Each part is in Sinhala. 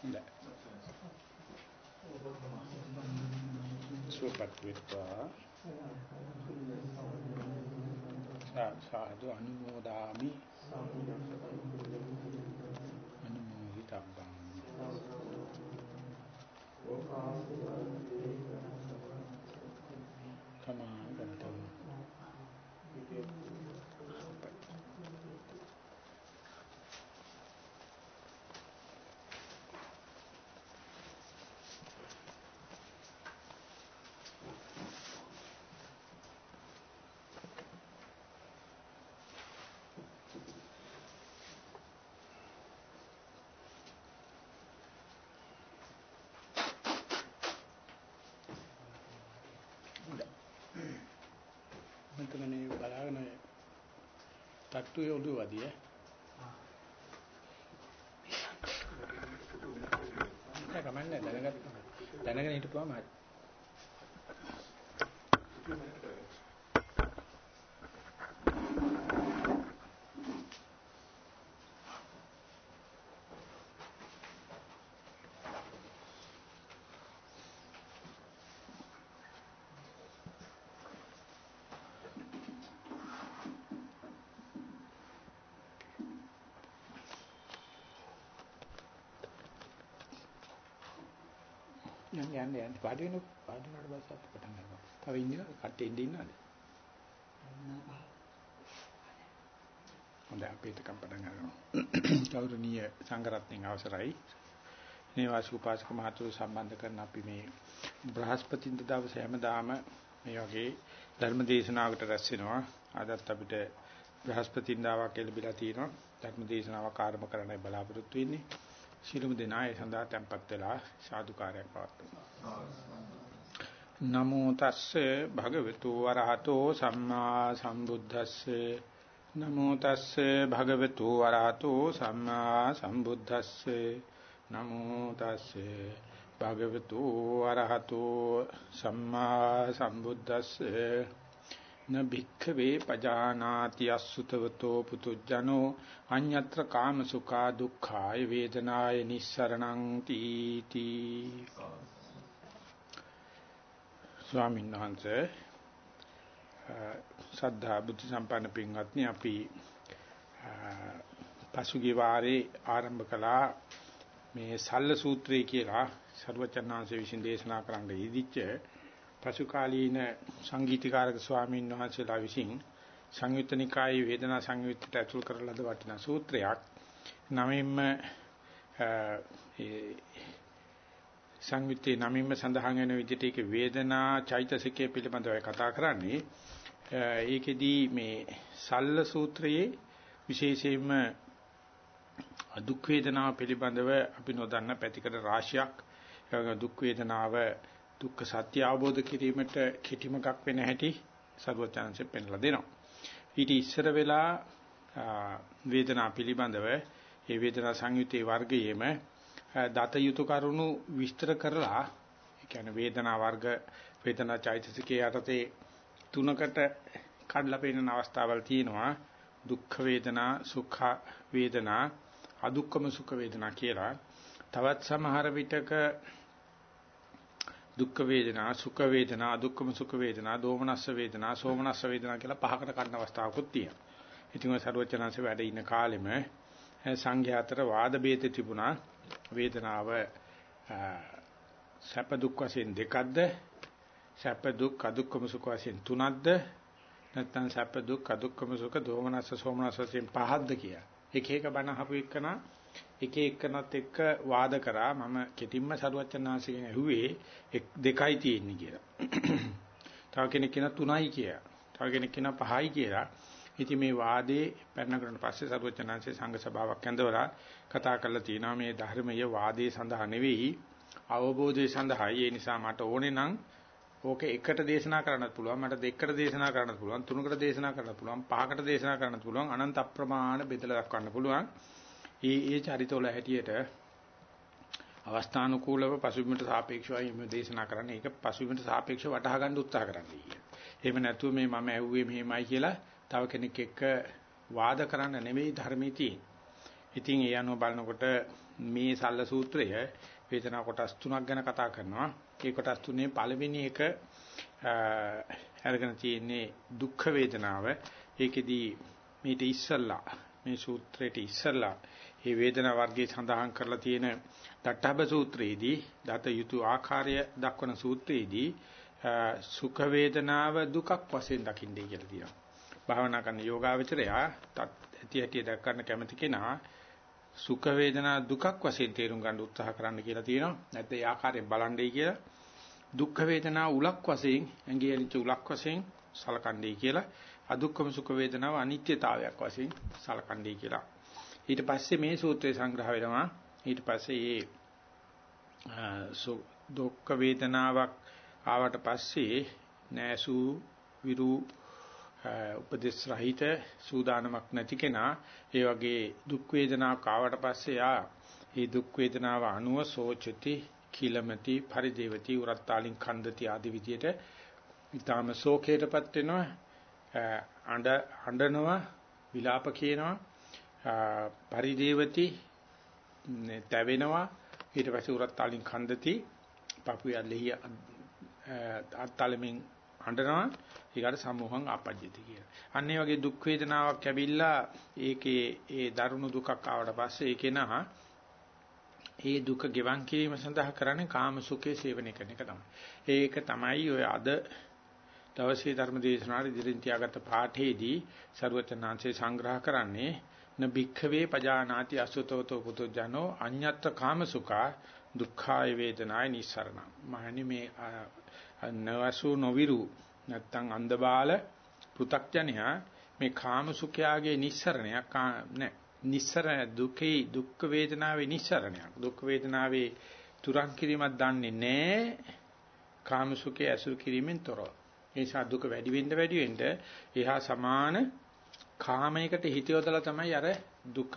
හොඳයි. සුවපත් වෙත්වා. සාදු අනුමෝදාමි. අනුමෝදිතබ්බං. කමාගතං. මෙතනනේ බලාගෙන තට්ටුවේ ඔළුව වදිය. ඒක කමන්නේ දැනගත්තා. දැනගෙන හිටපුවාම හරි. යන්න යන්න යන්න පාඩි වෙන පාඩි වුණාට පස්සේ අපි පටන් ගන්නවා. තව ඉන්නවද? කට්ටිය ඉඳ ඉන්නවද? හොඳයි අපි ඒක පටන් ගන්නවා. ගෞරවනීය සංඝරත්නයන් අවසරයි. මේ වාසිකුපාසක මහතුරු සම්බන්ධ කරන අපි මේ බ්‍රහස්පතින්ද දවසේ හැමදාම මේ වගේ ධර්ම දේශනාවකට රැස් වෙනවා. අදත් අපිට බ්‍රහස්පතින්දාවක් ලැබිලා තියෙනවා. ධර්ම දේශනාවක් ආරම්භ කරන්නයි බලාපොරොත්තු වෙන්නේ. ශිළුම දෙනා ඒ සඳහා tempත් වෙලා සාදුකාරයක් පවත්වනවා. නමෝ තස්සේ භගවතු වරහතෝ සම්මා සම්බුද්දස්සේ. නමෝ තස්සේ භගවතු වරහතෝ සම්මා සම්බුද්දස්සේ. නමෝ තස්සේ භගවතු වරහතෝ සම්මා සම්බුද්දස්සේ. න භික්ඛවේ පජානාති අසුතවතෝ පුතුජනෝ අඤ්ඤත්‍ර කාමසුඛා දුක්ඛාය වේදනාය නිස්සරණං තීති ස්වාමීන් වහන්සේ සද්ධා බුද්ධ සම්පන්න පින්වත්නි අපි පසුගිය වාරේ ආරම්භ කළා මේ සල්ල සූත්‍රය කියලා සර්වචන්නාංශ විසින් දේශනා කරන්න ඉදිච්ච පසු කාලීන සංගීතකාරක ස්වාමීන් වහන්සේලා විසින් සංයුත්ත නිකායේ වේදනා සංයුත්තට ඇතුල් කරලද වටිනා සූත්‍රයක්. නමින්ම ඒ සංයුත්තේ නමින්ම සඳහන් වෙන විදිහට ඒක වේදනා චෛතසිකයේ පිළිබඳව කතා කරන්නේ. ඒකෙදී මේ සල්ල සූත්‍රයේ විශේෂයෙන්ම දුක් වේදනාව පිළිබඳව අපි නොදන්න පැතිකඩ රාශියක්. දුක් වේදනාව දුක්ඛ සත්‍ය අවබෝධ කිරීමට කෙටිමකක් වෙන හැටි සරුවචාන්සේ පෙන්ලා දෙනවා. ඊට ඉස්සර වෙලා වේදනා පිළිබඳව ඒ වේදනා සංයුත්තේ වර්ගයේම දත යුතු කරුණු විස්තර කරලා ඒ කියන්නේ වේදනා වර්ග වේදනා චෛතසිකයේ යටතේ තුනකට කඩලා පෙන්නන අවස්ථාවල් තියෙනවා දුක්ඛ වේදනා සුඛ වේදනා අදුක්කම සුඛ වේදනා කියලා තවත් සමහර විටක දුක්ඛ වේදනා සුඛ වේදනා අදුක්කම සුඛ වේදනා දෝමනස්ස වේදනා සෝමනස්ස වේදනා කියලා පහකට කඩන අවස්ථාවකුත් තියෙනවා. ඉතින් ඔය සරුවචනanse වැඩ ඉන්න කාලෙම සංඝයා අතර වාද ભેද තිබුණා. වේදනාව සැප දුක් වශයෙන් දෙකක්ද? සැප දුක් අදුක්කම සුඛ වශයෙන් තුනක්ද? නැත්නම් සැප දුක් අදුක්කම සුඛ දෝමනස්ස සෝමනස්ස වශයෙන් පහක්ද කියලා. එක එක බණ අහපු එකනා එක එකනත් එක්ක වාද කරා මම කෙටින්ම සරුවචනාංශයෙන් ඇහුවේ දෙකයි තියෙන්නේ කියලා. තව කෙනෙක් කියන තුනයි කියලා. තව කෙනෙක් කියන පහයි කියලා. ඉතින් මේ වාදේ පැන කරන පස්සේ සරුවචනාංශයේ සංඝ සභාවක් ඇඳවලා කතා කරලා තියෙනවා මේ ධර්මයේ වාදේ සඳහා නෙවෙයි අවබෝධය සඳහායි. ඒ නිසා මට ඕනේ නම් ඕක එකට දේශනා කරන්නත් පුළුවන් මට දෙකකට දේශනා කරන්නත් පුළුවන් තුනකට දේශනා කරන්නත් පුළුවන් පහකට දේශනා කරන්නත් පුළුවන් අනන්ත අප්‍රමාණ බෙදලා දක්වන්න පුළුවන් ඒ ඒ චරිතවල හැටියට අවස්ථානුකූලව පසුබිමට සාපේක්ෂවයි මේ දේශනා කරන්නේ. ඒක පසුබිමට සාපේක්ෂව වටහා ගන්න උත්සාහ කරන්නේ කියලා. එහෙම නැතුව මේ මම ඇහුවේ මෙහෙමයි කියලා තව කෙනෙක් එක්ක වාද කරන්න නෙවෙයි ධර්මයේ තියෙන්නේ. ඉතින් ඒ අනුව බලනකොට මේ සල්ල සූත්‍රය වේදනා කොටස් තුනක් ගැන කතා කරනවා. ඒ කොටස් තුනේ පළවෙනි එක අරගෙන තියෙන්නේ දුක්ඛ වේදනාව. ඒකෙදී මේට ඉස්සල්ලා මේ සූත්‍රයට ඉස්සල්ලා මේ වේදනා වර්ගයේ සඳහන් කරලා තියෙන දට්ඨබ සූත්‍රයේදී දත යුතු ආකාරය දක්වන සූත්‍රයේදී සුඛ වේදනාව දුකක් වශයෙන් දකින්නේ කියලා තියෙනවා. භාවනා කරන යෝගාවචරයා ඇති ඇති දක් ගන්න කැමති කෙනා සුඛ වේදනා දුකක් වශයෙන් තේරුම් ගන්න උත්සාහ කරන්න කියලා තියෙනවා. නැත්නම් ඒ ආකාරයෙන් බලන්නේ කියලා. දුක්ඛ වේදනා උලක් වශයෙන් ඇඟේ ඇලිච්ච උලක් වශයෙන් සලකන්නේ කියලා. අදුක්ඛම සුඛ වේදනාව අනිත්‍යතාවයක් වශයෙන් සලකන්නේ කියලා. ඊට පස්සේ මේ සූත්‍රය සංග්‍රහ වෙනවා. ඊට පස්සේ මේ දුක්ඛ වේදනාවක් ආවට පස්සේ නෑසු විරු උපදේශ රහිත සූදානමක් නැති කෙනා ඒ වගේ දුක් වේදනාවක් ආවට පස්සේ යා මේ දුක් වේදනාව අනුව සෝචති කිලමති පරිදේවති උරත්තාලින් ඛණ්ඩති ආදි විදියට ඊටාම ශෝකයටපත් වෙනවා අඬ අඬනවා විලාප කියනවා පරිදේවති තැවෙනවා ඊට පස්සේ උරත්තාලින් ඛණ්ඩති පපු යල්ලෙහි අත්තලමින් අඬනවා ඊකට සමෝහං ආපජ්ජති කියලා. අන්න ඒ වගේ දුක් වේදනාවක් ඇවිල්ලා ඒකේ ඒ දරුණු දුකක් ආවට පස්සේ ඒකේ නා ඒ දුක ගෙවන් කිරීම සඳහා කරන්නේ කාම සුඛේ සේවනය කරන එක තමයි. ඒක තමයි ඔය අද දවසේ ධර්ම දේශනාවේ ඉදිරින් තියාගත්ත පාඨයේදී ਸਰවචනාංශේ සංග්‍රහ කරන්නේ න භික්ඛවේ පජානාති අසුතවතෝ පුතුජනෝ අඤ්ඤත්ත කාමසුඛා දුක්ඛාය වේදනාය නිස්සරණ. මහණනි මේ නවසු නොවිරු නැත්තම් අන්ධබාල පෘ탁ජනයා මේ කාමසුඛයාගේ නිස්සරණයක් නෑ. නිස්සරණ දුකේ දුක් වේදනාවේ නිස්සරණයක්. දුක් වේදනාවේ තුරන් කිරීමක් දන්නේ නෑ. කාමසුඛයේ ඇසුරු කිරීමෙන් තොරව. ඒ නිසා දුක වැඩි වෙන්න වැඩි වෙන්න එහා සමාන කාමයකට හිත යොදලා තමයි අර දුක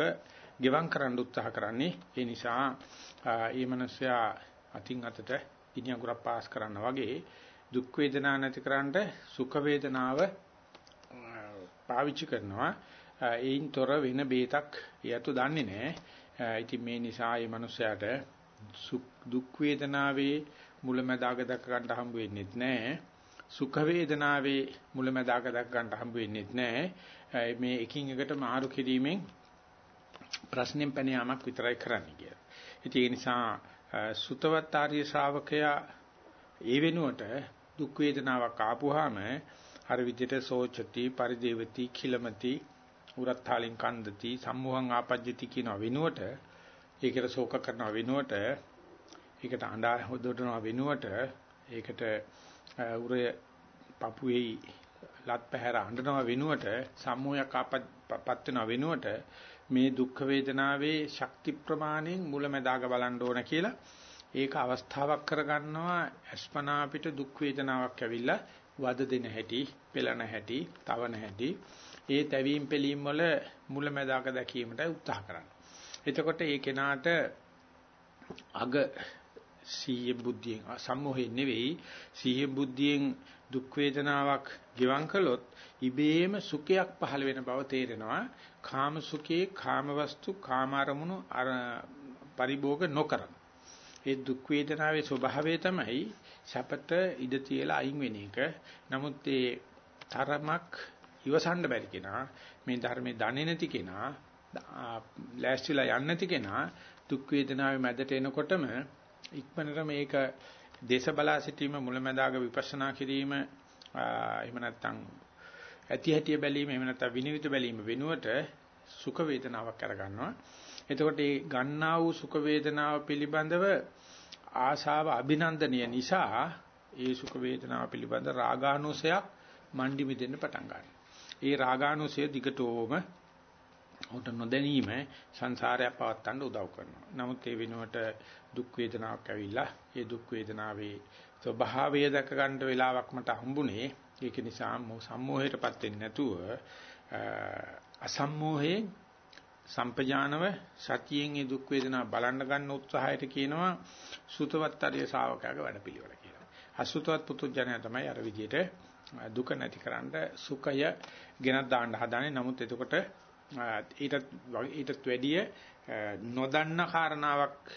ගෙවම් කරන්න උත්සාහ කරන්නේ. ඒ නිසා මේ මනුස්සයා අතින් අතට ඉනි අඟුරක් පාස් කරනා වගේ දුක් වේදනා නැතිකරන්න සුඛ වේදනාව පාවිච්චි කරනවා. ඒයින් තොර වෙන බේතක් යතු දන්නේ නැහැ. ඉතින් මේ නිසා මේ මනුස්සයාට දුක් වේදනාවේ මුලැමැදාක දක්ව ගන්න හම්බ වෙන්නේ නැහැ. සුඛ වේදනාවේ මුලැමැදාක දක්ව ගන්න හම්බ වෙන්නේ නැහැ. මේ එකින් එකට මාරු කිරීමෙන් ප්‍රශ්නෙම් පැන යාමක් විතරයි කරන්නේ කියලා. ඉතින් ඒ නිසා සුතවත් ආර්ය ශ්‍රාවකයා ඒ වෙනුවට දුක් වේදනාවක් ආපුවාම අර විදිහට සෝචති පරිදේවති කිලමති උරත්තාලින් කන්දති සම්මෝහං ආපජ්ජති කියන වෙනුවට ඒකට ශෝක කරන වෙනුවට ඒකට අඬා හොදවන වෙනුවට ඒකට උරය පපුවේ ලත් පැහැර අඬනවා වෙනුවට සම්මෝහයක් ආපත් වෙන වෙනුවට මේ දුක් වේදනාවේ ශක්ති ප්‍රමාණයෙන් මුලැමැදාක බලන්න ඕන කියලා ඒක අවස්ථාවක් කරගන්නවා අස්පනා අපිට දුක් වේදනාවක් ඇවිල්ලා වද දෙන හැටි, පෙළන හැටි, තවන හැටි ඒ තැවීම් පෙලීම් වල මුලැමැදාක දැකීමට උත්සාහ කරනවා. එතකොට ඒ කෙනාට අග සීය බුද්ධියෙන් සම්මෝහයෙන් නෙවෙයි සීය බුද්ධියෙන් දුක් වේදනාවක් ගිවං කළොත් ඉබේම සුඛයක් පහළ වෙන බව තේරෙනවා. කාම සුඛේ කාම වස්තු කාම අරමුණු පරිභෝග නොකරන. ඒ දුක් වේදනාවේ ස්වභාවය තමයි සැපට ඉඩ තියලා අයින් වෙන එක. නමුත් ඒ තරමක් ඉවසන්න බැරි කෙනා මේ ධර්මයේ දන්නේ නැති කෙනා ලෑස්තිලා යන්නේ නැති කෙනා දුක් වේදනාවේ මැදට එනකොටම ඉක්මනට මේක දේශ බලා සිටීම මුලැමැදාග විපස්සනා කිරීම එහෙම නැත්නම් ඇති හැටිය බැලීම එහෙම නැත්නම් විනිවිද බැලීම වෙනුවට සුඛ වේදනාවක් අරගන්නවා. එතකොට මේ ගන්නා වූ සුඛ වේදනාව පිළිබඳව ආශාව අභිනන්දනීය නිසා ඒ සුඛ වේදනාව පිළිබඳ රාගානුසයක් මණ්ඩි මිදෙන්න පටන් ගන්නවා. ඒ රාගානුසය දිගටම උට නොදැනීම සංසාරය පවත්තන්න උදව් කරනවා. නමුත් ඒ වෙනුවට දුක් වේදනාවක් ඇවිල්ලා ඒ දුක් වේදනාවේ ස්වභාවය දැක ගන්න වෙලාවක් මට හම්බුනේ. ඒක නිසා සම්මෝහයටපත් වෙන්නේ නැතුව අසම්මෝහයෙන් සම්පජානව සතියෙන් ඒ දුක් වේදනා බලන්න ගන්න උත්සාහයට කියනවා සුතවත්තරිය ශාවකයාගේ වැඩපිළිවෙල කියලා. අසුතවත් පුතුජනයා තමයි අර විදිහට දුක නැතිකරන්න සුඛය ගෙනත් දාන්න හදනේ. නමුත් එතකොට ඊටත් ඊටත් වැඩිය නොදන්න කාරණාවක්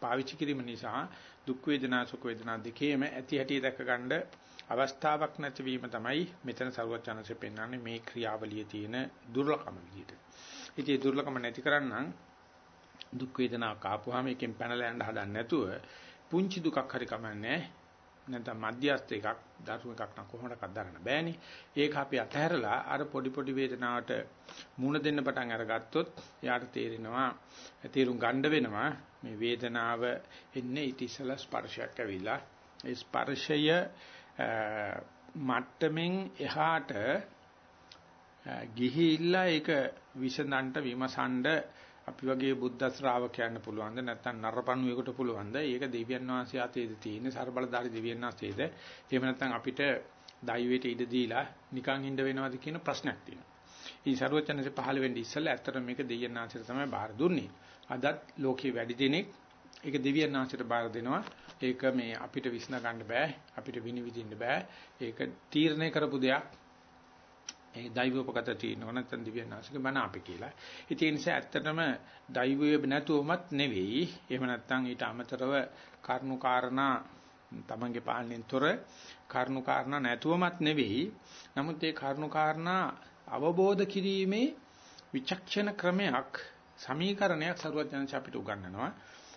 පාවිච්චි කිරීම නිසා දුක් වේදනා සුඛ වේදනා දෙකේම ඇති හැටි දැක ගන්න අවස්ථාවක් නැතිවීම තමයි මෙතන සරුවචනanse පෙන්වන්නේ මේ ක්‍රියාවලියේ තියෙන දුර්ලභම විදිහට. ඉතින් ඒ දුර්ලභම නැති කරන්නම් දුක් වේදනාවක් ආපුවාම එකෙන් පැනලා යන්න හදන්නේ නැතුව පුංචි දුකක් හරි කමන්නේ නැත්නම් මධ්‍යස්ථ එකක් දරුණු එකක් නම් කොහොමඩක්වත් දරන්න බෑනේ. ඒක අපි අතහැරලා අර පොඩි පොඩි වේදනාවට මුණ දෙන්න පටන් අරගත්තොත් එයාට තේරෙනවා තේරුම් ගන්න වෙනවා මේ වේදනාව එන්නේ ඊට ඉස්සලා ස්පර්ශයක් ඇවිල්ලා ඒ ස්පර්ශය මට්ටමින් එහාට ගිහිල්ලා ඒක විසඳන්ට විමසන්ඩ අපි වගේ බුද්ධ ශ්‍රාවකයන්ට පුළුවන්ද නැත්නම් නරපණුවෙකුට පුළුවන්ද? ඒක දෙවියන් වහන්සේ ආතේද තියෙන ਸਰබලධාරී දෙවියන් වහන්සේද? එහෙම නැත්නම් අපිට දෛවයට ඉඩ දීලා නිකන් ඉන්න වෙනවද කියන ප්‍රශ්නයක් තියෙනවා. ඉතින් ਸਰවචනසේ පහළ වෙන්නේ ඉස්සෙල්ලා ඇත්තට මේක දෙවියන් වහන්සේට තමයි බාර දුන්නේ. අදත් ලෝකේ වැඩි දෙනෙක් ඒක දෙවියන් වහන්සේට බාර දෙනවා. ඒක මේ අපිට විශ්න ගන්න බෑ. අපිට විනිවිදින්න බෑ. ඒක තීරණය කරපු දෙයක්. ඒ දෛවෝපගත තියෙනවා නැත්නම් දිව්‍යනාශක බණ අපි කියලා. ඉතින් ඒ නිසා ඇත්තටම දෛවය නැතුවමත් නෙවෙයි. එහෙම නැත්නම් ඊට අමතරව කරුණු කාරණා තමන්ගේ පාලනයෙන් තොර කරුණු කාරණා නැතුවමත් නෙවෙයි. නමුත් ඒ කරුණු කාරණා අවබෝධ කිරීමේ විචක්ෂණ ක්‍රමයක් සමීකරණයක් සරුවඥාන්ස අපිට උගන්වනවා.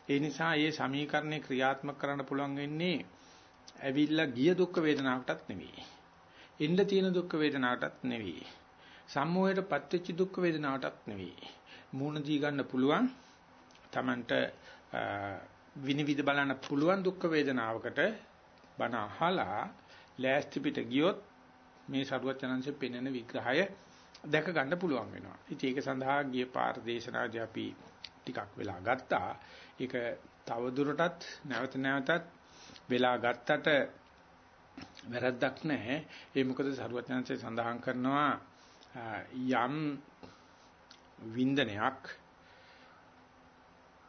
ඒ නිසා මේ සමීකරණේ ක්‍රියාත්මක කරන්න පුළුවන් වෙන්නේ ඇවිල්ලා ගිය දුක් වේදනාවටත් නෙවෙයි. ඉන්න තියෙන දුක් වේදනාවටත් නෙවෙයි. සම්මෝහයටපත් වෙච්ච දුක් වේදනාවටත් නෙවෙයි. මූණ දී ගන්න පුළුවන් Tamanට විනිවිද බලන්න පුළුවන් දුක් වේදනාවකට බණ අහලා ලෑස්ති පිට ගියොත් මේ සරුවචනංශයේ පෙන්වන විග්‍රහය දැක ගන්න පුළුවන් වෙනවා. ඉතින් ඒක සඳහා ගිය පාර දේශනාදී අපි ටිකක් වෙලා ගත්තා. ඒක තව දුරටත් නැවත නැවතත් වෙලා ගත්තට වැරද්දක් නැහැ. ඒ මොකද සරුවචනන්සේ සඳහන් කරනවා යම් වින්දනයක්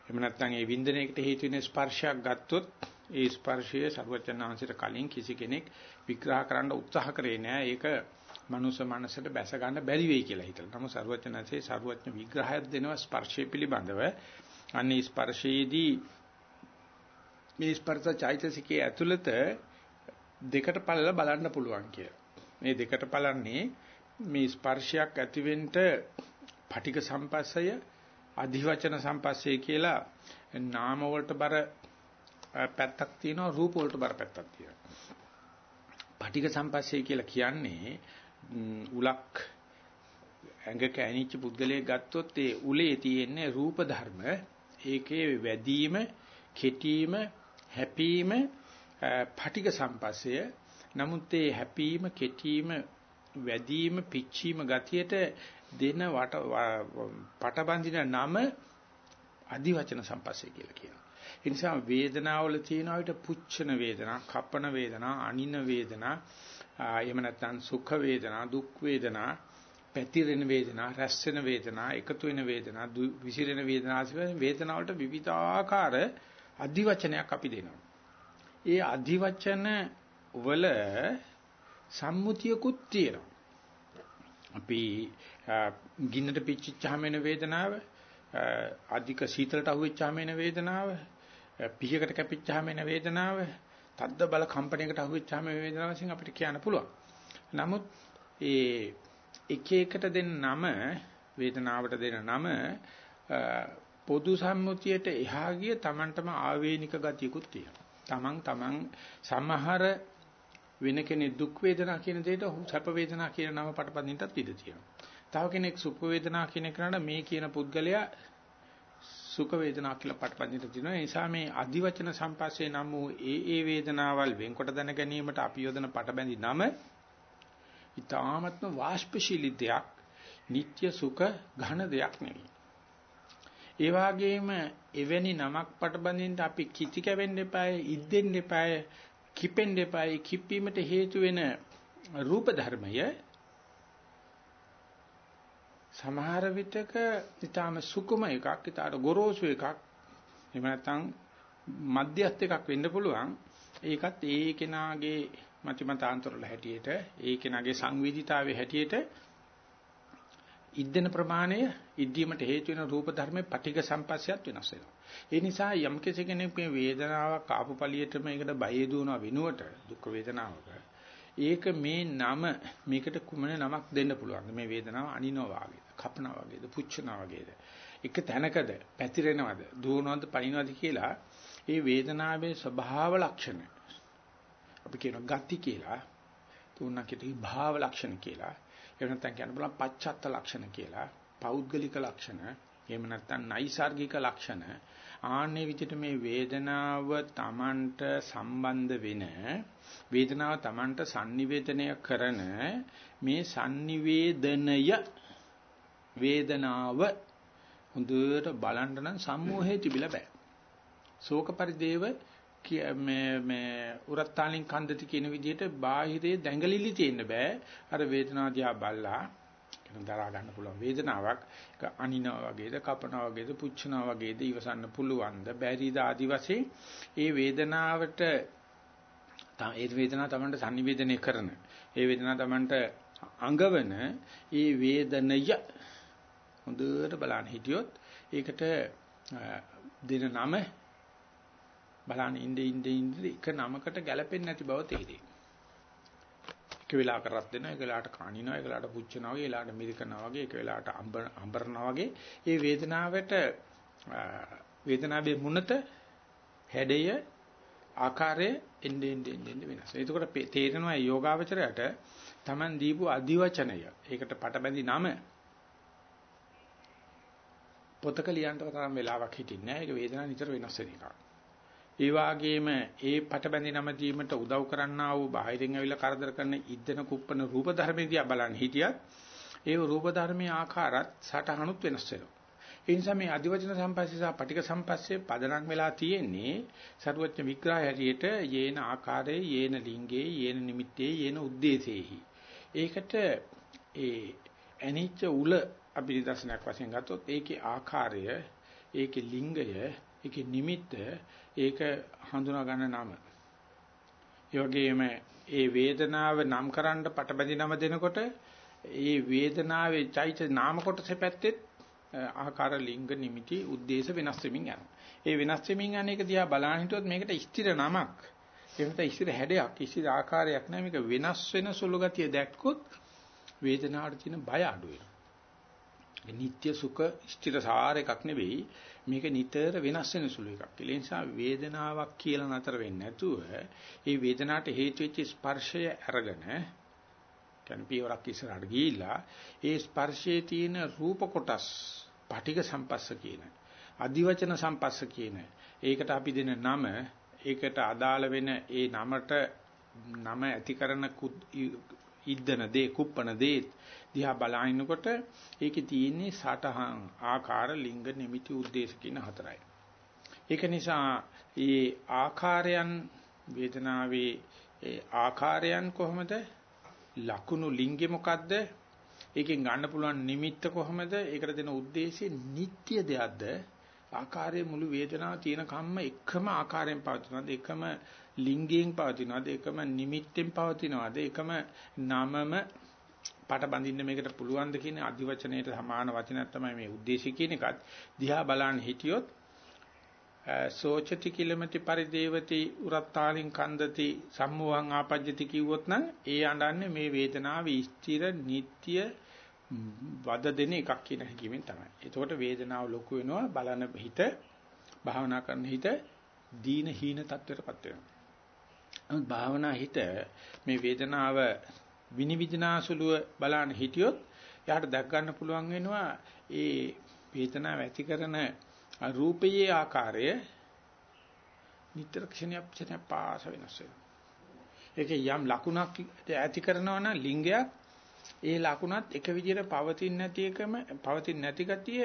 එහෙම නැත්නම් ඒ වින්දනයකට හේතු වෙන ස්පර්ශයක් ගත්තොත් ඒ ස්පර්ශය සරුවචනන්සේට කලින් කිසි කෙනෙක් විග්‍රහ කරන්න උත්සාහ කරේ නෑ. ඒක මනුස්ස මනසට බැස ගන්න බැරි වෙයි කියලා හිතලා. නමුත් සරුවචනන්සේ සරුවචන විග්‍රහයක් දෙනවා ස්පර්ශය පිළිබඳව. අන්නේ ස්පර්ශයේදී මේ ස්පර්ශ චෛතසිකයේ ඇතුළත දෙකට පළලා බලන්න පුළුවන් කියලා. මේ දෙකට බලන්නේ මේ ස්පර්ශයක් ඇතිවෙන්න පටික සම්පස්සය අධිවචන සම්පස්සේ කියලා නාම වලට බර පැත්තක් තියෙනවා රූප වලට බර පැත්තක් තියෙනවා. පටික සම්පස්සේ කියලා කියන්නේ උලක් ඇඟක ඇනිච්ච පුද්ගලයෙක් ගත්තොත් ඒ උලේ තියෙන රූප ධර්ම ඒකේ වැඩිම කෙටීම හැපීම පටික සම්පස්සය නමුත් ඒ හැපීම කෙටීම වැඩිම පිච්චීම ගතියට දෙන වට පටබඳින නම අදිවචන සම්පස්සේ කියලා කියනවා. ඒ නිසා වේදනාවල තියෙන විට පුච්චන වේදනා, කපන වේදනා, අනින වේදනා, එහෙම නැත්නම් සුඛ වේදනා, දුක් වේදනා, පැතිරෙන වේදනා, රැස් වෙන වේදනා, එකතු වෙන වේදනා, විසිරෙන වේදනා ආදී වේදනාවලට විවිධාකාර අදිවචනයක් අපි දෙනවා. ඒ අධිවචන වල සම්මුතියකුත් තියෙනවා. අපි ගින්නට පිච්චිච්චාම එන වේදනාව, අධික සීතලට අහුවෙච්චාම එන වේදනාව, පිහකට කැපිච්චාම එන වේදනාව, තද්ද බල කම්පණයකට අහුවෙච්චාම එන වේදනාව වශයෙන් අපිට කියන්න පුළුවන්. නමුත් ඒ එක එකට දෙන නම වේදනාවට දෙන නම පොදු සම්මුතියට එහා ගිය Tamanටම ආවේනික ගතියකුත් තියෙනවා. තමන් තමන් සමහර වෙන කෙනෙක් දුක් වේදනා කියන දෙයට සැප වේදනා කියන නම පටපදින්නටත් ඉඩ තියෙනවා. තව කෙනෙක් සුඛ වේදනා කියන එකට මේ කියන පුද්ගලයා සුඛ වේදනා කියලා පටපදින්නට තියෙනවා. ඒ නිසා මේ අදිවචන සම්පස්සේ නම් වූ ඒ ඒ වේදනාවල් වෙන්කොට දැන ගැනීමට අපි යොදන පටබැඳි නම ඊ타ත්ම වාෂ්පශීලී දෙයක්, නিত্য සුඛ ඝන දෙයක් නෙවෙයි. ඒ වගේම එවැනි නමක් පටබඳින්න අපි කිචි කැවෙන්න එපායි, ඉද්දෙන්න එපායි, කිපෙන්න එපායි, කිප්පීමට හේතු වෙන රූප ධර්මය සමහර විටක ඊටාම සුකුම එකක්, ඊටාට ගොරෝසු එකක්, එහෙම නැත්නම් මධ්‍යස්ථ එකක් වෙන්න පුළුවන්. ඒකත් ඒ කෙනාගේ මතිමතාන්තරවල හැටියට, ඒ කෙනාගේ සංවේදීතාවයේ හැටියට ඉද්දෙන ප්‍රමාණය ඉද්දීමට හේතු වෙන රූප ධර්මයේ පටිඝ සම්පස්සයත් වෙනස් වෙනවා. ඒ නිසා යම් කෙනෙක් මේ වේදනාවක් ආපු පළියට මේකට බය දුවනවා වෙනුවට දුක් වේදනාවක ඒක මේ නම මේකට කුමන නමක් දෙන්න පුළුවන්ද? මේ වේදනාව අනිනවා වගේද කපනවා වගේද? පුච්චනවා වගේද? එක තැනකද? පැතිරෙනවද? දුවනවද? පනිනවද කියලා ඒ වේදනාවේ ස්වභාව ලක්ෂණ අපි කියන ගති කියලා තුනකට භාව ලක්ෂණ කියලා. එහෙම නැත්නම් කියන්න බලන්න පච්චත්ත ලක්ෂණ කියලා පෞද්ගලික ලක්ෂණ එහෙම නැත්නම් නයිසાર્ගික ලක්ෂණ ආන්නේ විදිහට මේ වේදනාව Tamanට සම්බන්ධ වෙන වේදනාව Tamanට sannivedanaya කරන මේ sannivedanaya වේදනාව හොඳට බලන්න නම් සම්මෝහයේ තිබිලා බෑ. ශෝක පරිදේව මේ මේ උරත්තාලින් කන්දති කියන විදිහට බාහිරේ දැඟලිලි තියෙන්න බෑ. අර වේදනාව දිහා බල්ලා කියන දරා ගන්න පුළුවන් වේදනාවක් ඒක අනිනවා වගේද කපනවා වගේද පුච්චනවා වගේද ඉවසන්න පුළුවන්ද බැරිද ආදි වශයෙන් ඒ වේදනාවට ඒ වේදනාව තමයි sannivedanaya කරන ඒ වේදනාව තමයි අඟවන ඒ වේදනය හොඳට බලන්න හිටියොත් ඒකට දෙන නම බලන්න ඉnde ඉnde ඉnde එක නමකට ගැලපෙන්නේ නැති බව තේරෙයි. එක වෙලාවක රත් දෙනවා, එක වෙලාවට කානිනවා, එක වෙලාවට පුච්චනවා වගේ, එක වෙලාවට මිරිකනවා වගේ, එක වෙලාවට අඹරනවා වගේ. මේ වේදනාවට වේදනාවේ මුනත හැඩය ආකාරය එන්නේ එන්නේ වෙනස්. එතකොට තේරෙනවා යෝගාවචරයට Taman දීපු අදිවචනය. ඒකට පටබැඳි නම පොතක ලියන්න තරම් වෙලාවක් හිටින්නේ නැහැ. ඒක වේදනාව නිතර වෙනස් වෙන එකක්. ඒ වාගේම ඒ පටබැඳි නම දීමට උදව් කරන්නා වූ බාහිරින් ඇවිල්ලා කරදර කරන ඉද්දන කුප්පන රූප ධර්මෙදී බලන්න හිටියත් ඒ රූප ධර්මයේ ආකාරات සටහනුත් වෙනස් වෙනවා. ඒ නිසා මේ අදිවචන සම්පස්සේ සහ පටික සම්පස්සේ පදණක් වෙලා තියෙන්නේ සරුවච්ච විග්‍රහය හැටියට යේන ආකාරයේ යේන ලිංගේ යේන නිමිත්තේ යේන ಉದ್ದೇಶේහි. ඒකට ඒ ඇනිච්ච උල අපි දර්ශනයක් වශයෙන් ගත්තොත් ඒකේ ආකාරය ඒකේ ලිංගය ඒකේ නිමිත්ත ඒක හඳුනා ගන්න නම. ඒ වගේම ඒ වේදනාව නම් කරන්න පටබැඳි නම දෙනකොට ඒ වේදනාවේ චෛත නාම කොටසේ පැත්තෙත් ආකාර ලිංග නිමිති ಉದ್ದೇಶ වෙනස් වෙමින් යනවා. ඒ වෙනස් වෙමින් යන එක දිහා බලන හිටියොත් මේකට ස්ථිර නමක්. එහෙම ස්ථිර හැඩයක්, ස්ථිර ආකාරයක් නෑ මේක වෙනස් වෙන සුළු ගතිය දැක්කොත් වේදනාවට තියෙන බය අඩු වෙනවා. නිත්‍ය සුඛ ස්ථිර සාර එකක් නෙවෙයි මේක නිතර වෙනස් වෙන සුළු එකක්. ඒ නිසා වේදනාවක් කියලා නතර වෙන්නේ නැතුව ඒ වේදනාවට හේතු වෙච්ච ස්පර්ශය අරගෙන කියන්නේ පියවරක් ඉස්සරහට ගිහිල්ලා ඒ ස්පර්ශයේ තියෙන රූප කොටස් පටික සම්පස්ස කියන අදිවචන සම්පස්ස කියන ඒකට අපි දෙන නම ඒකට අදාළ වෙන ඒ නමට නම ඇති කරන ඉද්දන දේ කුප්පන දේ දිහා බලනකොට ඒකේ තියෙන්නේ සටහන් ආකාර ලිංග නිමිති උද්දේශ කියන හතරයි. ඒක නිසා මේ ආකාරයන් වේදනාවේ ආකාරයන් කොහොමද? ලකුණු ලිංගේ මොකද්ද? ඒකෙන් ගන්න පුළුවන් නිමිත්ත කොහොමද? ඒකට දෙන ಉದ್ದೇಶය නිට්ටිය දෙයක්ද? ආකාරයේ මුළු වේදනාව තියෙන කම්ම එකම ආකාරයෙන් පවතිනවාද? එකම ලිංගයෙන් පවතිනවාද? එකම නිමිත්තෙන් පවතිනවාද? එකම නමම පාට බඳින්න මේකට පුළුවන් ද කියන අධිවචනයට සමාන වචනයක් තමයි මේ ಉದ್ದೇಶය කියන එකත් දිහා බලන්න හිටියොත් සෝචති කිලමති පරිදේවති උරත්තාලින් කන්දති සම්මෝහං ආපජ්ජති කිව්වොත් නම් ඒ අඬන්නේ මේ වේදනාව ස්ථිර නিত্য වද දෙන එකක් කියන හැඟීමෙන් තමයි. එතකොට වේදනාව ලොකු වෙනවා බලන හිත භාවනා කරන හිත දීන හීන තත්වයටපත් වෙනවා. නමුත් භාවනා හිත මේ වේදනාව විනිවිදනාසුලුව බලන්න හිටියොත් එයාට දැක් ගන්න පුළුවන් වෙනවා ඒ වේදනාව ඇති කරන රූපයේ ආකාරය නිතර ක්ෂණයක් ක්ෂණයක් පාස වෙනස් වෙනවා. ඒකේ යම් ලකුණක් ඇති කරනවා නම් ලිංගයක් ඒ ලකුණත් එක විදිහට පවතින නැති එකම පවතින නැති ගතිය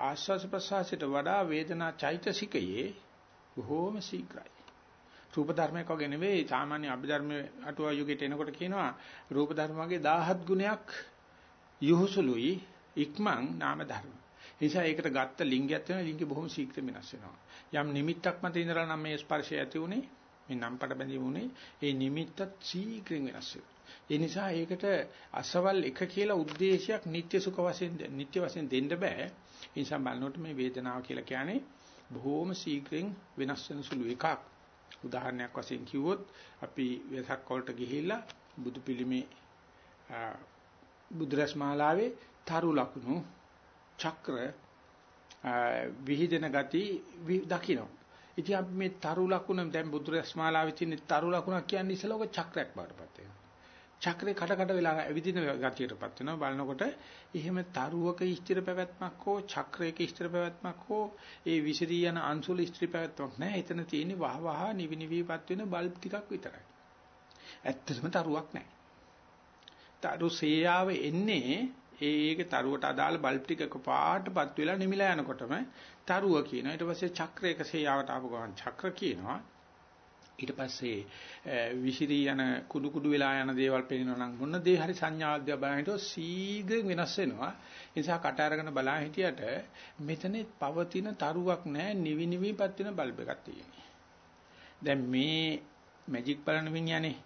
ආස්වාස ප්‍රසආසයට වඩා වේදනා චෛතසිකයේ බොහෝම ශීඝ්‍රයි. රූප ධර්මයක් වගේ නෙවෙයි සාමාන්‍ය අභිධර්මයේ අටුවා යුගයට එනකොට කියනවා රූප ධර්ම වගේ 17 ගුණයක් යොහුසුලුයි ඉක්මන් නාම ධර්ම. නිසා ඒකට ගත්ත ලිංගයත් වෙන ලිංගය බොහොම ශීක්‍ර වෙනස් වෙනවා. යම් නිමිත්තක් මත ඉඳලා නම් මේ ස්පර්ශය ඇති උනේ මේ නම්පට බැඳීම උනේ ඒ නිමිත්තත් ශීක්‍රෙන් වෙනස් වෙනවා. ඒ නිසා ඒකට අසවල් එක කියලා ಉದ್ದೇಶයක් නිත්‍ය සුඛ වශයෙන් නිත්‍ය වශයෙන් දෙන්න බෑ. ඒ නිසා බලනකොට මේ වේදනාව කියලා කියන්නේ බොහොම ශීක්‍රෙන් වෙනස් වෙන සුළු එකක්. උදාහරණයක් වශයෙන් කිව්වොත් අපි වෙසක් වලට ගිහිල්ලා බුදු පිළිමේ බුද්‍රස් මාලාවේ තරු ලකුණු චක්‍ර විහිදෙන ගති දකින්න. ඉතින් අපි මේ තරු ලකුණ දැන් බුදුරස් මාලාවේ තියෙන තරු ලකුණ කියන්නේ ඉස්සලෝක චක්‍රයක් බාටපත් වෙනවා. චක්‍රේ කඩ කඩ වෙලා ඇවිදින ගතියටපත් වෙනවා. බලනකොට එහෙම තරුවක ස්ථිර පැවැත්මක් හෝ චක්‍රයක ස්ථිර පැවැත්මක් හෝ ඒ විසිරී යන අංශුල ස්ථිර පැවැත්මක් නැහැ. එතන තියෙන්නේ වහ වහ නිවි නිවිපත් වෙන බල්බ් ටිකක් විතරයි. ඇත්තටම තරුවක් නැහැ. තරු සේයාව එන්නේ ඒක තරුවට අදාළ බල්බ් ටිකක පාටපත් වෙලා නිමිලා යනකොටම තරුව කියනවා. ඊට පස්සේ චක්‍රයක සේයාවට ආපු ගමන් චක්‍ර කියනවා. ඊට පස්සේ විසිරී යන කුඩු කුඩු වෙලා යන දේවල් පේනවා නම් මොන දේ හරි සංඥාවද්‍ය බලහිටෝ සීඝ්‍රයෙන් වෙනස් වෙනවා. ඒ නිසා කට අරගෙන බලා හිටියට මෙතන පවතින තරුවක් නැහැ නිවි නිවිපත් වෙන බල්බ් එකක් තියෙනවා. දැන් මේ මැජික් බලන මිනිහනේ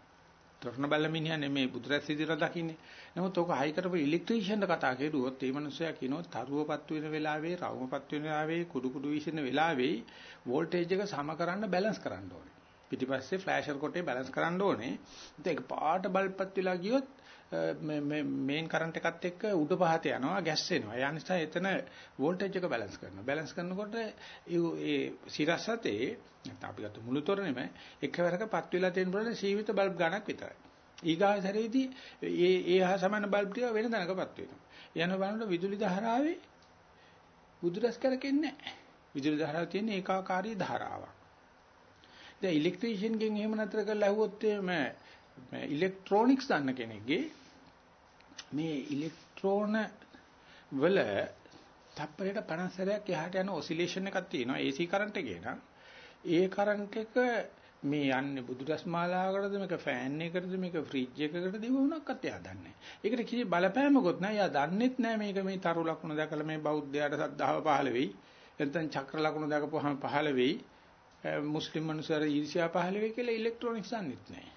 තොරණ බල්ල මිනිහා නෙමේ බුදුරැස් ඉදිරියට දකින්නේ. නමුත් ඔක හයි කරපු ඉලෙක්ට්‍රීෂියන්ට කතා කරුවොත් ඒ මනුස්සයා කියනවා තරුවපත් වෙන වෙලාවේ, රවුමපත් වෙන වෙලාවේ, කුඩු කුඩු විසින වෙලාවේ වෝල්ටේජ් එක සම කරන්න බැලන්ස් කරන්න ඕනේ. පිටිපස්සේ ෆ්ලෑෂර් කොටේ බැලන්ස් කරන්න ඕනේ. ඒක පාට බල්බ්පත් වෙලා ගියොත් මේ මේන් කරන්ට් එකත් එක්ක උඩ පහත යනවා ගැස් වෙනවා. ඒ නිසා එතන වෝල්ටේජ් එක බැලන්ස් කරනවා. බැලන්ස් කරනකොට ඒ සිරසතේ නැත්නම් අපි ගත්ත මුළු තොරණෙම එකවරකපත් වෙලා තියෙන බලන සීමිත බල්බ් ගණක් විතරයි. ඊගාව සැරේදී ඒ ඒ හා සමාන බල්බ් ටික වෙන තැනකපත් වෙනවා. යන බලනකොට විදුලි ධාරාවේ බුදුරස් කරකෙන්නේ නැහැ. විදුලි ධාරාව තියෙන ඒකාකාරී ධාරාවක්. දැන් ඉලෙක්ට්‍රීෂියන්ගෙන් එහෙම නතර කරලා ඇහුවොත් මේ ඉලෙක්ට්‍රොනික්ස් දන්න කෙනෙක්ගේ මේ ඉලෙක්ට්‍රෝන වල තප්පරයට 50 සැරයක් එහාට යන ඔසිලේෂන් එකක් තියෙනවා AC කරන්ට් එකේ නම් ඒ කරන්ට් එක මේ යන්නේ බුදුරස් මාලාවකටද මේක ෆෑන් එකකටද මේක ෆ්‍රිජ් එකකටද ඒව උනක්වත් එයා දන්නේ නැහැ. ඒකට කිසි බලපෑමකුත් නැහැ. එයා දන්නෙත් නැහැ මේක මේ තරු ලකුණ දැකලා මේ බෞද්ධයාට සද්ධාව පහළ වෙයි. නැත්නම් චක්‍ර ලකුණ දැකපුවාම පහළ වෙයි. මුස්ලිම් මිනිස්සුන්ට ඊර්ෂ්‍යා පහළ වෙයි කියලා ඉලෙක්ට්‍රොනික්ස් දන්නෙත් නැහැ.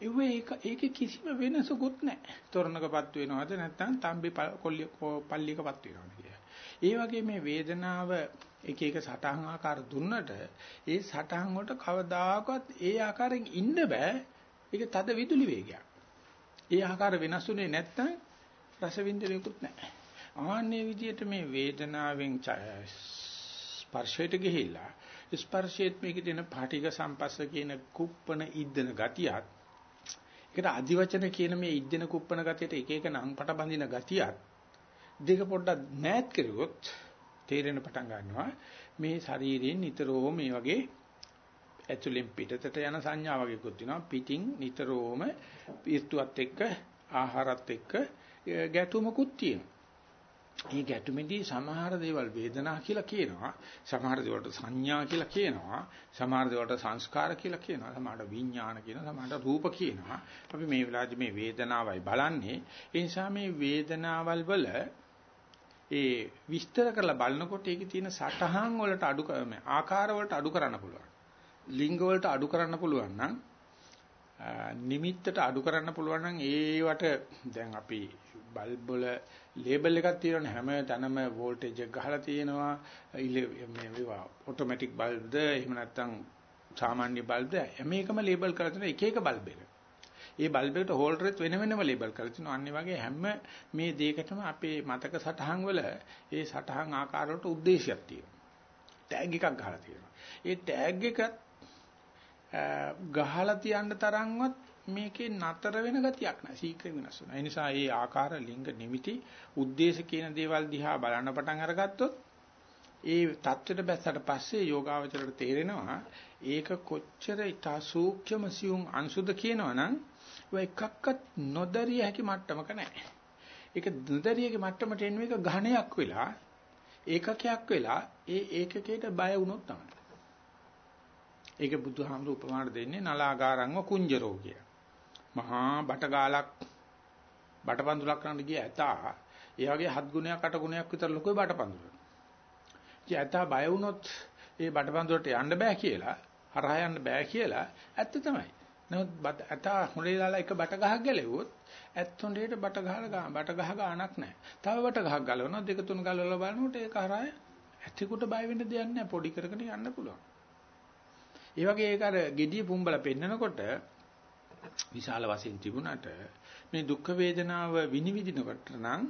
ඒව ඒක ඒකේ කිසිම වෙනසකුත් නැහැ. තොරණකපත් වෙනවද නැත්නම් තම්බි කොල්ලිය පල්ලියකපත් වෙනවද කියලා. ඒ වගේ මේ වේදනාව එක එක සටහන් ආකාර දුන්නට ඒ සටහන් වලට කවදාකවත් ඒ ආකාරයෙන් ඉන්න බෑ. ඒක තද විදුලි වේගයක්. ඒ ආකාර වෙනස්ුනේ නැත්නම් රස විඳිනෙකුත් නැහැ. ආන්නේ විදිහට මේ වේදනාවෙන් ස්පර්ශයට ගිහිල්ලා ස්පර්ශයේත් මේකේ තියෙන පාටික සම්පස්ස කියන කුප්පන ඉද්දන ගතියත් ඒකට අදිවචන කියන මේ ඉද්දෙන කුප්පන ගතියට එක එක නම් පට බඳින ගතියත් දෙක පොඩ්ඩක් මෑත් කරුවොත් තේරෙන පටන් ගන්නවා. මේ ශරීරයෙන් නිතරම මේ වගේ ඇතුලෙන් පිටතට යන සංඥා වගේකුත් තියෙනවා පිටින් නිතරම ඍතුවත් එක්ක ආහාරත් එක්ක ගැටුමකුත් තියෙනවා. මේ ගැටුමේදී සමහර දේවල් වේදනා කියලා කියනවා. සමහර දේවල්ට සංඥා කියලා කියනවා. සමහර දේවල්ට සංස්කාර කියලා කියනවා. සමහරට විඥාන කියනවා. සමහරට රූප කියනවා. අපි මේ වෙලාවේදී මේ වේදනාවයි බලන්නේ. ඒ නිසා මේ වේදනාවල් වල ඒ විස්තර කරලා බලනකොට ඒකේ තියෙන සටහන් වලට අඩු ආකාර වලට අඩු කරන්න පුළුවන්. ලිංග වලට අඩු කරන්න පුළුවන් නම් නිමිත්තට අඩු කරන්න පුළුවන් නම් ඒවට දැන් අපි බල්බ් වල ලේබල් එකක් තියෙනවනේ හැම තැනම වෝල්ටේජ් එක ගහලා තියෙනවා මේ ඒවා ඔටෝමැටික් බල්බ්ද එහෙම නැත්නම් සාමාන්‍ය බල්බ්ද හැම එකම ලේබල් කරලා තියෙන එක එක බල්බ් එක. ඒ බල්බ් එකට හෝල්ඩර් එක වෙන වෙනම ලේබල් කරලා තිනවා. අන්න වගේ හැම මේ දෙයකටම අපේ මතක සටහන් වල ඒ සටහන් ආකාර වලට ಉದ್ದೇಶයක් තියෙනවා. ටැග් එකක් ගහලා තියෙනවා. ඒ ටැග් එකත් ගහලා තියන්න තරම්වත් මේකේ නතර වෙන ගතියක් නැහැ. ශීක්‍ර වෙනස් වෙනවා. ඒ නිසා මේ ආකාර ලිංග නිමිති ಉದ್ದೇಶ කියන දේවල් දිහා බලන්න පටන් අරගත්තොත් ඒ தත්ත්වයට බැස්සට පස්සේ යෝගාවචරයට තේරෙනවා ඒක කොච්චර ඉතා සූක්ෂම සියුම් අංශුද කියනවනම් ඔය එකක්වත් නොදරිය හැකි මට්ටමක නැහැ. ඒක නොදරියගේ මට්ටමට එන්නේ මේක ඝණයක් වෙලා ඒකකයක් වෙලා ඒ ඒකකයට බය වුණොත් තමයි. ඒක බුදුහාමුදුර උපමාන දෙන්නේ නලාගාරංව කුංජරෝ කියලා. මහා බටගාලක් බටපඳුලක් කරන්න ගිය ඇතා ඒ වගේ හත් ගුණයක් අට ගුණයක් විතර ලොකුයි බටපඳුල. ඉතින් ඇතා බය වුණොත් ඒ බටපඳුලට යන්න බෑ කියලා හරහා යන්න බෑ කියලා ඇත්ත තමයි. නමුත් ඇතා හොඳේ දාලා එක බට ගහක් ගැලෙව්වොත් ඇත් හොඳේට බට ගහලා ගා බට ගහ ගානක් නැහැ. තව බට ගහක් ගලවනවා දෙක තුන ගලවලා බලනකොට ඒක හරහා ඇතිකුට බය වෙන්න දෙයක් නැහැ. පොඩි කරගෙන යන්න පුළුවන්. ඒ වගේ ඒක අර gediy පුම්බල පෙන්නකොට විශාල වශයෙන් තිබුණාට මේ දුක් වේදනාව විනිවිදිනකොට නම්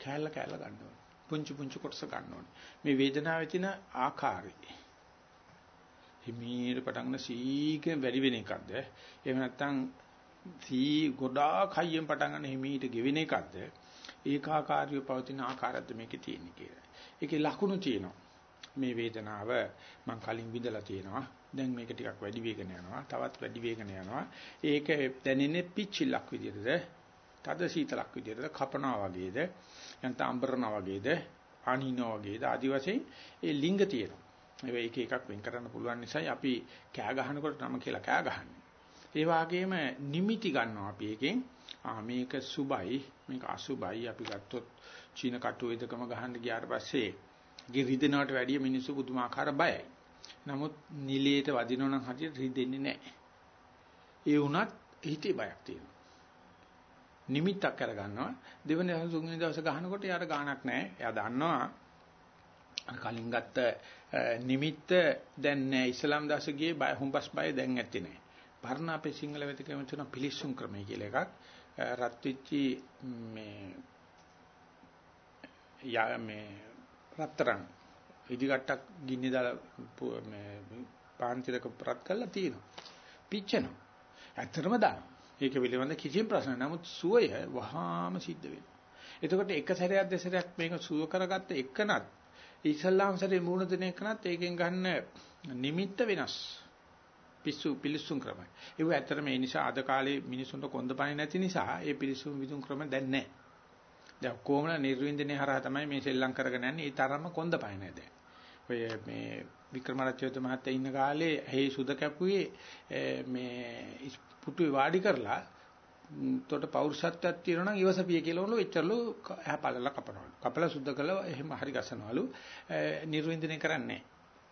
කැලල කැලල ගන්න ඕනේ. පුංචි පුංචි කොටස ගන්න ඕනේ. මේ වේදනාවේ තියෙන ආකාරය. හිමීර පටන් සීකෙන් වැඩි වෙන එකක්ද? එහෙම නැත්නම් සී ගොඩාක් හයියෙන් පටන් ගන්න හිමීට ගෙවෙන එකක්ද? ඒකාකාරීව පවතින ආකාරයක්ද මේකේ තියෙන්නේ කියලා. ඒකේ ලකුණු තියෙනවා. මේ වේදනාව මම කලින් විඳලා තියෙනවා. දැන් මේක ටිකක් වැඩි වේගන යනවා. තවත් වැඩි වේගන යනවා. ඒක දැනෙන්නේ පිච්චිලක් විදිහටද? තද සීතලක් විදිහටද? කපනවා වගේද? නැත්නම් අඹරනවා වගේද? අනිනවා වගේද? ආදි වශයෙන් ඒ ලිංග තියෙනවා. ඒ එක එකක් වෙන් කරන්න පුළුවන් නිසායි අපි කෑ ගහනකොට නම කියලා කෑ ගහන්නේ. ඒ වගේම නිමිති ගන්නවා අපි එකෙන් ආ මේක සුබයි මේක අසුබයි අපි ගත්තොත් චීන කටු වේදකම ගහන්න ගියාට පස්සේ ගේ රිදෙනාට වැඩිය මිනිස්සු පුදුමාකාර බයයි. නමුත් නිලයට වදිනව නම් හරියට රිදෙන්නේ නැහැ. ඒ වුණත් හිතේ බයක් තියෙනවා. නිමිත්තක් කරගන්නවා දෙවෙනි දවස් තුන්වෙනි දවස් ගහනකොට යාර ගාණක් නැහැ. එයා දන්නවා කලින් ගත්ත නිමිත්ත දැන් නැහැ. ඉස්ලාම් දවසේ ගියේ බය හුම්බස් බය දැන් ඇත්තේ නැහැ. පරණ අපේ සිංහල වෙතිකම තියෙන පිලිස්සුම් ක්‍රමය කියලා එකක්. රත් වෙච්චි මේ යා මේ රත්තරන් ඉදිකට්ටක් ගින්නේ දාලා මේ පාන්තිරක ප්‍රත් කරලා තියෙනවා. පිච්චෙනවා. ඇත්තටම දානවා. ඒක පිළිබඳ කිසිම ප්‍රශ්න නමුත් සුවය වහාම සිද්ධ වෙනවා. එතකොට එක සැරයක් දෙසරයක් මේක සුව කරගත්ත එකනත් ඉස්ලාම් සරේ මූණ දෙන එකනත් ඒකෙන් ගන්න නිමිත්ත වෙනස්. පිස්සු පිලිස්සුම් ක්‍රමයි. ඒක ඇත්තටම ඒ නිසා අද කාලේ මිනිසුන්ට කොන්දපණි නැති නිසා ඒ පිලිස්සුම් විදුම් ක්‍රම දැන් නැහැ. දැන් කොහොමද නිර්වින්දනයේ හරහා තමයි මේ සෙල්ලම් කරගෙන යන්නේ. ඒ තරම්ම කොන්දපණි නැහැ දැන්. ඔය මේ වික්‍රමරච්චිත මහත්තයා ඉන්න කාලේ ඇහි සුද කැපුවේ මේ පුටුවේ වාඩි කරලා උතොට පෞරුෂත්වයක් තියෙනවා නම් ඉවසපිය කියලා උනු එච්චරලු ඇහ පළලා කපනවලු. කපලා සුද්ධ කළා එහෙම හරි ගසනවලු. නිර්වින්දනය කරන්නේ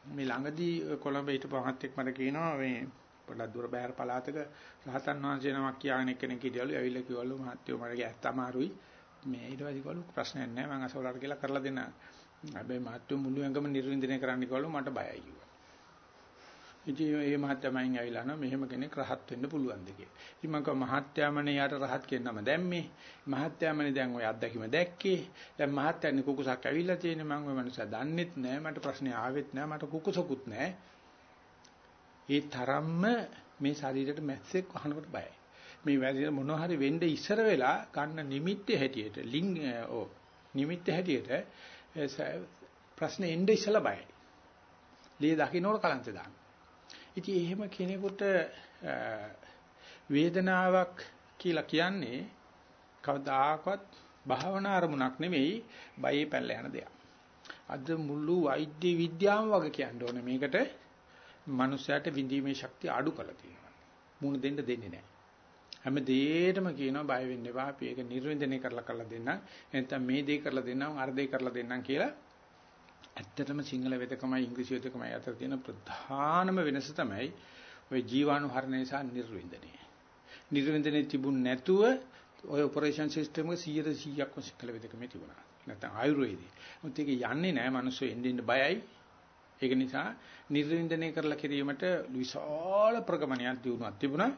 මේ ළඟදී කොළඹ හිටපු මහත්තයෙක් මට කියනවා මේ පොඩක් දුර බෑර පළාතක රහතන් වහන්සේ නමක් කියාගෙන කෙනෙක් හිටියලු ඇවිල්ලා කිව්වලු මහත්තයෝ මට ඇත්ත අමාරුයි මේ ඊට පස්සේ කිව්වලු ප්‍රශ්නයක් නැහැ මම අසවලට කියලා කරලා දෙන්න හැබැයි මහත්තයෝ මුළු ඇඟම නිර්වින්දනය කරන්න කිව්වලු මට බයයි කිව්වා ඉතින් මේ මහත්තයමයින් ඇවිල්ලා නෝ මෙහෙම කෙනෙක් රහත් වෙන්න පුළුවන්ද කියලා. ඉතින් මම කිව්වා මහත්තයාමනේ යාට රහත් කියන නම දැම්මේ. මහත්තයාමනේ දැන් ওই අත්දැකීම දැක්කේ. දැන් මහත්තයන්නේ කුකුසක් ඇවිල්ලා තියෙන්නේ මම ওই මනුස්සයා දන්නෙත් නෑ මට ප්‍රශ්නේ ආවෙත් නෑ මට කුකුසකුත් නෑ. ඒ තරම්ම මේ ශරීරයට මැස්සෙක් වහනකොට බයයි. මේ වැඩි මොන හරි වෙන්න ඉස්සර වෙලා ගන්න නිමිත්තේ හැටියට ලිංග ඕ නිමිත්තේ හැටියට ප්‍රශ්නේ එන්නේ ඉස්සලා බයයි. ලී දකින්නකොට කලන්ත දාන්න. ඉතින් එහෙම කෙනෙකුට වේදනාවක් කියලා කියන්නේ කවදාකවත් භාවනා අරමුණක් නෙමෙයි බයේ පැල්ල යන දෙයක්. අද මුළු වෛද්‍ය විද්‍යාවම වගේ කියන්න ඕනේ මේකට මනුස්සයාට විඳීමේ ශක්තිය අඩු කරලා තියෙනවා. මුණ දෙන්න දෙන්නේ නැහැ. හැම දෙයකටම කියනවා බය වෙන්න එපා අපි ඒක නිර්වින්දනය කරලා කරලා දෙන්නම්. නැත්නම් මේ දේ කරලා දෙන්නම් අර දේ කරලා දෙන්නම් කියලා ඇත්තටම සිංහල වෙදකමයි ඉංග්‍රීසි වෙදකමයි අතර තියෙන ප්‍රධානම වෙනස තමයි ওই ජීවාණුහරණය සහ නිර්වින්දනය. නිර්වින්දනයේ තිබුණ නැතුව ඔය ඔපරේෂන් සිස්ටම් එක 100%ක්ම සිංහල වෙදකමේ තිබුණා. නැත්නම් ආයුර්වේදේ. මොකද ඒක යන්නේ නැහැ මිනිස්සු එන්න බයයි. ඒක නිසා නිර්වින්දනය කරලා කිරීමට විශාල ප්‍රගමනයක් දිනුවක් තිබුණා.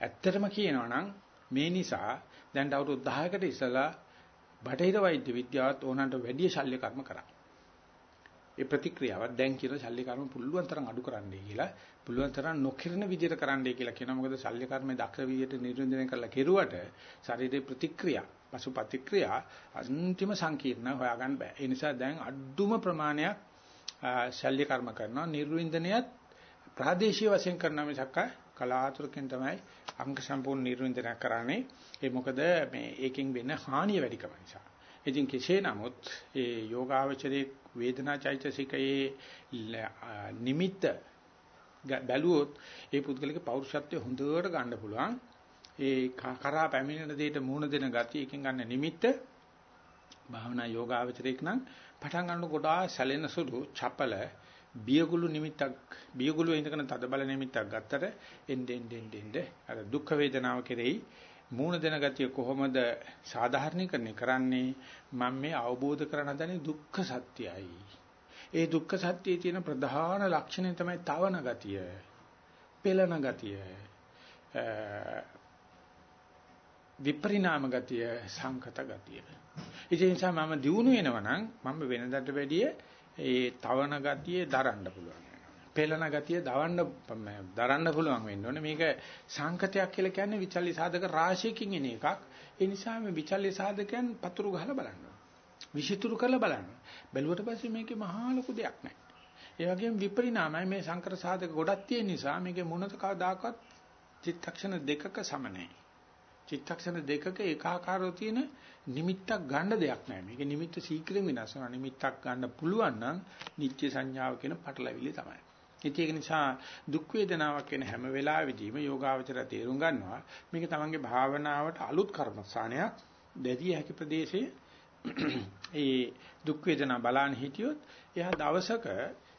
ඇත්තටම කියනවා නම් මේ නිසා දැන් අවුරුදු 10කට ඉස්සලා බටහිර වෛද්‍ය විද්‍යාවත් ඕනන්ට වැඩි ශල්‍ය කර්ම කරා. ඒ ප්‍රතික්‍රියාවක් දැන් කියන ශල්‍ය කර්ම පුළුවන් තරම් අඩු කරන්නයි කියලා පුළුවන් තරම් නොකිරන විදිහට කරන්නයි කියලා කියනවා. මොකද ශල්‍ය කර්මයේ දක්ෂ විදිහට නිර්වචනය කරලා කෙරුවට ශරීරයේ ප්‍රතික්‍රියා පසු ප්‍රතික්‍රියා අන්තිම සංකීර්ණ හොයාගන්න බෑ. ඒ නිසා දැන් අඩුම ප්‍රමාණයක් ශල්‍ය කර්ම කරනවා. නිර්වින්දනයත් ප්‍රාදේශීය වශයෙන් කරනවා මිසක් කලාතුරකින් තමයි අංග සම්පූර්ණ නිර්වින්දනය කරන්නේ ඒ මොකද මේ ඒකෙන් වෙන හානිය වැඩිකම නිසා ඉතින් කෙසේ නමුත් ඒ යෝගාවචරයේ වේදනා චෛතසිකයේ නිමිත්ත බැලුවොත් ඒ පුද්ගලික පෞරුෂත්වය හොඳට ගන්න පුළුවන්. ඒ කරා පැමිණෙන දෙයට මුහුණ දෙන gati එකෙන් ගන්න නිමිත්ත භාවනා යෝගාවචරයක් නම් පටන් ගන්න ගොඩාක් සැලෙන සුළු චපල බියගුළු නිමිත්තක් බියගුළු ඉඳගෙන තද බල නිමිත්තක් ගත්තට එන්නේ එන්නේ එන්නේ අර දුක් වේදනාව කෙරෙහි මූණ දෙන ගතිය කොහොමද සාධාරණීකරණය කරන්නේ? මම මේ අවබෝධ කරන දන්නේ දුක්ඛ සත්‍යයි. ඒ දුක්ඛ සත්‍යයේ තියෙන ප්‍රධාන ලක්ෂණය තමයි තවන ගතිය පෙළන ගතිය විපරිණාම ගතිය සංකත ගතිය. ඒ නිසා මම දිනු වෙනවා නම් මම වෙනදට වැඩිය ඒ තවන ගතිය දරන්න පුළුවන් පෙළන ගතිය දවන්න දරන්න පුළුවන් වෙන්න ඕනේ. මේක සංකතයක් කියලා කියන්නේ විචල්්‍ය සාධක රාශියකින් එන එකක්. ඒ නිසා මේ විචල්්‍ය සාධකයන් පතුරු ගහලා බලන්න විෂිතුරු කරලා බලන්න. බැලුවට පස්සේ මේකේ මහා ලොකු දෙයක් නැහැ. ඒ වගේම විපරිණාමයි මේ සංකර සාධක ගොඩක් තියෙන නිසා මේකේ මොනත කවදාකවත් චිත්තක්ෂණ දෙකක සම නැහැ. චිත්තක්ෂණ දෙකක ඒකාකාරව තියෙන නිමිත්තක් ගන්න දෙයක් නැහැ. මේක නිමිත්ත ශීක්‍රයෙන් වෙනස් වෙනවා. නිමිත්තක් ගන්න පුළුවන් නම් නිත්‍ය සංඥාව කියන පටලවිලි තමයි. ඉතින් ඒක නිසා දුක් වේදනාවක් වෙන හැම වෙලාවෙදීම යෝගාවචර තේරුම් ගන්නවා මේක තමන්ගේ භාවනාවට අලුත් කර්මස්ථානයක් දැරිය හැකි ප්‍රදේශයේ ඒ දුක් වේදනා බලන්න හිටියොත් එයා දවසක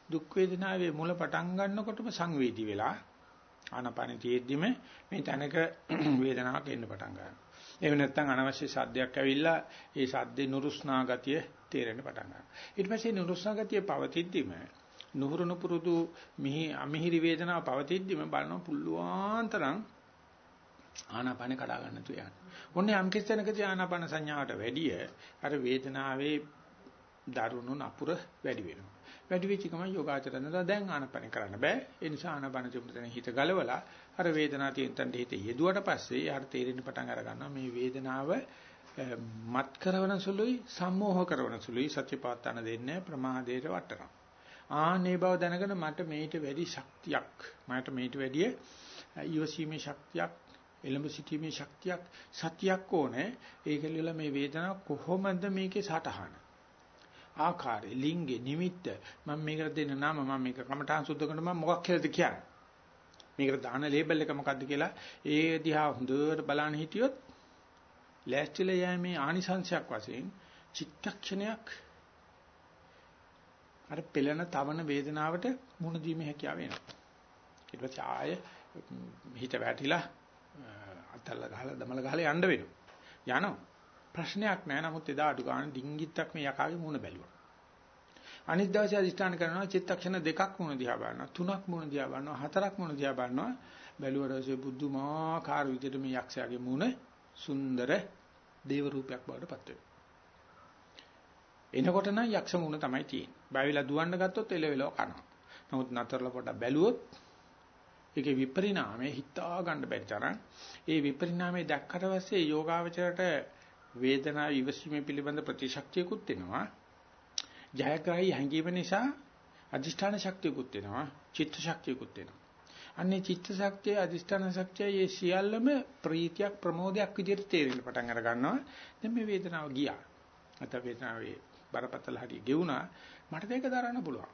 දුක් වේදනාවේ මුල පටන් ගන්නකොටම සංවේදී වෙලා ආනපන තියෙද්දිම මේ තැනක වේදනාවක් එන්න පටන් ගන්නවා. එහෙම නැත්නම් අනවශ්‍ය සද්දයක් ඇවිල්ලා ඒ සද්දේ නුරුස්නා ගතිය තේරෙන්න පටන් ගන්නවා. ඊට පස්සේ නුරුස්නා ගතිය පවතිද්දිම නුහුරුණු පුරුදු මිහි අමිහිරි වේදනාව පවතිද්දිම බලන පුළුවන් තරම් ආනාපානේ කඩා ගන්න තු යන්න. ඔන්නේ යම් කිසිතැනකදී ආනාපාන සංඥාවට වැඩිය අර වේදනාවේ දරුණු නපුර වැඩි වෙනවා. වැඩි වෙච්ච ගමන් යෝගාචරණලා දැන් ආනාපාන කරන්න බෑ. ඒ නිසා ආනාපාන චුම්බතන හිත ගලවලා අර වේදනාව තියෙන තැනට හිත යෙදුවට පස්සේ යාට තේරෙන්න පටන් අර ගන්නවා මේ වේදනාව මත් කරවන සුළුයි සම්මෝහ කරවන සුළුයි සත්‍යපාතන දෙන්නේ ප්‍රමාදයට වටනවා. ආනේ බව දැනගෙන මට මේට වැඩි ශක්තියක් මට මේට වැඩි ඊවසීමේ ශක්තියක් එළඹ සිටීමේ ශක්තියක් සතියක් ඕනේ ඒකෙල්ල මේ වේදනාව කොහොමද මේකේ සටහන ආකාරය ලිංගේ නිමිත්ත. මම මේකට දෙන්න නම මම මේක කමඨාන් සුද්ධ කරන මම මොකක් කියලාද කියන්නේ? මේකට දාන ලේබල් එක මොකද්ද කියලා ඒ දිහා හොඳට බලන්න හිටියොත් ලෑස්තිලා යෑමේ ආනිසංශයක් වශයෙන් චිත්තක්ෂණයක්. අර පෙළෙන තවන වේදනාවට මුණ දීමේ හැකියාව වෙනවා ඊට පස්සේ ආය හිත වැටිලා අතල්ලා ගහලා දමලා ගහලා යන්න වෙනවා. යනවා. ප්‍රශ්නයක් නැහැ නමුත් එදා අඩු ගන්න ඩිංගිත්තක් මේ යකාගේ මුණ බැලුවා. අනිත් දවසේ අදිස්ථාන කරනවා චිත්තක්ෂණ දෙකක් මුණ දිහා බලනවා. තුනක් මුණ දිහා බලනවා. හතරක් මුණ දිහා බලනවා. බැලුවට පස්සේ බුද්ධමාකාර විදිහට මේ යක්ෂයාගේ මුණ සුන්දර දේව රූපයක් බවට පත් වෙනවා. එනකොට නම් යක්ෂ මුණ තමයි තියෙන්නේ. බයවිලා දුවන්න ගත්තොත් එලෙවෙලව කනවා. නමුත් නතරලා පොඩ බැලුවොත් ඒකේ විපරිණාමය හිතා ගන්න බැරි තරම් ඒ විපරිණාමය දැක්කට පස්සේ යෝගාවචරයට වේදනාව ඉවසීම පිළිබඳ ප්‍රතිශක්තියකුත් එනවා. ජයග්‍රහී හැඟීම නිසා අදිෂ්ඨාන ශක්තියකුත් එනවා. චිත්ත ශක්තියකුත් එනවා. අන්නේ චිත්ත ශක්තිය අදිෂ්ඨාන ශක්තිය මේ සියල්ලම ප්‍රීතියක් ප්‍රමෝදයක් විදිහට තේරෙන්න පටන් අර ගන්නවා. දැන් මේ වේදනාව ගියා. අත වේදනාවේ බරපතල හරිය ගෙවුනා. මට මේක දරන්න පුළුවන්.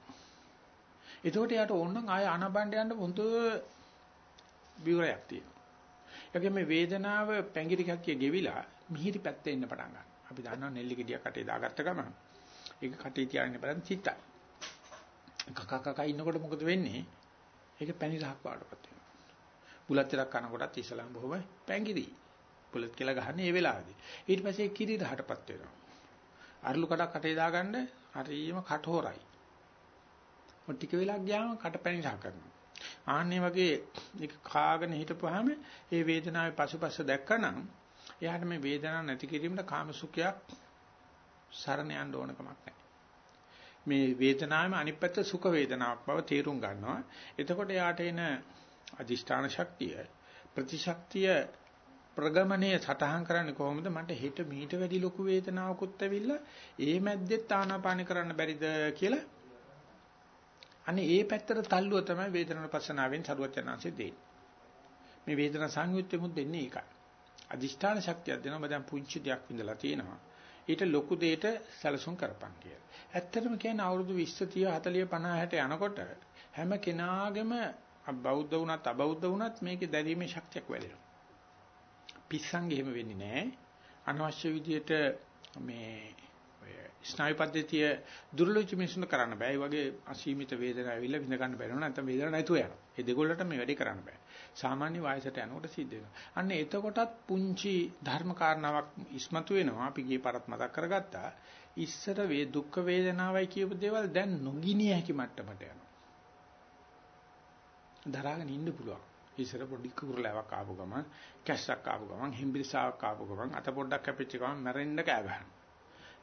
එතකොට යාට ඕනනම් ආය අනබණ්ඩ යන්න හොඳ විවරයක් තියෙනවා. ඒකෙම මේ වේදනාව පැංගිරි කක්කිය ගෙවිලා මිහිරි පැත්තේ ඉන්න පටන් ගන්නවා. අපි දන්නවා නෙල්ලි ගෙඩියක් කටේ දාගත්ත ගමන් ඒක කටේ තියාගෙන බලන් චිත්තයි. කක කක ඉන්නකොට මොකද වෙන්නේ? ඒක පැණි රහක් වඩපත් වෙනවා. බුලත් ටිකක් කනකොටත් ඉස්සලම් බොහොම පැංගිරි. බුලත් කියලා ගහන්නේ ඒ වෙලාවේදී. ඊට පස්සේ කිරි රහටපත් වෙනවා. අරලු කඩක් කටේ දාගන්න හරියම කටහොරයි. මො ටික වෙලක් ගියාම කට පැණි රහ කරනවා. ආන්නේ වගේ ඒක කාගෙන හිටපුවාම ඒ වේදනාවේ පසුපස දැක්කනම් එයාට මේ වේදනාව නැති කිරීමට කාම සුඛයක් සරණ යන්න ඕන කමක් නැහැ. මේ වේදනාවේම අනිත් පැත්ත සුඛ වේදනාවක් බව තේරුම් ගන්නවා. එතකොට යාට එන අදිෂ්ඨාන ශක්තිය ප්‍රතිශක්තිය ප්‍රගමණය සටහන් කරන්නේ කොහොමද මට හෙට මීට වැඩි ලොකු වේදනාවකුත් ඇවිල්ලා ඒ මැද්දෙත් ආනාපාන කරන්න බැරිද කියලා අනේ ඒ පැත්තට තල්ලුව තමයි වේදනාන පස්සනාවෙන් සරුවචනාංශය දෙන්නේ. මේ වේදනා සංයුත්තෙමුත් දෙන්නේ ඒකයි. අදිෂ්ඨාන ශක්තියක් දෙනවා දැන් පුංචි දෙයක් විඳලා තියෙනවා. ඊට ලොකු දෙයක සැලසුම් කරපන් කියලා. ඇත්තටම කියන්නේ අවුරුදු 20 30 40 50 60 යනකොට හැම කෙනාගේම බෞද්ධ වුණත් අබෞද්ධ වුණත් මේකේ දැරීමේ ශක්තියක් වැඩෙනවා. පිස්සන්ගේ එහෙම වෙන්නේ නැහැ. අනවශ්‍ය විදියට මේ ස්නායු පද්ධතිය දුර්ලභ මිනිසුන්ට කරන්න බෑ. ඒ වගේ අසීමිත වේදනාව ඇවිල්ලා විඳ ගන්න බැරි වුණා නැත්නම් වේදනාවක් නැතුව යනවා. ඒ දෙගොල්ලට මේ වැඩේ කරන්න බෑ. සාමාන්‍ය වයසට යනකොට සිද්ධ වෙනවා. අන්න එතකොටත් පුංචි ධර්ම කාරණාවක් ඉස්මතු වෙනවා. අපි ගියේ පරත් මතක් කරගත්තා. ඉස්සර වේ දුක් වේදනාවයි කියපු දේවල් දැන් නොගිනිය හැකි මට්ටමට යනවා. දරාගෙන ඉන්න පුළුවන්. ඉස්සර පොඩි කුරුලාවක් ආපු ගමන්, කැස්සක් ආපු ගමන්, හිම්බිරිසාවක් ආපු ගමන්, අත පොඩ්ඩක් කැපිච්ච ගමන් මැරෙන්න කෑ ගහනවා.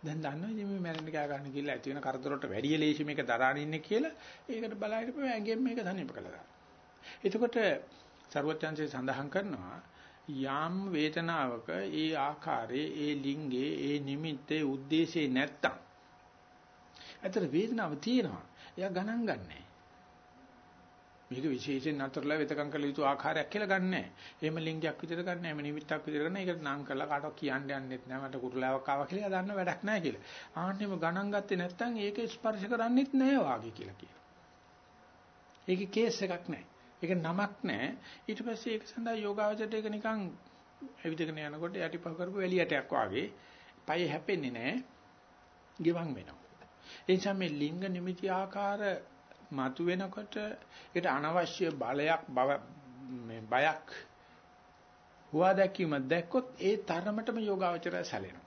දැන් දන්නවා ඉතින් මේ මැරෙන්න කෑ ගන්න කියලා ඇති වෙන කරදරවලට වැඩි ලේසි මේක දරාගෙන ඉන්නේ කියලා ඒකට බලාගෙන ඇඟෙන් මේක තනියම කළා දාන්න. එතකොට සරුවචාන්සේ සඳහන් කරනවා යම් වේදනාවක ඒ ආකාරයේ ඒ ලිංගේ ඒ නිමිත්තේ ಉದ್ದೇಶේ නැත්තම් ඇතර වේදනාව තියෙනවා. එයා ගණන් ගන්නෑ. මේක විශේෂයෙන් නතරලා වෙතකම් කළ යුතු ආකාරයක් කියලා ගන්නෑ. එහෙම ලිංගයක් විතර ගන්නෑ. එහෙම නිමිත්තක් විතර ගන්න. ඒකට නම් කරලා කාටවත් කියන්න යන්නෙත් නෑ. මට කුරුලාවක් ආවා කියලා දන්න වැඩක් නෑ කියලා. ආන්නෙම ගණන් ගත්තේ නැත්තම් ඒක ස්පර්ශ කරන්නෙත් නෑ වාගේ කියලා කියනවා. ඒකේ කේස් එකක් නෑ. ඒක නමක් නෑ. ඊට පස්සේ ඒක සඳහා යෝගාවචරයට ඒක නිකන් ඇවිදගෙන යනකොට යටිපහ කරපු එළියටයක් වාගේ පය හැපෙන්නේ නෑ. ගිවන් වෙනවා. ඒ නිසා මේ ලිංග නිමිති ආකාර මතු වෙනකොට ඒකට අනවශ්‍ය බලයක් බව මේ බයක් හුවා දැකීම දැක්කොත් ඒ තරමටම යෝගාවචරය සැලෙනවා.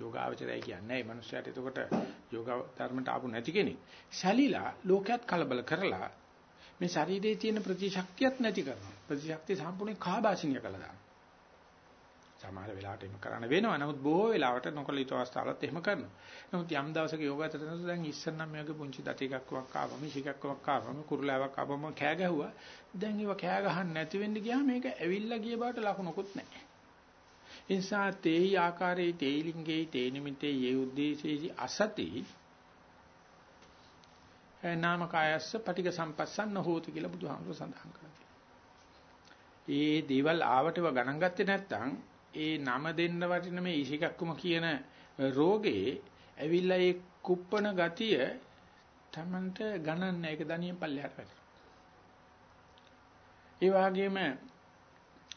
යෝගාවචරය කියන්නේ මේ මනුස්සයාට එතකොට යෝග ධර්මයට ආපු නැති කෙනෙක්. සැලිලා ලෝකයක් කලබල කරලා මේ ශරීරයේ තියෙන ප්‍රතිශක්තියත් නැති කරනවා. ප්‍රතිශක්තිය සම්පූර්ණයෙන් කාබාසිනිය කළා දානවා. සමහර වෙලාවට එහෙම කරන්න වෙනවා. නමුත් බොහෝ වෙලාවට නොකල යුතු අවස්ථාවලත් එහෙම කරනවා. නමුත් යම් දවසක යෝගාචරණය දැන් ඉස්සර නම් මේ වගේ පුංචි දත එකක් වක් ආවම, ශිකක් වක් ආවම, කුරුලාවක් ආවම කෑ ගැහුවා. දැන් ඒව කෑ ගහන්න නැති වෙන්න ගියාම මේක ඇවිල්ලා ගිය බවට ලකුණකුත් නැහැ. ඒ නිසා තේහි ආකාරයේ තේලිංගේ තේනිමිතේ යේ උද්දේශේසි අසති නාම කායස්ස පටික සම්පස්සන්න හෝති කියලා බුදුහාමුදුර සඳහන් කරා. ඒ දේවල් ආවටව ගණන් ගත්තේ නැත්නම් ඒ නම දෙන්න වටින මේ ඉසිකක්කම කියන රෝගේ ඇවිල්ලා ඒ කුප්පන ගතිය Tamanට ගණන් නැහැ ඒක දනියෙන් පල්ලෙහාට වැටෙනවා. ඒ වගේම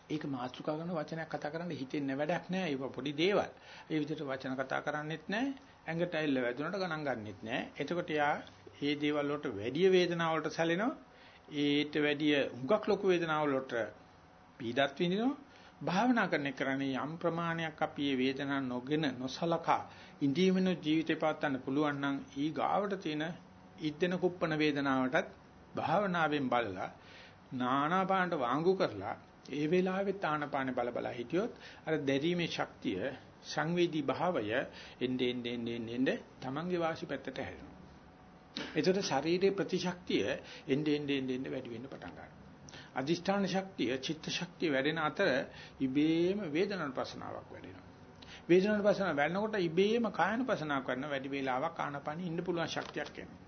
ඒක මාතෘකා කරන වචනයක් කතා කරන්න හිතෙන්නේ වැඩක් නෑ ඒක පොඩි දේවල්. ඒ විදිහට වචන කතා කරන්නෙත් නෑ ඇඟට ඇල්ල වැදුනට ගණන් ගන්නෙත් නෑ. එතකොට යා මේ දේවල් වලට වැඩි වේදනාව වලට සැලෙනවා. ඊට වැඩිය හුඟක් ලොකු වේදනාව වලට පීඩත් විඳිනවා. භාවනා කරන කරන්නේ යම් ප්‍රමාණයක් අපි මේ වේදනා නොගෙන නොසලකා ඉඳීමන ජීවිතේ පාත්තන්න පුළුවන් නම් ඊ ගාවට තියෙන ඉද්දෙන කුප්පන වේදනාවටත් භාවනාවෙන් බලලා නානාපානට වාංගු කරලා ඒ වෙලාවේ තානපාන බල බල හිටියොත් අර දැරීමේ ශක්තිය සංවේදී භාවය එන්නේ එන්නේ එන්නේ තමන්ගේ වාසි පැත්තට හැරෙනවා. ඒකට ශරීරයේ ප්‍රතිශක්තිය එන්නේ එන්නේ එන්නේ වැඩි වෙන්න පටන් ගන්නවා. අදිෂ්ඨාන ශක්තිය, චිත්ත ශක්තිය වැඩෙන අතර ඉබේම වේදනානුපසනාවක් වැඩෙනවා. වේදනානුපසනාව වැඩනකොට ඉබේම කායනුපසනාවක් කරන වැඩි වේලාවක් ආනපනින් ඉන්න පුළුවන් ශක්තියක් එනවා.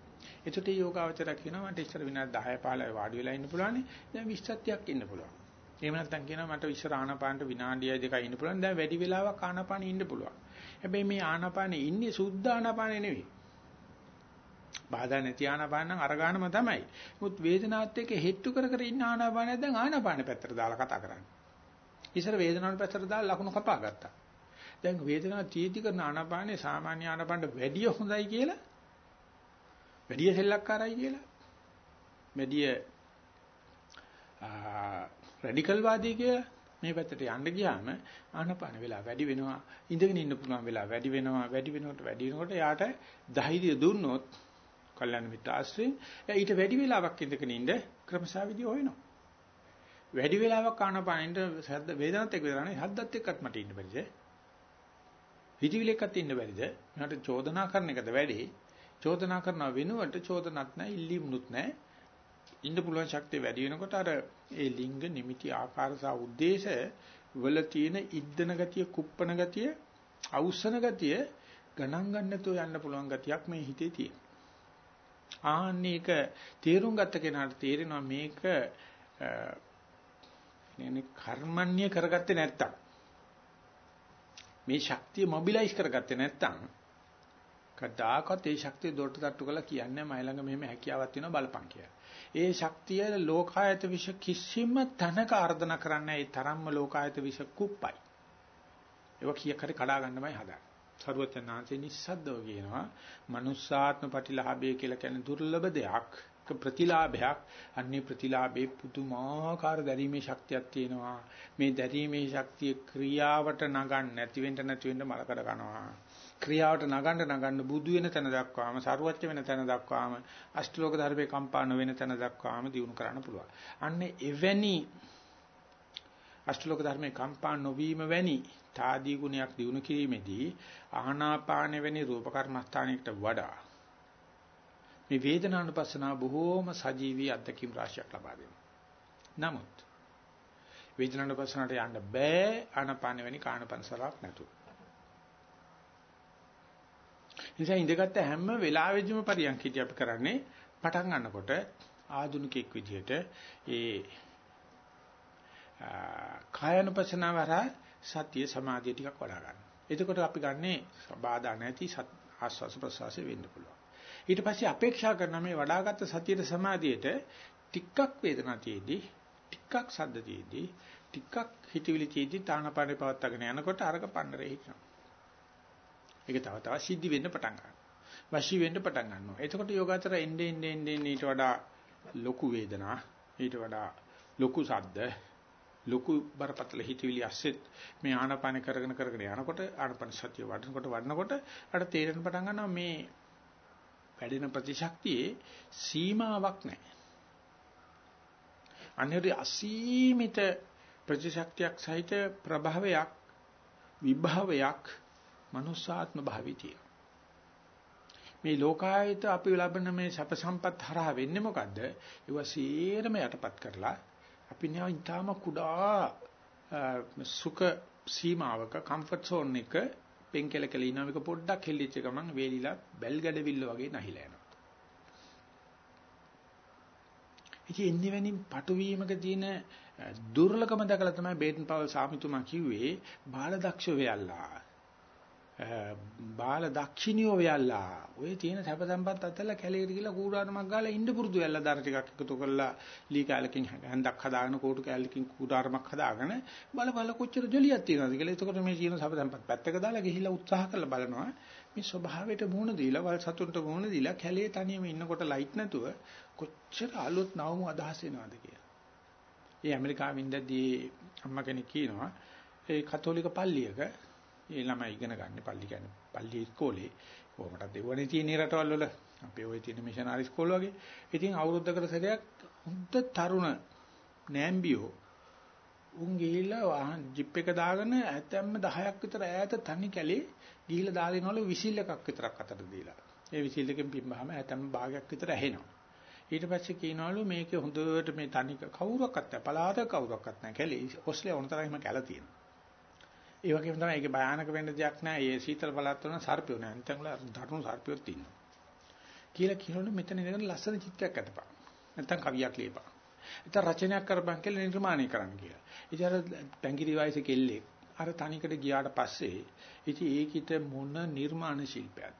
එතකොට යෝගාවචර කියනවා මට ඉස්සර විනාඩි 10 15 වාඩි වෙලා ඉන්න පුළුවන්. දැන් 20ක් ඉන්න පුළුවන්. එහෙම නැත්නම් කියනවා මට ඉස්සර ආනපානට විනාඩිය දෙකයි ඉන්න පුළුවන්. දැන් වැඩි වෙලාවක් ආනපානෙ ඉන්න පුළුවන්. හැබැයි මේ ආනපානෙ ඉන්නේ සුද්ධ ආනපානෙ නෙවෙයි. බාධා නැති ආනාපාන නම් අරගානම තමයි. මුත් වේදනාවත් එක්ක හෙට්ටු කර කර ඉන්න ආනාපානය දැන් ආනාපාන පැත්තට දාලා කතා කරන්නේ. ඉස්සර වේදනාවට පැත්තට දාලා ලකුණු කපා ගත්තා. දැන් වේදනාව තීටි කරන ආනාපානේ සාමාන්‍ය ආනාපානට වැඩිය හොඳයි කියලා වැඩිය සෙල්ලක්කාරයි කියලා වැඩිය රැඩිකල් වාදී කියලා මේ පැත්තට යන්න ගියාම ආනපාන වෙලා වැඩි වෙනවා ඉඳගෙන ඉන්න පුළුවන් වෙලා වැඩි වෙනවා වැඩි වෙනකොට වැඩි වෙනකොට යාට ධෛර්යය දුන්නොත් කල්යනා මිත්‍ර ආශ්‍රයෙන් එයා ඊට වැඩි වෙලාවක් ඉඳගෙන ඉන්න ක්‍රමසාවිදි හොයනවා. වැඩි වෙලාවක් ආනපානින්ද ශබ්ද වේදනත් එක්ක විතරනේ හද්දත් එක්කත් මට ඉන්න බැරිද? හිතවිලෙක්වත් ඉන්න බැරිද? මට චෝදනා කරන එකද වැඩි? චෝදනා කරන වෙනුවට චෝදනත් නැහැ, ඉල්ලීමුනුත් නැහැ. ඉන්න පුළුවන් ශක්තිය වැඩි වෙනකොට අර ඒ ලිංග නිමිති ආකාර සහ ಉದ್ದೇಶ වල තියෙන ඉද්දන ගතිය, කුප්පන ගතිය, අවුස්සන ගතිය ගණන් ගන්න නැතුව යන්න පුළුවන් ගතියක් මේ හිතේ තියෙනවා. ආන්නේක තේරුම් ගත්ත කෙනාට තේරෙනවා මේක නේ කර්මන්නේ කරගත්තේ නැත්තම් මේ ශක්තිය මොබිලයිස් කරගත්තේ නැත්තම් කදාකත් ඒ ශක්තිය දොරට තට්ටු කරලා කියන්නේ මයි ළඟ මෙහෙම හැකියාවක් තියෙනවා බලපං කියලා. ඒ ශක්තිය ලෝකායත විෂ කිසිම තැනක ආර්දනා කරන්නේ ඒ තරම්ම ලෝකායත විෂ කුප්පයි. ඒක කීයක් හරි කඩා ගන්නමයි හදන්නේ. සරුවචනාංශේ නිස්සද්දව කියනවා manussාත්ම ප්‍රතිලාභය කියලා කියන්නේ දුර්ලභ දෙයක් ප්‍රතිලාභයක්. අන්නේ ප්‍රතිලාභේ පුදුමාකාර දැරීමේ ශක්තියක් තියෙනවා. මේ දැරීමේ ශක්තිය ක්‍රියාවට නගන්න නැති වෙන්න නැති වෙන්න මලකඩ කරනවා ක්‍රියාවට නගන්න නගන්න බුදු වෙන තැන දක්වාම සරුවච්ච වෙන තැන දක්වාම අෂ්ටලෝක ධර්මයේ කම්පාන වෙන තැන දක්වාම දිනු කරන්න පුළුවන්. අන්නේ එවැනි අෂ්ටලෝක ධර්මයේ කම්පා නොවීම වැනි තාදී ගුණයක් දිනු කිරීමේදී ආනාපාන වැනි රූප කර්මස්ථානයකට වඩා මේ වේදනානුපස්සනාව බොහෝම සජීවී අත්දැකීම් රාශියක් ලබා දෙනවා. නමුත් වේදනානුපස්සනාවට යන්න බෑ ආනාපාන වැනි කාණපන්සලක් නැතුව. නිසා ඉඳගත්ත හැම වෙලාවෙදිම පරියන්කිට අපි කරන්නේ පටන් ගන්නකොට ආධුනිකෙක් විදිහට ඒ කායනුපසනාව හරහා සතිය සමාධිය ටිකක් වඩා ගන්න. එතකොට අපි ගන්නේ බාධා නැති ආස්වාස ප්‍රසවාසය වෙන්න පුළුවන්. ඊට පස්සේ අපේක්ෂා කරන මේ වඩාගත් සතියට සමාධියට ටිකක් වේදනා තියේදී ටිකක් සද්ද තියේදී ටිකක් හිතවිලි තියේදී තානපානේ පවත්වාගෙන යනකොට අරක පන්නරේ හිටිනවා. ඒක තව තව සිද්ධි වෙන්න පටන් ගන්නවා. වශී වෙන්න පටන් ගන්නවා. එතකොට යෝගාචර එන්නේ එන්නේ එන්නේ ඊට වඩා ලොකු වේදනා ඊට වඩා ලොකු සද්ද ලොකු බරපතල හිතවිලි ඇස්සෙත් මේ ආනාපාන කරගෙන කරගෙන යනකොට ආනාපාන සතිය වඩනකොට වඩනකොට අර තේරෙන පටන් ගන්නවා මේ වැඩෙන ප්‍රතිශක්තියේ සීමාවක් නැහැ. අනිවාර්ය අසීමිත ප්‍රතිශක්තියක් සහිත ප්‍රභාවයක් විභාවයක් මනුස්සාත්ම භාවිතිය. මේ ලෝකායත අපි ලබන මේ සැප සම්පත් හරහා වෙන්නේ මොකද්ද? ඒවා සීරම යටපත් කරලා අපි නේ ඊටාම කුඩා සුඛ සීමාවක කම්ෆර්ට් සෝන් එක පෙන්කලකල ඉනවා මේක පොඩ්ඩක් හෙල්ලිච්ච ගමන් වේලිලා බැල් ගැඩවිල්ල වගේ නැහිලා යනවා. ඉතින් එන්නේ වෙනින් පටු වීමක තියෙන දුර්ලභම දැකලා තමයි බේටන් පවල් සාමිතුමා කිව්වේ බාල දක්ෂ වෙයල්ලා. බාල දක්ෂිනියෝ වෙයල්ලා. ඔය තියෙන සැප සම්පත් අතල්ලා කැලේට ගිහලා කූඩාරමක් ගාලා ඉන්න පුරුදු වෙලා දර ටිකක් එකතු කරලා ලී කාලකින් හැන්දක් හදාගෙන කෝටු කැලලකින් කූඩාරමක් හදාගෙන බල බල කොච්චර ජොලියක් තියෙනවද කියලා. එතකොට මේ තියෙන සැප සම්පත් පැත්තක දාලා ගිහිල්ලා උත්සාහ කරලා බලනවා. මේ ස්වභාවයට මුහුණ දීලා වල් සතුන්ට මුහුණ දීලා කැලේ තනියම ඉන්නකොට ලයිට් නැතුව කොච්චර අලුත් නවමු අදහස් එනවද කියලා. ඒ ඇමරිකාවෙන් ඉඳදී අම්මා කෙනෙක් කියනවා ඒ කතෝලික පල්ලියක ඒ ළමයි ඉගෙන ගන්න පල්ලි කියන්නේ පල්ලි ඉස්කෝලේ කොහොමද දෙවනේ තියෙන රටවල් වල අපේ ওই තියෙන මිෂනරි ස්කෝල් වගේ. ඉතින් අවුරුද්දකට සැරයක් හොඳ තරුණ නෑම්බියෝ උන් ගිහිල්ලා වාහන ජිප් එක දාගෙන ඇතැම්ම 10ක් විතර ඈත තනි කැලේ ගිහිල්ලා දාගෙනවලු විසිල් එකක් විතරක් අතට දීලා. ඒ විසිල් එකෙන් පිම්බහම ඇතැම්ම භාගයක් විතර ඇහෙනවා. ඊට පස්සේ කියනවලු මේකේ හොඳට මේ තනි කවුරක්වත් නැහැ. පලාත කවුරක්වත් නැහැ. කැලේ ඔස්ලේ වුණතරම කැල තියෙනවා. ඒ වගේම තමයි ඒකේ භයානක වෙන්න දෙයක් නැහැ. ඒ සීතල බලත් වන සර්පයෝ නෑ. අනිත් වල දරුණු සර්පයෝත් ඉන්නවා. කියලා කියනොත් මෙතන ඉඳගෙන ලස්සන චිත්‍රයක් අතපන්. නැත්තම් කවියක් ලියපන්. නැත්තම් රචනයක් කරපන් කියලා නිර්මාණය කරන්න කියලා. ඉතින් අර පැංගිරි වයසේ කෙල්ලේ අර තනිකට ගියාට පස්සේ ඉතින් ඒකිට මොන නිර්මාණ ශිල්පයක්ද?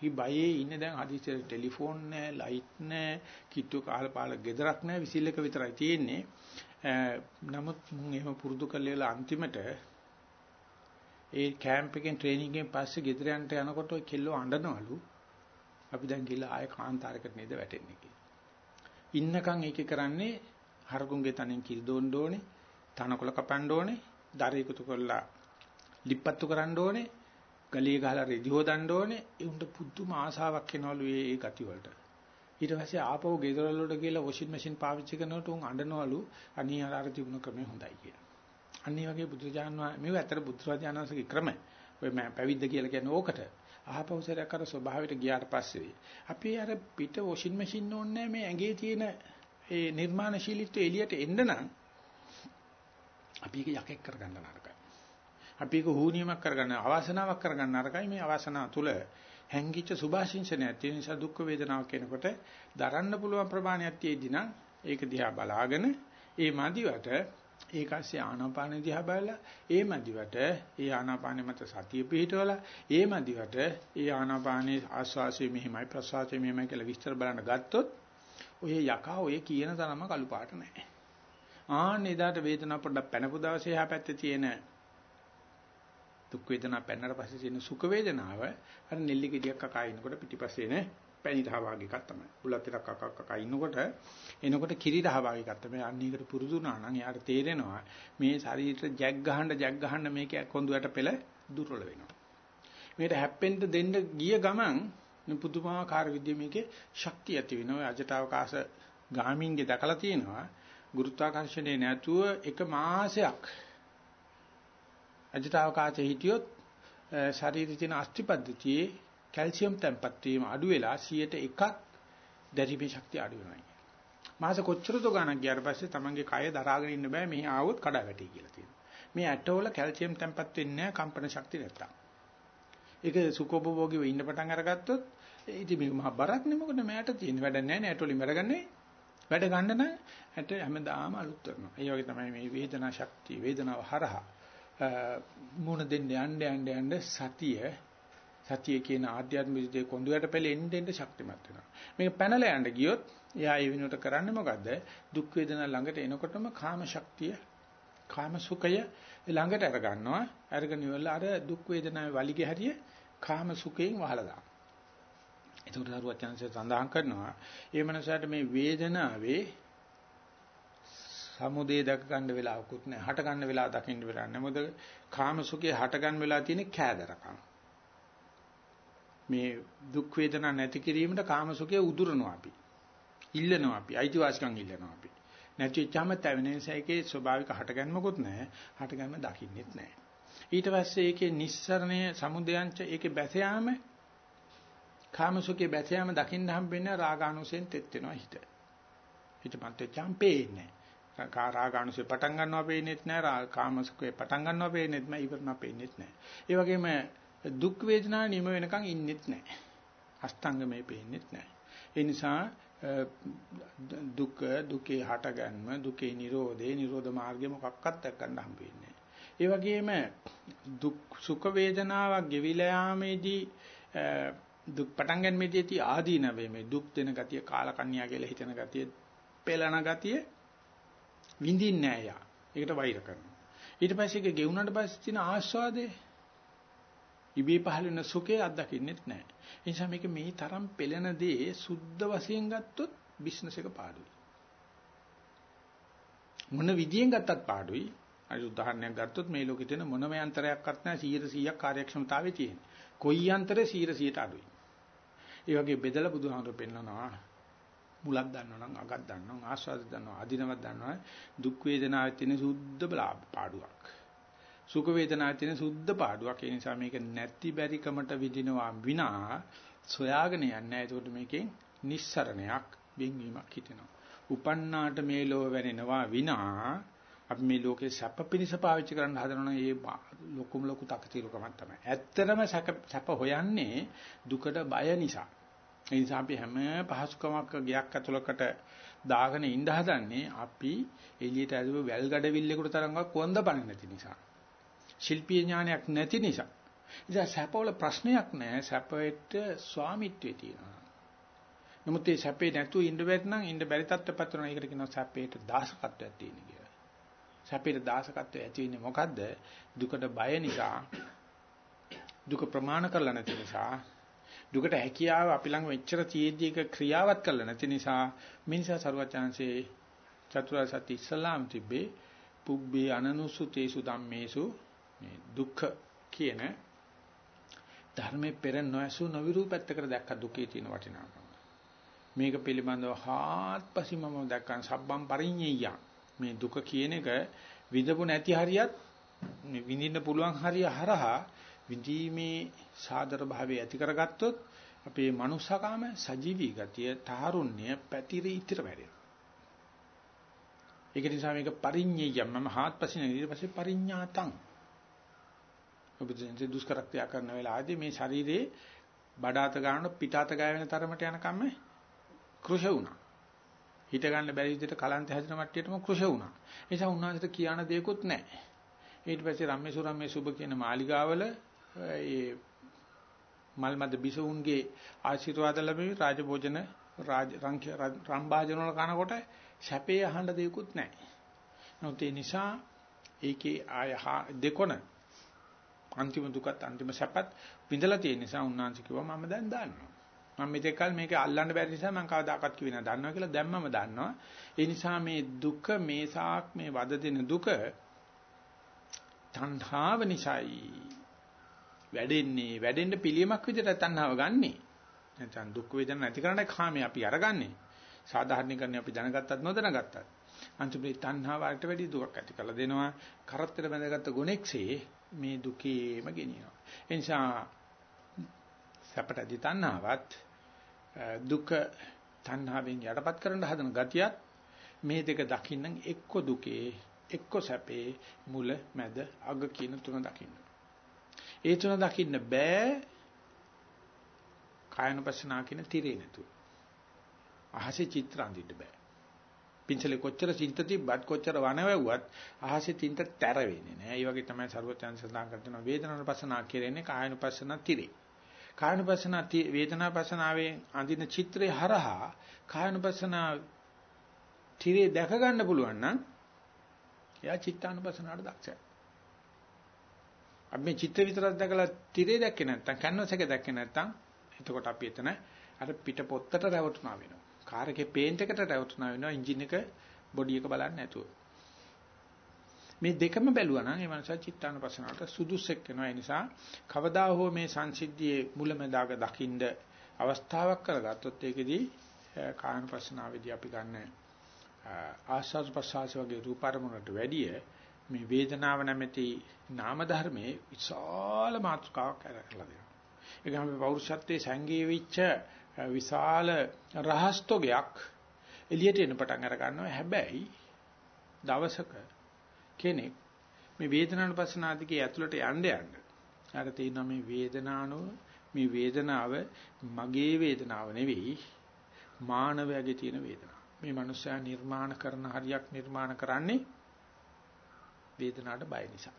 ඊ බයේ ඉන්නේ දැන් හදිසියේ ටෙලිෆෝන් නැහැ, ලයිට් නැහැ, කිට්ටු කාල පාල ගෙදරක් නැහැ, විසිල් එක විතරයි තියෙන්නේ. නමුත් මම එහෙම පුරුදු කරලා අන්තිමට ඒ කැම්ප් එකෙන් ට්‍රේනින් එකෙන් පස්සේ ගෙදර යන්න යනකොට ඔය කෙල්ලෝ අඬනවලු. අපි දැන් ගිහලා ආයෙ කාන්තාරයකට නේද වැටෙන්නේ කියලා. ඉන්නකම් ඒකේ කරන්නේ හරකුන්ගේ තනෙන් කිරි දෝන්න ඕනේ, තනකොළ කපන්න ඕනේ, දර එකතු කරලා ලිප්පත්තු කරන්න ඕනේ, ගලිය ගහලා රෙදි හොදන්න ඕනේ. ඒ උන්ට පුදුම ආසාවක් එනවලු මේ ගති වලට. ඊට පස්සේ ආපහු ගෙදර වලට ගිහලා වොෂින් මැෂින් පාවිච්චි කරනකොට උන් අඬනවලු අනී අර තිබුණ ක්‍රමය හොඳයි කියලා. අනිත් වගේ බුදුරජාණන් වහන්සේ මේව ඇත්තට බුදුරජාණන් වහන්සේගේ ක්‍රම. ඔය මම පැවිද්ද කියලා කියන්නේ ඕකට. ආපෞසරයක් අර ස්වභාවයට ගියාට පස්සේ අපි අර පිට වොෂින් මැෂින් ඕනේ මේ ඇඟේ තියෙන ඒ නිර්මාණශීලීත්වය එළියට එන්න නම් අපි ඒක යකෙක් කරගන්න නරකයි. අපි ඒක හුනියමක් කරගන්න අවාසනාවක් කරගන්න නරකයි මේ අවාසනාව තුල හැංගිච්ච සුභාශිංසනයක් තියෙන නිසා දුක් වේදනාවක් එනකොට දරන්න පුළුවන් ප්‍රමාණයක් තියෙද්දී නම් ඒක දිහා බලාගෙන ඒ මදිවට ඒකස්සේ ආනාපාන දිහා බලලා ඒ මදිවට ඒ ආනාපානෙ මත සතිය පිහිටවලා ඒ මදිවට ඒ ආනාපානේ ආස්වාසිය මෙහිමයි ප්‍රසවාසය මෙහිමයි කියලා විස්තර බලන්න ගත්තොත් ඔය යකා ඔය කියන තරම කළු පාට නැහැ. ආන්න එදාට වේදනාව පොඩ්ඩක් පැනපු දවසේ එහා පැත්තේ තියෙන දුක් වේදනා පැන්නට පස්සේ තියෙන සුඛ වේදනාව අර නෙල්ලි ගෙඩියක් කකා ඉන්නකොට පිටිපස්සේ එන පැණි රහ වගේ එකක් තමයි. උලත් ටිකක් කකා කකා ඉන්නකොට එනකොට කිරි රහ වගේ එකක් තමයි. අන්න ඒකට පුරුදු වුණා නම් එයාට තේරෙනවා මේ ශරීරයට ජැක් ගහන්න ජැක් ගහන්න මේක කොඳුයට පෙළ දුර්වල වෙනවා. මේකට හැප්පෙන්න දෙන්න ගිය ගමන් පුදුමාකාර විදිය මේකේ ශක්තිය ඇති වෙනවා. අජටවකාශ ගාමින්ගේ දැකලා තියෙනවා. ගුරුත්වාකර්ෂණේ නැතුව එක මාසයක් අජටවකාශයේ හිටියොත් ශරීරයේ තියෙන අස්ථි පද්ධතියේ කැල්සියම් තැම්පත් වීම අඩු වෙලා 101ක් දැරීමේ ශක්තිය අඩු වෙනවා. මාස කොච්චරද ගණන් ගියාට පස්සේ තමන්ගේ කය දරාගෙන ඉන්න බෑ මෙහි ආවොත් කඩා වැටේ කියලා තියෙනවා. මේ ඇටවල කැල්සියම් තැම්පත් වෙන්නේ නැහැ කම්පන ශක්තිය නැත්තම්. ඒක සුඛෝපභෝගීව ඉන්න පටන් අරගත්තොත් ඉතින් මේක මහා බරක් නේ මොකද මෑට තියෙන වැඩ නැහැ නේ ඇටවලින් වැඩ ගන්නනේ. වැඩ ගන්න නම් ඇට හැමදාම අලුත් කරනවා. ඒ වගේ තමයි මේ වේදනා ශක්තිය වේදනාව හරහා මුණ දෙන්න යන්න යන්න යන්න සතිය සතිය කියන ආධ්‍යාත්මික විදිහේ කොඳුයට පෙළ එන්න එන්න ශක්තිමත් වෙනවා. මේක පැනලා යන්න ගියොත් එයා ඒ වෙනුවට කරන්නේ මොකද්ද? දුක් වේදනා ළඟට එනකොටම කාම ශක්තිය, කාම සුඛය ළඟට අර ගන්නවා. අරගෙන ඉවරලා අර දුක් වේදනාවේ වලිගේ හැටිය කාම සුඛයෙන් වහලා දානවා. ඒකට දරුවත් chance සඳහන් කරනවා. ඒ මනසට මේ වේදනාවේ සමුදේ දක ගන්න වෙලාවකුත් නැහැ. හට ගන්න වෙලාව දකින්න වෙලාවක් නැහැ. මොකද කාම සුඛේ හට ගන්න වෙලාව තියෙන කෑදරකම්. මේ දුක් වේදනා නැති කිරීමට කාමසුඛය උදුරනවා අපි. ඉල්ලනවා අපි. අයිතිවාසිකම් ඉල්ලනවා අපි. නැති වෙච්චාම තැවෙන නිසා ඒකේ ස්වභාවික හටගන්මකුත් නැහැ. හටගන්ම දකින්නෙත් නැහැ. ඊට පස්සේ ඒකේ නිස්සරණය සමුදයන්ච ඒකේ බැස යාම කාමසුඛේ බැස යාම දකින්න හම්බෙන්නේ රාගානුසෙන් තෙත් වෙනවා හිත. හිතපත් වෙච්චාම පේන්නේ නැහැ. රාගානුසෙ පටන් ගන්නවා පේන්නේත් නැහැ. කාමසුඛේ පටන් ගන්නවා පේන්නේත් නැහැ. ඉවරනවා පේන්නේත් නැහැ. ඒ වගේම දුක් වේදනා නිම වෙනකන් ඉන්නෙත් නැහැ. අෂ්ටාංගමේ පේන්නෙත් නැහැ. ඒ නිසා දුක දුකේ හටගන්ම දුකේ නිරෝධේ නිරෝධ මාර්ගය මොකක්වත් දක්වන්න හම්බෙන්නේ ඒ වගේම දුක් සුඛ වේදනාවක් ගෙවිලා යාමේදී දුක් පටන් ගන්නමේදී ආදීනවේ මේ දුක් දෙන ගතිය කාලකන්‍යා කියලා හිතන ගතිය පෙළන ගතිය විඳින්නේ නැහැ යා. ඒකට වෛර කරනවා. ඊට පස්සේ ඒක ගෙවුනට පස්සේ තියෙන ආස්වාදේ ඉබේ පහළ වෙන සුඛය අත්දකින්නෙත් නැහැ. ඒ නිසා මේක මේ තරම් පෙළෙන දේ සුද්ධ වශයෙන් ගත්තොත් බිස්නස් එක පාඩුයි. මොන විදියෙන් ගත්තත් පාඩුයි. අර උදාහරණයක් ගත්තොත් මේ ලෝකෙ තියෙන මොනම යන්ත්‍රයක්වත් නැහැ 100%ක් කාර්යක්ෂමතාවය තියෙන. කොයි යන්ත්‍රේ 100%ට අඩුයි. ඒ වගේ බෙදලා බුදුහාමුදුරු පෙන්නනවා මුලක් දන්නවනම් අගක් දන්නවනම් ආස්වාද දන්නවා අදිනවක් දන්නවා දුක් වේදනාවේ තියෙන සුද්ධ පාඩුවක්. සුඛ වේදනාවේ තියෙන සුද්ධ පාඩුවක්. ඒ නිසා මේක නැති බැරිකමට විඳිනවා විනා සොයාගෙන යන්නේ නැහැ. ඒකට මේකෙන් නිස්සරණයක් වෙන්වීමක් හිතෙනවා. උපන්නාට මේ ලෝව වෙනෙනවා විනා අපි මේ ලෝකේ සැප පිණිස පාවිච්චි කරන්න හදනවා නම් ඒ ලොකුම ලොකු තකතිරුකමක් තමයි. ඇත්තටම සැප හොයන්නේ දුකට බය නිසා. ඒ නිසා අපි හැම පහසුකමක් ගයක් ඇතුළකට දාගෙන ඉඳ හදන්නේ අපි එළියට ඇදුව වැල් ගඩවිල්ලෙකුට තරම්වත් කොන්ද පණ නැති නිසා. ශිල්පීය ඥානයක් නැති නිසා. ඉතින් සැපවල ප්‍රශ්නයක් නැහැ. සැපෙට ස්වාමිත්වයේ තියෙනවා. නමුත් මේ සැපේ නැතුව ඉන්න බැරි නම් ඉන්න බැරි තත්ත්වපත් වෙනවා. ඒකට කියනවා සැපේට දාසකත්වයක් තියෙන කියලා. සැපේට දාසකත්වය ඇති වෙන්නේ මොකද්ද? දුකට බය නිසා. දුක ප්‍රමාණ කරලා නැති නිසා. දුකට හැකියාව අපි ළඟ මෙච්චර තියෙද්දි එක ක්‍රියාවත් කරලා නැති නිසා මිනිසා සරුවචාන්සේ චතුරාර්ය සත්‍ය ඉස්ලාම් තිබ්බේ පුබ්බේ අනනුසුතේසු ධම්මේසු මේ දුක්ඛ කියන ධර්මයේ පෙර නොඇසු නොවිරු පැත්තකට දැක්ක දුකේ තියෙන වටිනාකම. මේක පිළිබඳව හාත්පසින්ම මම දැක්කන් සබ්බම් පරිඤ්ඤය. මේ දුක කියන එක විඳපු නැති හරියත් විඳින්න පුළුවන් හරිය හරහා විඳීමේ සාදර භාවය ඇති කරගත්තොත් අපේ මනුස්සකම සජීවී ගතිය තාරුණ්‍ය පැතිර ඉතිර වැඩෙනවා. ඒක නිසා මේක පරිඤ්ඤය මම හාත්පසින් ඊට පස්සේ පරිඤ්ඤාතං ඔබදෙන්සේ දුෂ්කරක්‍රිය කරන වෙලාවේදී මේ ශරීරේ බඩාත ගන්න පිටාත ගෑ වෙන තරමට යනකම් කෘෂ වුණා. හිට ගන්න බැරි විදිහට කලන්ත හැදෙන මට්ටියටම කෘෂ වුණා. ඒ නිසා උන්වහන්සේට කියන දෙයක්වත් නැහැ. ඊට පස්සේ රම්මේසු රම්මේ සුබ කියන මාලිගාවල ඒ මල්මද බිසවුන්ගේ ආශිර්වාද ලැබෙවි රාජභෝජන රාජ රම්භාජන වල කනකොට සැපේ අහන්න දෙයක්වත් නැහැ. නමුත් ඒ නිසා ඒකේ ආය දෙකොන අන්තිම දුකත් අන්තිම සැපත් විඳලා තියෙන නිසා උන්වහන්සේ කිව්වා මම දැන් දන්නවා. මම මෙතෙක් කල මේක අල්ලන්න බැරි නිසා මම කවදාකවත් කිව්වේ නෑ දන්නවා කියලා දැන් මම දන්නවා. ඒ නිසා මේ දුක මේ සාක් මේ වද දෙන දුක තණ්හාව නිසායි වැඩෙන්නේ වැඩෙන්න පිළියමක් විදිහට තණ්හාව ගන්නෙ. නැත්නම් දුක් වේදනා නැති කරන්න කාමයේ අපි අරගන්නේ. සාධාරණීකරණය අපි දැනගත්තත් නොදැනගත්තත්. අන්තිමේ තණ්හාවට වැඩි දුකක් ඇති කරලා දෙනවා. කරත්තර බැඳගත්ත ගුණෙක්සේ මේ දුකේම ගෙනියනවා. ඒ නිසා සැපටදී තණ්හාවත් දුක තණ්හාවෙන් යටපත් කරන්න හදන ගතියත් මේ දෙක දකින්න එක්ක දුකේ එක්ක සැපේ මුල මැද අග කියන තුන දකින්න. ඒ තුන දකින්න බෑ කායනුපස්සනා කියන තිරේ නැතුව. අහසේ චිත්‍ර අඳින්න බෑ. පින්සලේ කොච්චර චින්ත තිබ්බත් කොච්චර වනවැව්වත් අහසේ චින්ත තැර වෙන්නේ නෑ. ඒ වගේ තමයි ਸਰවඥයන් සඳහන් කරන වේදනානුපස්සනා කියන්නේ කායනුපස්සනා තිරේ. කායනුපස්සනා වේදනාපස්සනාවේ අඳින චිත්‍රය හරහා කායනුපස්සනා තිරේ දැක ගන්න පුළුවන් නම් එයා චිත්තානුපස්සනාවට දක්ෂයි. අපි මේ චිත්‍ර විතරක් දැකලා තිරේ දැක්කේ නැත්නම් කැන්වස් එක දැක්කේ නැත්නම් එතකොට අපි එතන අර පිට පොත්තට රැවටුණා වෙනවා. කාර් එකේ පේන්ට් එකට රැවටුණා වෙනවා එන්ජින් එක බොඩි එක බලන්නේ නැතුව. මේ දෙකම බැලුවා නම් ඒ මනස චිත්තානුපස්සනාවට සුදුසෙක් වෙනවා. ඒ නිසා කවදා හෝ මේ සංසිද්ධියේ මුලැමැදාක දකින්න අවස්ථාවක් කරගත්තොත් ඒකෙදී කායනුපස්සනාවේදී අපි ගන්න ආස්වාද ප්‍රසආස වගේ රූපාරමුණට වැඩිය මේ වේදනාව නැමැති නාම ධර්මයේ විශාල මාතෘකාවක් කරලා දෙනවා. ඒක අපි පෞරුෂත්වයේ සංගී වෙච්ච විශාල රහස්තෝගයක් එළියට එන පටන් අර ගන්නවා. හැබැයි දවසක කෙනෙක් මේ වේදනානුපස්සනාදිකේ ඇතුළට යන්න යන්න අර තියෙනවා මේ වේදනානුව මේ වේදනාව මගේ වේදනාව නෙවෙයි මානවයාගේ තියෙන වේදනාව. මේ මනුස්සයා නිර්මාණ කරන හරියක් නිර්මාණ කරන්නේ වේදනාවට බය නිසා.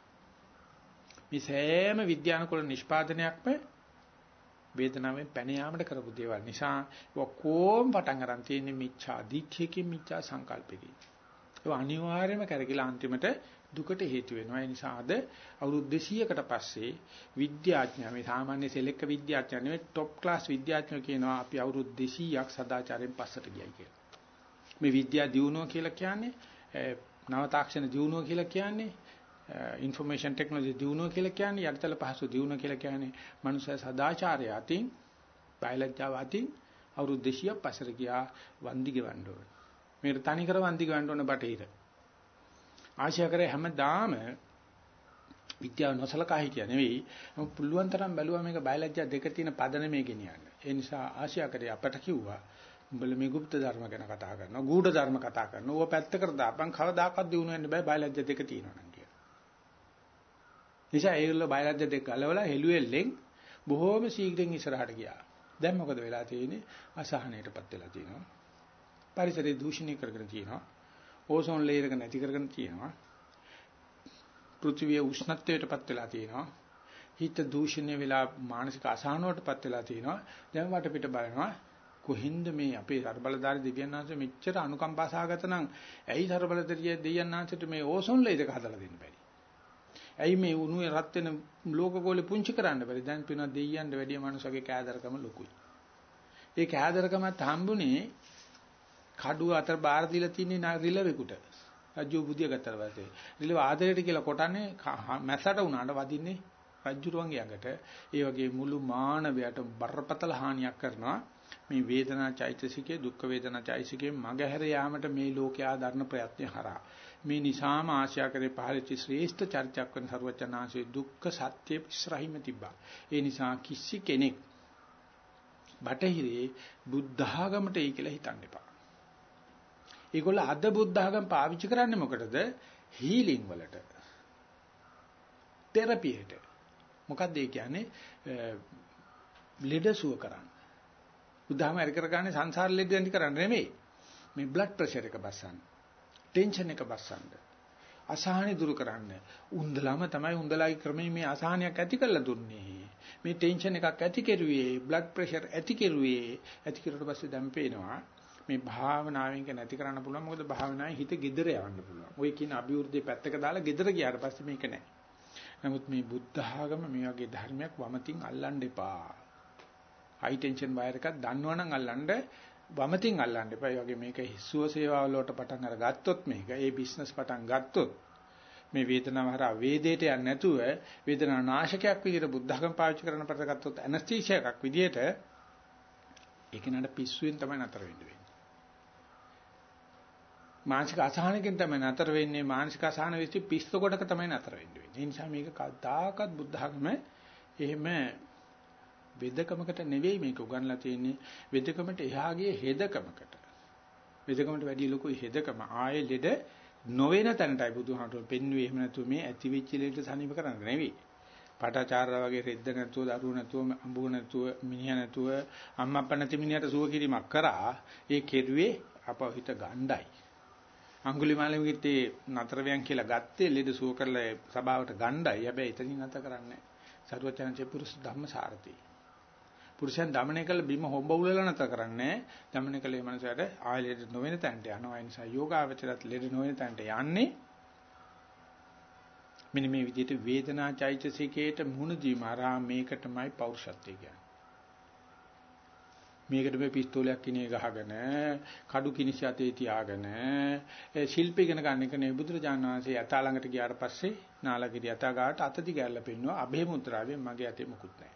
මේ සෑම විද්‍යානුකූල නිෂ්පාදනයක්ම වේදනාවෙන් පැන යාමට කරපු දේවල් නිසා ඔක්කොම පටන් අරන් තියෙන්නේ මිච්ඡා දිට්ඨියකින් මිච්ඡා සංකල්පකින්. ඒක අනිවාර්යයෙන්ම කරගිලා අන්තිමට දුකට හේතු වෙනවා. ඒ නිසා අද අවුරුදු 200කට පස්සේ විද්‍යාඥයෝ මේ සාමාන්‍ය සෙලෙක්ක විද්‍යාඥයෝ නෙවෙයි টොප් ක්ලාස් විද්‍යාඥයෝ කියනවා අපි අවුරුදු 200ක් සදාචාරයෙන් පස්සට ගියයි කියලා. මේ විද්‍යා දියුණුව කියලා කියන්නේ නව තාක්ෂණ දියුණුව කියලා කියන්නේ ইনফরমේෂන් ටෙක්නොලොජි දියුණුව කියලා කියන්නේ යටිතල පහසු දියුණුව කියලා කියන්නේ මනුෂ්‍ය සදාචාරය අතින් බයලජ්ජාව අතින් අවුරුදු 200ක් පසර ගියා වන්දි ගෙවන්න ඕන. මේකට තනි කර වන්දි ගෙවන්න ඕන බටහිර. ආශය කරේ හැමදාම විද්‍යාව නොසලකා හිටියා නෙවෙයි. නමුත් පුළුවන් තරම් බැලුවා මේක බයලජ්ජා දෙක තියෙන පදනමේ ගෙනියන්න. ඒ නිසා ආශය කරේ අපට කිව්වා උඹලා මේ গুপ্ত ධර්ම ගැන කතා කරනවා, ගූඪ ධර්ම කතා කරනවා. ඕවා පැත්තකට දාපන් කවදාකවත් දිනුනෙන්න බෑ බයලජ්ජා දෙක තියෙනවා. නිසා ඒගොල්ලෝ බයලජ්ජ දෙක ගලවලා හෙළුවෙල්ලෙන් බොහෝම ශීඝ්‍රයෙන් ඉස්සරහට ගියා. දැන් මොකද වෙලා තියෙන්නේ? අසහනයටපත් වෙලා තියෙනවා. පරිසරය දූෂණය කරගෙන තියෙනවා. ඕසෝන් ලේයර් එක නැති කරගෙන තියෙනවා. පෘථිවිය උෂ්ණත්වයටපත් වෙලා තියෙනවා. හිත දූෂණය වෙලා මානසික අසහනයටපත් වෙලා තියෙනවා. දැන් වටපිට බලනවා කොහින්ද මේ අපේ ਸਰබලදාරි දෙවියන් වහන්සේ මෙච්චර අනුකම්පා සහගත නම් ඇයි ਸਰබලදාරිය දෙවියන් වහන්සේට මේ ඕසෝන් ලේයර් එක හදලා දෙන්න බැරි? ඇයි මේ උණුවේ රත් වෙන ලෝකගෝලේ පුංචි කරන්න බැරි? දැන් පිනවා දෙයියන්ට වැඩිය මනුස්සගේ කෑදරකම ලොකුයි. ඒ කෑදරකමත් හම්බුනේ කඩුව අතර බාර දීලා තින්නේ රිලෙවෙකුට. රජු බුදිය ගත්තා පස්සේ. රිලෙව ආදරයට කියලා කොටන්නේ මැස්සට උනාට වදින්නේ රජුරුවන්ගේ යඟට. ඒ වගේ මුළු මානවයට බරපතල හානියක් කරනවා. මේ වේදනා චෛතසිකයේ දුක් වේදනා චෛතසිකයේ මගහැර යාමට මේ ලෝකයා දරන ප්‍රයත්න හරහා මේ නිසාම ආශා කරේ පහළච ශ්‍රේෂ්ඨ චර්චාවක් වන ਸਰවචනාංශේ දුක්ඛ සත්‍ය ඉස්රාහිම තිබ්බා. ඒ නිසා කිසි කෙනෙක් බටහිරේ බුද්ධ ආගමට ඒ කියලා හිතන්න එපා. ඒගොල්ල අද බුද්ධ ආගම පාවිච්චි කරන්නේ මොකටද? හීලින් වලට. තෙරපියට. මොකක්ද ඒ කියන්නේ? ලෙඩ සුව කරන්න. බුද්ධාම හරි කරගන්නේ සංසාර ලෙඩ නැති කරන්න නෙමෙයි. මේ බ්ලඩ් ප්‍රෙෂර් එක බස්සන්න. ටෙන්ෂන් එක බස්සන්න. අසහනෙ දුරු කරන්න. උන්දලම තමයි උන්දලාගේ ක්‍රමයෙන් මේ අසහනයක් ඇති කරලා දුන්නේ. මේ ටෙන්ෂන් එකක් ඇති කෙරුවේ, බ්ලඩ් ප්‍රෙෂර් ඇති කෙරුවේ. ඇති කරුවට පස්සේ දැන් පේනවා මේ භාවනාවෙන් නැති කරන්න පුළුවන්. මොකද භාවනාවේ හිත gedera යවන්න පුළුවන්. ඔය කියන අභිවෘද්ධිය පැත්තක දාලා gedera ගියාට පස්සේ මේක නැහැ. නමුත් මේ බුද්ධ ආගම මේ වගේ ධර්මයක් වමතින් අල්ලන්න එපා. හයි ටෙන්ෂන් වයර් එකක් දන්නවනම් අල්ලන්න වමතින් අල්ලන්න එපා. ඒ වගේ මේක හිස්සුව සේවාව වලට පටන් අරගත්තොත් මේක ඒ බිස්නස් පටන් ගත්තොත් මේ වේදනාව හරහා වේදේට යන්නේ නැතුව වේදනා නාශකයක් විදිහට බුද්ධ ධර්ම පාවිච්චි කරන ප්‍රතිගතොත් ඇනස්තීෂියා එකක් විදිහට ඒක නඩ පිස්සුවෙන් තමයි නතර වෙන්නේ. මානසික අසහනකින් තමයි නතර වෙන්නේ මානසික අසහන වෙච්ච පිස්ස කොටක තමයි නතර වෙන්නේ. ඒ නිසා මේක කවදාකවත් බුද්ධ ධර්ම එහෙම වෙදකමකට නෙවෙයි මේක උගන්ලා තියෙන්නේ වෙදකමට එහාගේ හෙදකමකට. වෙදකමට වැඩි ලොකු හෙදකම ආයේ ලෙඩ නොවන තැනටයි බුදුහාමුදුරුවෝ පෙන්වුවේ එහෙම නැතුව මේ ඇති වෙච්ච ලෙඩ සනීප කරන්න නෙවෙයි. පාඨාචාර්ය වගේ රෙද්ද නැතුව දරුවෝ නැතුව අඹුව නැතුව මිනිහා නැතුව අම්මා අප්පා නැති මිනිහට සුව කිරීමක් කරා ඒ කෙරුවේ අපහිත ගණ්ඩයි. අඟුලිමාලෙගෙත් ඒ නතරවියන් කියලා ගත්තේ ලෙඩ සුව කරලා සභාවට ගණ්ඩයි. හැබැයි එතනින් නැත කරන්නේ. සරුවචනචේ පුරුෂ ධම්මසාරති. පුරුෂයන් দমনය කළ බිම හොබවුලලා නැත කරන්නේ. দমনය කළේ මනසට ආයෙලෙඩ නොවන තැනට යනවා. ඒ නිසා යෝගාවචරات ලෙඩ නොවන තැනට යන්නේ. මෙන්න මේ විදිහට වේදනා චෛතසිකයට මුහුණ දීම ආරා මේකටමයි පෞරුෂත්වය කියන්නේ. මේකට මේ පිස්තෝලයක් කිනේ ගහගෙන කඩු කිනිස යතේ තියාගෙන ශිල්පී ගැන ගන්න එක නේ බුදුරජාණන් වහන්සේ යථා ළඟට ගියාට පස්සේ නාලගිරිය යථා ගාට අත දිගැල්ල පෙන්නවා අභේ මුද්‍රාවෙන් මගේ අතේ මුකුත් නැහැ.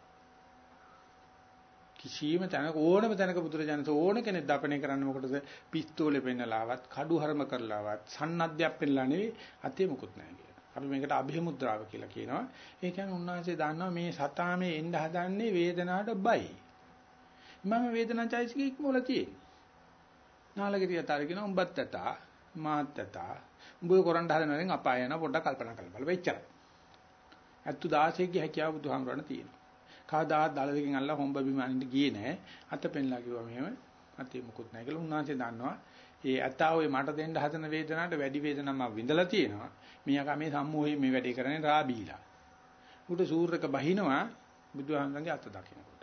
කිසියම් තැනක ඕනම තැනක බුදුරජාණන් ඕන කෙනෙක් දපණය කරන්න මොකටද පිස්තෝලේ පෙන්නලාවත් කඩු හරම කරලාවත් සන්නද්ධයක් පෙන්නලා නෙවෙයි අතේ මුකුත් නැහැ. අපි මේකට અભිමුද්‍රාව කියලා කියනවා. ඒ කියන්නේ උන්වහන්සේ දන්නවා මේ සතා මේ එන්න හදන්නේ වේදනාවට බයි. මම වේදනාචෛසික ඉක්මවල තියෙන්නේ. නාලගිරිය තරගෙන උඹත් තතා මාත් තතා උඹ කරන්න හදනවෙන් අපාය යන පොඩ්ඩක් කල්පනා කරලා බලන්න. වෙච්චරයි. අත්තු 16 ගේ හැකියාව බුදුහාමරණ තියෙනවා. කවදාවත් දල දෙකෙන් අල්ල හොම්බ බිම අනින්න ගියේ නෑ. අත පෙන්ලා කිව්වා මෙහෙම අතේ මුකුත් නැහැ කියලා උන්වහන්සේ දන්නවා. ඒ ඇතා ඔය මට දෙන්න හදන වේදනාවට වැඩි වේදනාවක් මම විඳලා තියෙනවා. මියාකා මේ සම්මෝහයෙන් මේ වැඩේ කරන්නේ රාබීලා. උට සූර්යක බහිනවා බුදුහාමරගේ අත දකින්නකොට.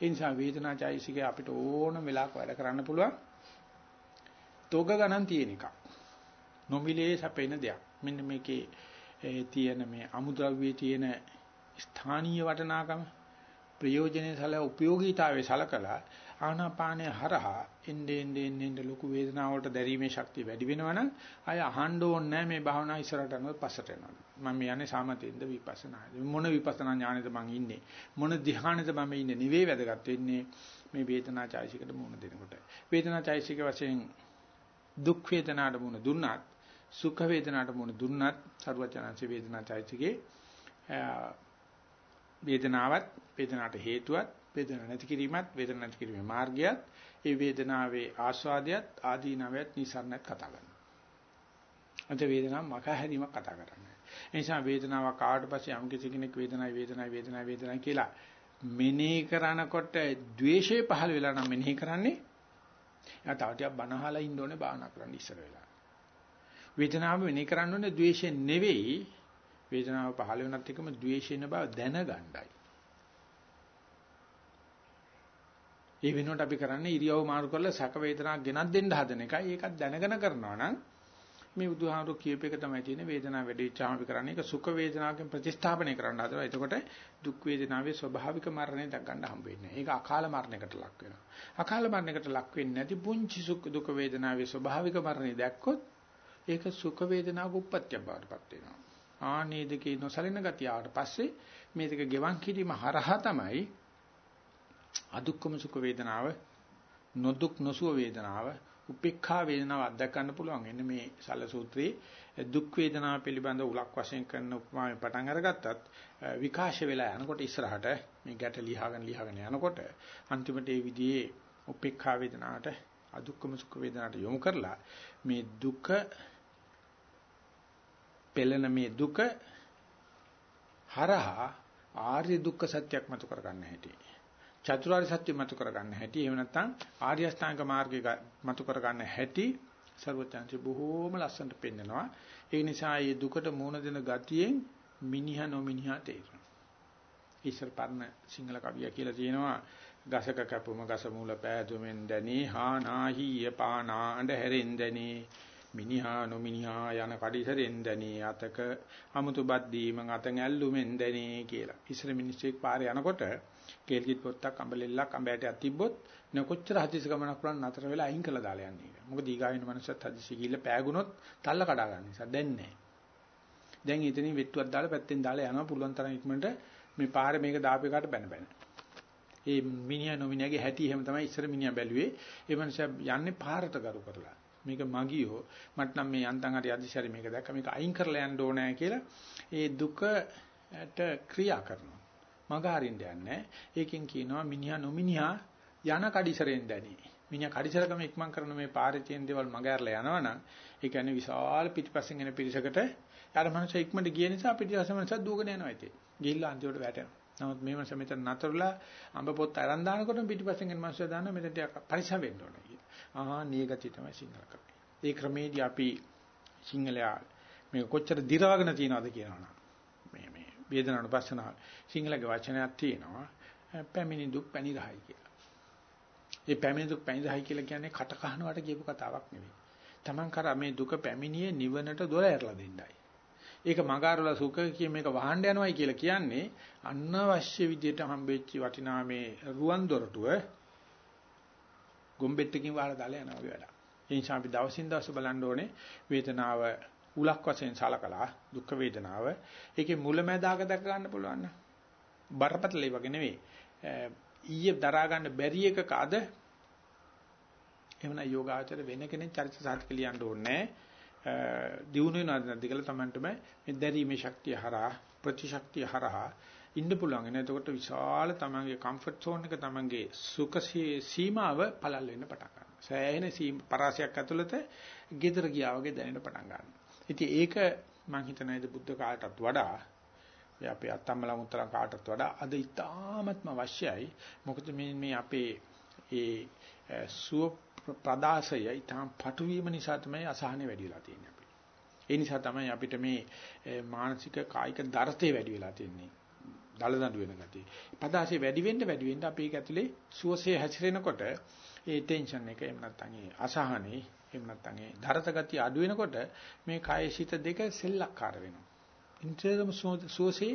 ඒ නිසා වේදනාචෛසිකේ අපිට ඕනම වෙලාවක වැඩ කරන්න පුළුවන්. තෝග ගණන් තියෙන එකක්. නොමිලේ සැපෙන දෙයක්. මෙන්න මේකේ තියෙන මේ අමුද්‍රව්‍යයේ තියෙන ස්ථානීය වටිනාකම ප්‍රයෝජනේ සල උපයෝගීතාවයේ සලකලා ආනාපානය හරහා එන්නේ එන්නේ එන්නේ ලොකු වේදනාවකට දැරීමේ ශක්තිය වැඩි වෙනවනම් අය අහන්න ඕනේ මේ භාවනා ඉස්සරහට යනකොට පස්සට යනවා. මම යන්නේ සාමතෙන්ද විපස්සනාද මොන විපස්සනා ඥානෙද මං ඉන්නේ මොන ධ්‍යානෙද මම ඉන්නේ නිවේ වැදගත් වෙන්නේ මේ වේදනා චෛසිකට මුණ දෙනකොට. වේදනා චෛසික වශයෙන් දුක් වේදනාට මුණ දුන්නත් සුඛ වේදනාට මුණ දුන්නත් සරුවචනංශ වේදනා චෛසිකේ වේදනාවත් වේදනාට හේතුවත් වේදනාව නැති කිරීමත් වේදනාව නැති කිරීමේ මාර්ගයත් ඒ වේදනාවේ ආස්වාදයත් ආදීනවයත් නිසරණත් කතා කරනවා. අද වේදනාව මක හැරීමක් කතා කරන්නේ. ඒ නිසා වේදනාවක් ආවට පස්සේ යම් කිසි කෙනෙක් වේදනයි වේදනයි වේදනයි වේදනයි කියලා මෙනෙහි කරනකොට ද්වේෂය පහළ වෙලා නම් මෙනෙහි කරන්නේ එයා තව ටිකක් බනහලා ඉන්න ඕනේ බාහනා කරන්න ඉස්සර වෙලා. වේදනාව මෙනෙහි කරන්න ඕනේ ද්වේෂයෙන් නෙවෙයි වේදනාව පහළ වෙනත් එකම ද්වේෂයෙන් බව දැනගන්නයි. ඒ වෙනුවට අපි කරන්නේ ඉරියව් මාරු කරලා සැක වේදනාවක් ගෙනත් දෙන්න හදන එකයි. ඒකත් දැනගෙන කරනවා නම් මේ බුදුහාමුදුරු කියප එක තමයි තියෙන්නේ වේදනාව වැඩි වෙච්චාම අපි කරන්නේ ඒක සුඛ වේදනාවකින් ප්‍රතිස්ථාපනය කරන්න හදනවා. එතකොට දුක් වේදනාවේ ස්වභාවික මරණය දක් ගන්න හම්බ වෙන්නේ. ඒක අකාල මරණයකට ලක් වෙනවා. අකාල මරණයකට ලක් වෙන්නේ නැති පුංචි සුඛ දුක වේදනාවේ ස්වභාවික මරණය දැක්කොත් ඒක සුඛ වේදනාවක උප්පත්තිය බවටපත් වෙනවා. ආනේ දෙකේ නොසලින ගතිය ආවට පස්සේ මේ දෙක ගෙවන් කිරීම හරහා තමයි අදුක්කම සුඛ වේදනාව නොදුක් නොසුව වේදනාව උපේක්ඛා වේදනාව අත්දැක ගන්න පුළුවන්. එන්න මේ සල්ල සූත්‍රයේ දුක් වේදනාව පිළිබඳ උලක් වශයෙන් කරන උපමාවෙන් පටන් අරගත්තත් විකාශ වෙලා යනකොට ඉස්සරහට මේ ගැට ලියාගෙන ලියාගෙන යනකොට අන්තිමට ඒ විදිහේ උපේක්ඛා වේදනාවට අදුක්කම සුඛ වේදනාවට යොමු කරලා මේ දුක පෙළෙන මේ දුක හරහා ආර්ය දුක්ඛ සත්‍යයක් මතු කරගන්න හැටි. චතුරාර්ය සත්‍ය මතු කරගන්න හැටි. එහෙම නැත්නම් ආර්ය අෂ්ටාංග මාර්ගය මතු කරගන්න හැටි ਸਰවඥාන්සේ බොහෝම ලස්සනට පෙන්නනවා. ඒ නිසා මේ දුකට මුහුණ දෙන ගතියෙන් මිනිහා නොමිනිහා තේරෙනවා. ඊශ්වර පරණ සිංහල කවිය කියලා තියෙනවා ගසක කැපුම ගස මූල පෑදුමෙන් දැනී හා නාහිය පානා අඬ හැරෙන් දැනී. මිනිහා නොමිනිහා යන කඩිසරෙන් දැනී අතක අමුතු බත් දීමන් අතන් ඇල්ලුමෙන් දැනී කියලා. ඉස්සර මිනිස්සෙක් පාරේ යනකොට කේල්කිත් පොත්තක් අඹලෙල්ලක් අඹයටයක් තිබ්බොත් නකොච්චර හදිසි ගමනක් කරන් නතර වෙලා අයින් කළා දාලා යන්නේ. මොකද ඊගාවින මනුස්සයත් හදිසි ගිහිල්ලා පෑගුණොත් තල්ල කඩා ගන්න නිසා දැන් නැහැ. දැන් ඉතින් වෙට්ටුවක් දාලා පැත්තෙන් දාලා යනවා පුළුවන් තරම් ඉක්මනට මේ පාරේ මේක දාපේකට බැන බැන. ඒ මිනිහා නොමිනියාගේ හැටි එහෙම තමයි ඉස්සර මිනිහා බැලුවේ. ඒ මනුස්සයා යන්නේ පාරට ගරු කරලා. මේක මගියෝ මට නම් මේ යන්තම් හරි අදිශරි මේක දැක්ක මේක අයින් කරලා යන්න ඕනෑ කියලා ඒ දුකට ක්‍රියා කරනවා. මග හරින්න යන්නේ. ඒකෙන් කියනවා මිනිහා නොමිනිහා යන කඩිසරෙන් දැනි. මිනිහා කඩිසරකම ඉක්මන් කරන මේ පාරේ තියෙන දේවල් මග ඇරලා යනවනම් ඒ කියන්නේ විශාල පිටිපස්සෙන් එන පිරිසකට අර මනුස්සය ඉක්මනට ගිය නිසා පිටිපස්සෙන් මනුස්සය දුවගෙන යනවා ඉතින්. ගිහිල්ලා අන්තිමට වැටෙනවා. නමුත් මේ මනුස්සය මෙතන නතරලා අඹ පොත් අරන් දානකොට පිටිපස්සෙන් එන මනුස්සය දානවා මෙතන ටිකක් පරිසම් වෙන්න ඕනේ කියලා. ආ නියගති තමයි සිංහල ක්‍රමය. ඒ ක්‍රමේදී අපි සිංහලයා මේක කොච්චර දිරවගෙන තියනවද කියනවනම් මේ මේ වේදනානුපස්සනාව සිංහලගේ වචනයක් තියෙනවා පැමිණි දුක් පැණි රහයි කියලා. ඒ පැමිණි දුක් පැණි රහයි කියලා කියන්නේ කට කහනවට කියපු කතාවක් නෙවෙයි. Taman කරා මේ දුක පැමිණියේ නිවනට දොර ඇරලා දෙන්නයි. ඒක මගාරවල සුඛ කිය මේක වහන්න යනවයි කියලා කියන්නේ අනවශ්‍ය විදියට හම්බෙච්ච වටිනා මේ රුවන් දොරටුව ගොම්බෙට්ටකින් වහලා දාලා යනවා වගේ වැඩක්. ඒ නිසා අපි දවසින් දවස බලන්න ඕනේ වේදනාව උලක් වශයෙන් සලකලා දුක් වේදනාව. ඒකේ මුලැමැදාක දැක ගන්න පුළුවන් නම් බරපතල වගේ නෙවෙයි. ඊයේ දරා ගන්න බැරි එකක අද එහෙමනම් යෝගාචර වෙන කෙනෙක් චරිත සාධක ලියන්න ඕනේ. දිනු වෙනවද නැද්ද කියලා Tamanටම මේ දැරීමේ ශක්තිය හරහා ප්‍රතිශක්තිය හරහා ඉන්න පුළුවන්. එන එතකොට විශාල Tamanගේ කම්ෆර්ට් zone එක Tamanගේ සුඛ සීමාව පළල් වෙන්න පටන් ගන්නවා. සෑහෙන පරාසයක් ඇතුළත gedara ගියා වගේ දැනෙන්න පටන් ගන්නවා. ඉතින් ඒක මම හිතනයිද බුද්ධ කාලයටත් වඩා අපේ අත්තම්මලා මුත්‍රා කාටත් වඩා අද ඉතාමත්ම අවශ්‍යයි. මොකද මේ මේ අපේ ඒ සුව ප්‍රදාසය ඉතාම පටු වීම නිසා තමයි අසහනෙ වැඩි වෙලා තියෙන්නේ අපිට. ඒ නිසා තමයි අපිට මේ මානසික කායික දරතේ වැඩි වෙලා තියෙන්නේ. දලදඬු වෙන ගතිය. පදාසේ වැඩි වෙන්න වැඩි වෙන්න අපි ඒක ඇතුලේ සුවසේ හැසිරෙනකොට ඒ ටෙන්ෂන් එක එහෙම නැත්නම් ඒ අසහනේ එහෙම නැත්නම් ඒ දරත ගතිය අඩු වෙනකොට මේ කාය සිත දෙක සෙල්ලක්කාර වෙනවා. ඉන්ටර්ම සෝසේ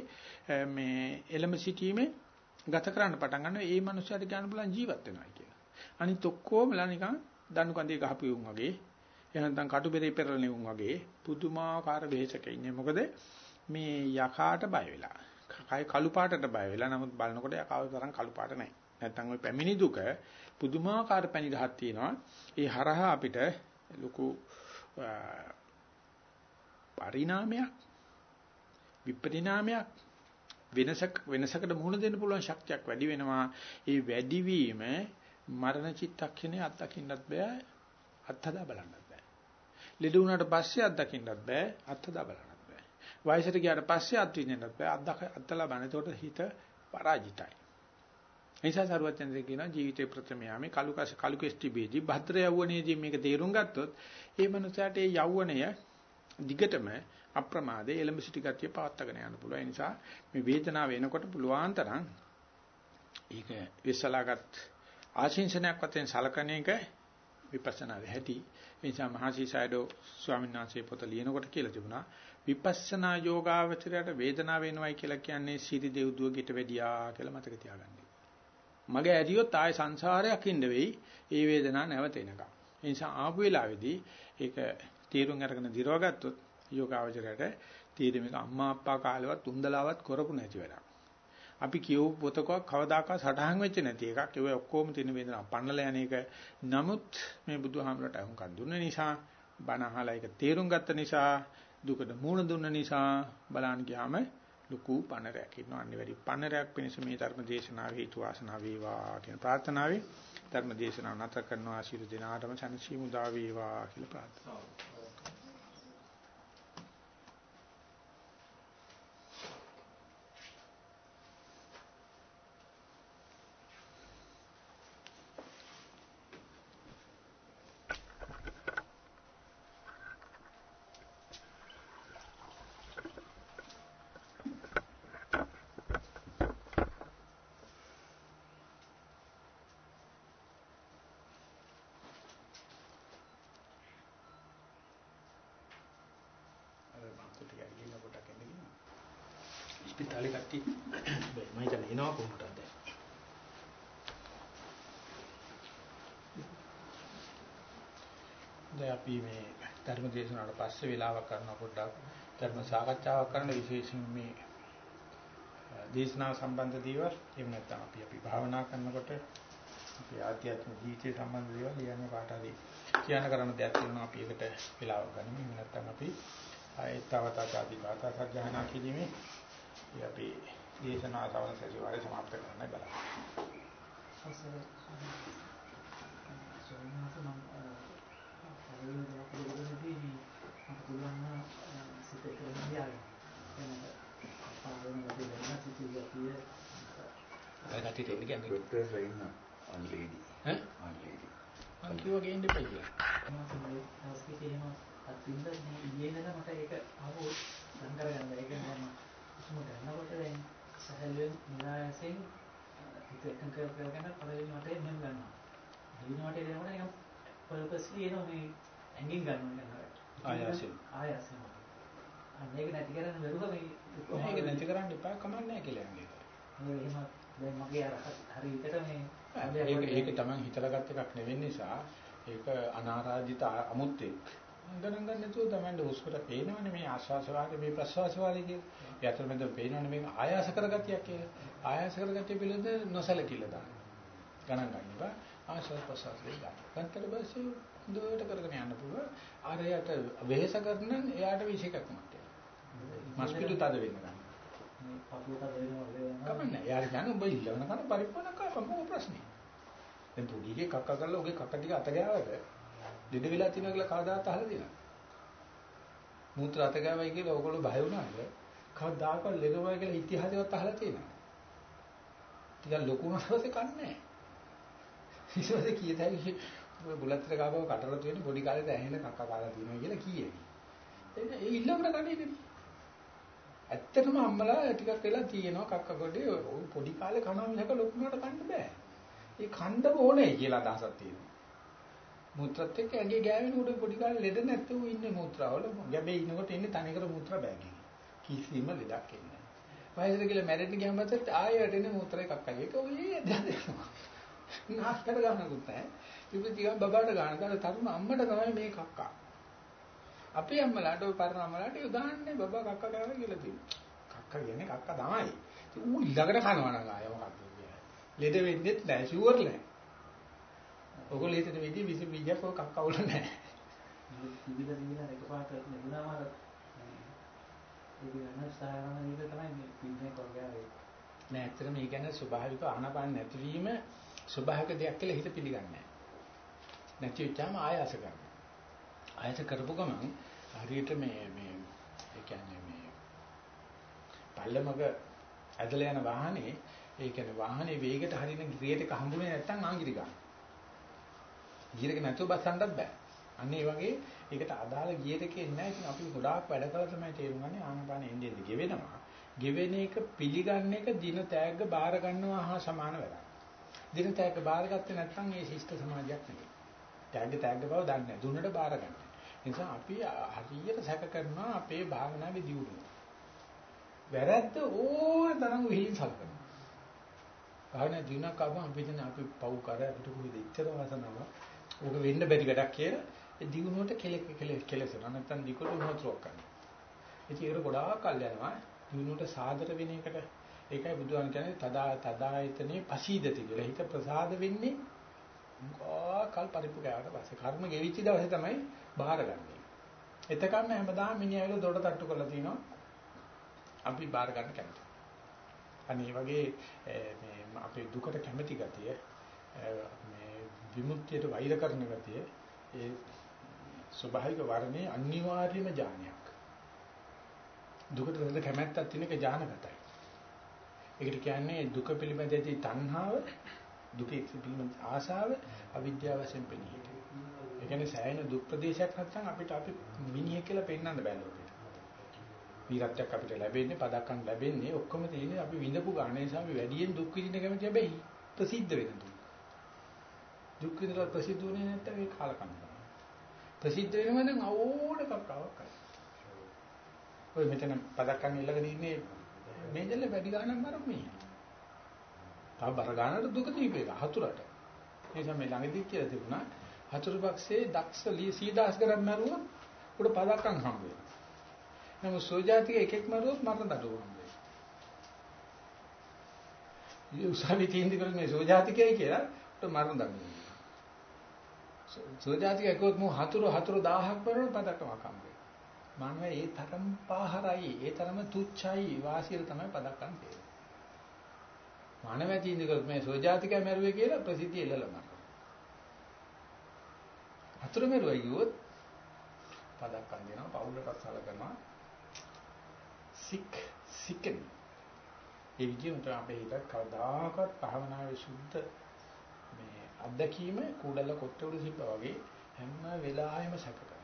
මේ එලම සිටීමේ ගත කරන්න පටන් ගන්නවා ඒ මනුස්සයාට කියන්න පුළුවන් ජීවත් වෙනවා කියලා. අනිත් ඔක්කොමලා නිකන් දණු කන්දේ ගහපු උන් වගේ එහෙම නැත්නම් කටුබෙරේ පෙරලනේ උන් වගේ පුදුමාකාර වෙහෙසක ඉන්නේ. මොකද මේ යකාට බය වෙලා. කය කළු පාටට බය වෙලා නමුත් බලනකොට යකාව තරම් කළු පාට නැහැ. නැත්නම් ওই පැමිණි දුක පුදුමාකාර පැණි රහක් තියෙනවා. ඒ හරහා අපිට ලොකු පරිණාමයක් විපරිණාමයක් වෙනසක් වෙනසකට මුහුණ දෙන්න පුළුවන් ශක්තියක් වැඩි වෙනවා. ඒ වැඩිවීම මරණ චිත්තක්ෂණේ අත්දකින්නත් බෑ අත්හදා බලන්නත් බෑ. ලෙඩ වුණාට පස්සේ අත්දකින්නත් බෑ අත්හදා බලන්නත් බෑ. වයසට ගියාට පස්සේ අත්විඳින්නත් බෑ අත්දක අත්ලා බලන. ඒකට හිත පරාජිතයි. නිසා සරුවචන්ද්‍රය කියනවා ජීවිතේ ප්‍රථම යාමේ කලු කස කලු කෙස්ටි බේදී භද්‍ර යවුවනේදී මේක තේරුම් ගත්තොත් ඒ මනුස්සයාට ඒ යවුවනය දිගටම අප්‍රමාදයේ එලඹ සිටි ගතිය පවත්වාගෙන යන්න පුළුවන්. ඒ නිසා මේ වේදනාව එනකොට පුළුවන් තරම් ඒක විශ්සලාගත් ආශිංසනයක් වශයෙන් සලකන එක විපස්සනාවේ හැටි. ඒ නිසා මහසීසයඩෝ ස්වාමීන් වහන්සේ පොත ලියනකොට කියලා තිබුණා විපස්සනා යෝගාවචරයට වේදනාව වෙනවයි කියලා කියන්නේ සිරි දෙව්දුවකට වැඩියා කියලා මතක තියාගන්න. මගේ ඇරියොත් ආය සංසාරයක් ඉන්න වෙයි ඒ වේදනාව නැවත එනකම්. ඒ නිසා ආපු වෙලාවේදී ඒක තීරුම් අරගෙන දිරවගත්තොත් යෝගාවචරයට තීරෙමික අම්මා අප්පා කාලෙවත් උන්දලාවත් කරපු නැති වැඩක්. අපි කියවපු පොතකක් කවදාකවත් සටහන් වෙච්ච නැති එකක්. ඒ ඔක්කොම තියෙන වේදනාව පන්නලා යන එක. නමුත් මේ බුදුහාමරට අහුම්කන් දුන්න නිසා බණ අහලා ඒක තේරුම් ගත්ත නිසා දුකට මූණ දුන්න නිසා බලන්න ගියාම ලুকু පණරයක් ඉන්නවා. අනිවාර්ය පණරයක් වෙනස මේ ධර්ම දේශනාව හේතු වාසනා වේවා කියන ප්‍රාර්ථනාවයි ධර්ම දේශනාව නැත කරනවා. ආශිර්වාද දිනාටම සනසි මුදා වේවා කියලා ප්‍රාර්ථනා අපි මේ ධර්ම දේශනාවට පස්සේ වෙලාවක් කරන පොඩ්ඩක් ධර්ම සාකච්ඡාවක් කරන විශේෂයෙන් මේ දේශනාව සම්බන්ධ දේවල් එහෙම නැත්නම් අපි අපි භාවනා කරනකොට අපි ආධ්‍යාත්මික ජීවිතය සම්බන්ධ දේවල් ලියන්න කාට හරි කියන්න කරන්න දෙයක් තියෙනවා අපි ඒකට වෙලාවක් ගන්න. එහෙම නැත්නම් අපි ආයෙත් තවතත් ආදී වාතා සජ්ජායනා කිරීමේ අපි දේශනාව සවන සතිವಾರේ සමාප්ත කරන්න බලමු. මම පළවෙනි දවස් දෙකේදී මට පුළුවන් සිත කරන්න යාගෙන. එනක පාරවන ගතිය දැනන සිත ගතිය අර කට්ටියට එන්න කියන්නේ. Are in on lady. ඈ? On lady. මං කිව්වා ගේන්න එපා කියලා. මම කිසි එහෙම අත්විඳ මේ ඊයේ ඉඳලා මට ඒක ආවෝ ගන්න කරගන්න. ඒක මම උස්ම ගන්නකොට දැන් සහල්වෙන් නිරායසෙන් හිත එකඟ කරගෙන පළවෙනි මට මෙන් ගන්නවා. දෙවෙනි මට එනකොට නිකන් පර්පස්ලි එනවා මේ ඇඟින් ගන්නවා නේද? ආයාසයෙන්. ආයාසයෙන්. අන්න ඒක නැති කරන්න බැරුව මේ මේක නැති කරන්න එපා කමක් නැහැ කියලා යන්නේ. මේ එහෙම දැන් මගේ අර හරි විතර මේ ඒක ඒක Taman හිතලා ගත්ත එකක් නෙවෙයි නිසා ඒක අනාරාධිත අමුත්තෙක්. ගණන් ගන්න නැතුව Taman හුස්මට පේනවනේ මේ ආශ්වාස වාරේ මේ ප්‍රශ්වාස වාරේ කියලා. ඒ අතරමැද පේනවනේ මේක ආයාස කරගතියක් කියලා. ආයාස කරගතිය පිළිබඳ නොසලකිල්ල දාන්න. ගණන් ගන්න එපා. ප්‍රශ්වාස දෙක ගන්න. ගන්නතර පස්සේ දුවට කරගෙන යන්න පුළුවන්. ආරයට වෙහෙස කරන එයාට විශේෂකක් මත. මස් පිටු තද වෙන්න ගන්න. මේ පපුවට දෙනවා වගේ කමන්නේ. යාර කියන්නේ උඹ ඉල්ලවන කන කප මොකක් ප්‍රශ්නේ. දැන් පොඩි එකේ කක්ක කරලා ඔගේ කක්ක ටික අත ගෑවට දෙඩ වෙලා තියෙනවා කියලා කවදාත් අහලා දෙනවා. මූත්‍ර අත ගෑවයි කියලා ඕගොල්ලෝ බය වුණාද? කවදාකවත් ලෙගවයි කියලා ඉතිහාසෙවත් අහලා තියෙනවා. ටිකක් ලොකු වුණාට කන්නේ නැහැ. ඊට පස්සේ කීයදයි ඔය බුලත්තර ගාවව කටරතු වෙන පොඩි කාලේ ඇහෙන කක්ක කාලා තියෙනවා කියලා කීයේ. එන්න ඒ ඉල්ලවන කන්නේ නෙමෙයි. ඇත්තටම අම්මලා ටිකක් වෙලා තියෙනවා කක්ක ගොඩේ ඔය පොඩි කාලේ කනවා මිසක ලොකු වුණාට කන්න බෑ. ඒ කණ්ඩම ඕනේ කියලා අදහසක් තියෙනවා. මුත්‍රාත් එක්ක ඇඟේ ගෑවෙන උඩ පොඩි කාලේ ලෙඩ නැත්නම් ඉන්නේ මුත්‍රාවල ගැබේ ඉන්නකොට ඉන්නේ තනිකර මුත්‍රා බෑග් එකේ. කිසිම ලෙඩක් එන්නේ නැහැ. වයසට ගිහලා මැරෙන්න ගියාම මතත් ආයෙ වැටෙන්නේ මුත්‍රා එකක් අය. ඒක ඔය දැනෙනවා. නාස්තර ගන්නකුත් නැහැ. ඉතින් බබාට ගන්න දාලා තරුණ අම්මට තමයි මේ කක්කා. අපේ අම්මලාට ඔය පරණ අම්මලාට ඒ දාන්නේ බබා කක්කා කරනවා කියලා තියෙනවා. කක්කා කියන්නේ කක්කා තමයි. ඌ ඊළඟට කනවා නම් ආයෙ මොකක්ද කියන්නේ. ලෙඩ වෙන්නෙත් නැහැ ෂුවර් නැහැ. ඔයගොල්ලෝ හිතන විදිහ විස බීජයක් ඔය කක්කා වල නැහැ. විවිධ විවිධ එකපාරට ලැබුණාම අර ඒක ගන්න ස්ථාවරණ විදිහ තමයි මේ පින්නේ කරගාවේ. නෑ ඇත්තට මේ කියන්නේ ස්වභාවික ආනපාන නැතිවීම ස්වභාවික දෙයක් කියලා හිත පිළිගන්නේ නැහැ. නැති වෙච්චාම ආයාස කරනවා. ආයත කරපු ගමන් හරියට මේ මේ ඒ කියන්නේ මේ පල්ලමක ඇදලා යන වාහනේ ඒ කියන්නේ වාහනේ වේගයට හරින ගියර් එක හම්බුනේ නැත්නම් ආගිරි ගන්න. ගියර් එක නැතුව බස්සන්නත් බෑ. අන්න ඒ වගේ ඒකට අදාළ ගියර් එකේ නැහැ. ඉතින් අපි ගොඩාක් වැඩ කළා තමයි තේරුම් ගන්නේ ආනපාන එන්නේ ගෙවෙනවා. ගෙවෙන එක පිළිගන්න එක දින තෑග්ග බාර ගන්නවා හා සමාන වැඩක්. දින තෑග්ග බාරගත්තේ නැත්නම් ඒ ශිෂ්ට සමාජයක් නෙවෙයි. තෑග්ග තෑග්ග බව දන්නේ නැහැ. දුන්නට බාර ගන්න. ඒ නිසා අපි හරියට සැක කරනවා අපේ භාවනාවේ දියුණුව. වැරද්ද ඕන තරම් විහිං සලකනවා. භාවනා දිනුවක් ආවම අපි දැන් අපි පව් කර අපිට කොහෙද ඉච්ඡර වාසනාව. ඕක වෙන්න බැරි වැඩක් කියලා ඒ දිනුවට කෙලෙ කෙලෙ කෙලසනවා. නැත්නම් දිකොට උනතුරක් කරනවා. ඉතින් ඒක ගොඩාක් කල් යනවා. දිනුවට සාදර වෙන එකට ඒකයි බුදුහාම කියන්නේ තදා තදායතනේ පසීදති කියලා. හිත ප්‍රසාද වෙන්නේ කල් පරිප්පු කෑවට පස්සේ කර්ම ගෙවිච්ච දවසේ තමයි බාරගන්නේ. එතකන් හැමදාම මිනිහාවිල දොඩ තට්ටු කරලා තිනවා. අපි බාර ගන්න කැමති. අනේ වගේ මේ අපේ දුකට කැමැති ගතිය මේ විමුක්තියට වෛර කරන ගතිය ඒ ස්වභාවික වර්ණේ අනිවාර්යම ඥානයක්. දුකට දෙන්න කැමැත්තක් තියෙන එක ඥානගතයි. ඒකට කියන්නේ දුක පිළිබඳ ඇති තණ්හාව දුකේ පිළිබඳ ආශාව අවිද්‍යාව වශයෙන් පෙනී හිටියි. ඒ කියන්නේ සෑහෙන දුක් ප්‍රදේශයක් නැත්නම් අපිට අපි මිනිහෙක් කියලා පෙන්වන්න බෑ ලෝකෙට. වීරත්වයක් අපිට ලැබෙන්නේ පදක්කම් ලැබෙන්නේ ඔක්කොම තියෙන්නේ අපි විඳපු ගාන නිසා අපි වැඩියෙන් දුක් විඳින කැමති හැබැයි ප්‍රසිද්ධ වෙන දුක්. දුක් විඳලා ප්‍රසිද්ධ වුණේ නැත්නම් ඒ කාලකම් තමයි. ප්‍රසිද්ධ වෙනව නම් ඕන කක්කාවක් කරයි. ඔය මෙතන පදක්කම් ඉල්ලගෙන ඉන්නේ මේ දෙල්ල වැඩි ගාණක් මරම් මේ. තව බර ගානට දුක දීපේක හතුරට. ඒ නිසා මේ ළඟදී කියලා තිබුණා හතුරු පක්ෂයේ දක්ෂ ලී සීදාස් කරන් මරුවොත් උඩ පදක්කම් හම්බ වෙනවා. නමුත් සෝජාතික එකෙක් මරුවොත් මරණ දඩුවම් හම්බ වෙනවා. මේ උසාවි තීන්දුව කරන්නේ මේ සෝජාතිකයයි කියලා උඩ මරණ දඩුවම් වෙනවා. සෝජාතික එකොත් මු හතුරු හතුරු 1000ක් මරුවොත් පදක්කමක් හම්බ වෙනවා. මානව ඒ තරම් පාහරයි ඒ තරම තුච්චයි වාසියට තමයි පදක්කම් දෙන්නේ. මානව තීන්දුව කරොත් මේ සෝජාතිකය මරුවේ කියලා ප්‍රසිද්ධිය එල්ලලා හතර මෙරුවයි කිව්වොත් පදක්කම් දෙනවා පවුලට සලකනවා සික් සිකෙන් ඒ විදිහට අපේ හිතත් කවදාකවත් භාවනාවේ සුද්ධ මේ අත්දැකීම කුඩල කොට්ටවල සිප්පා වගේ හැම වෙලාවෙම සැක කරනවා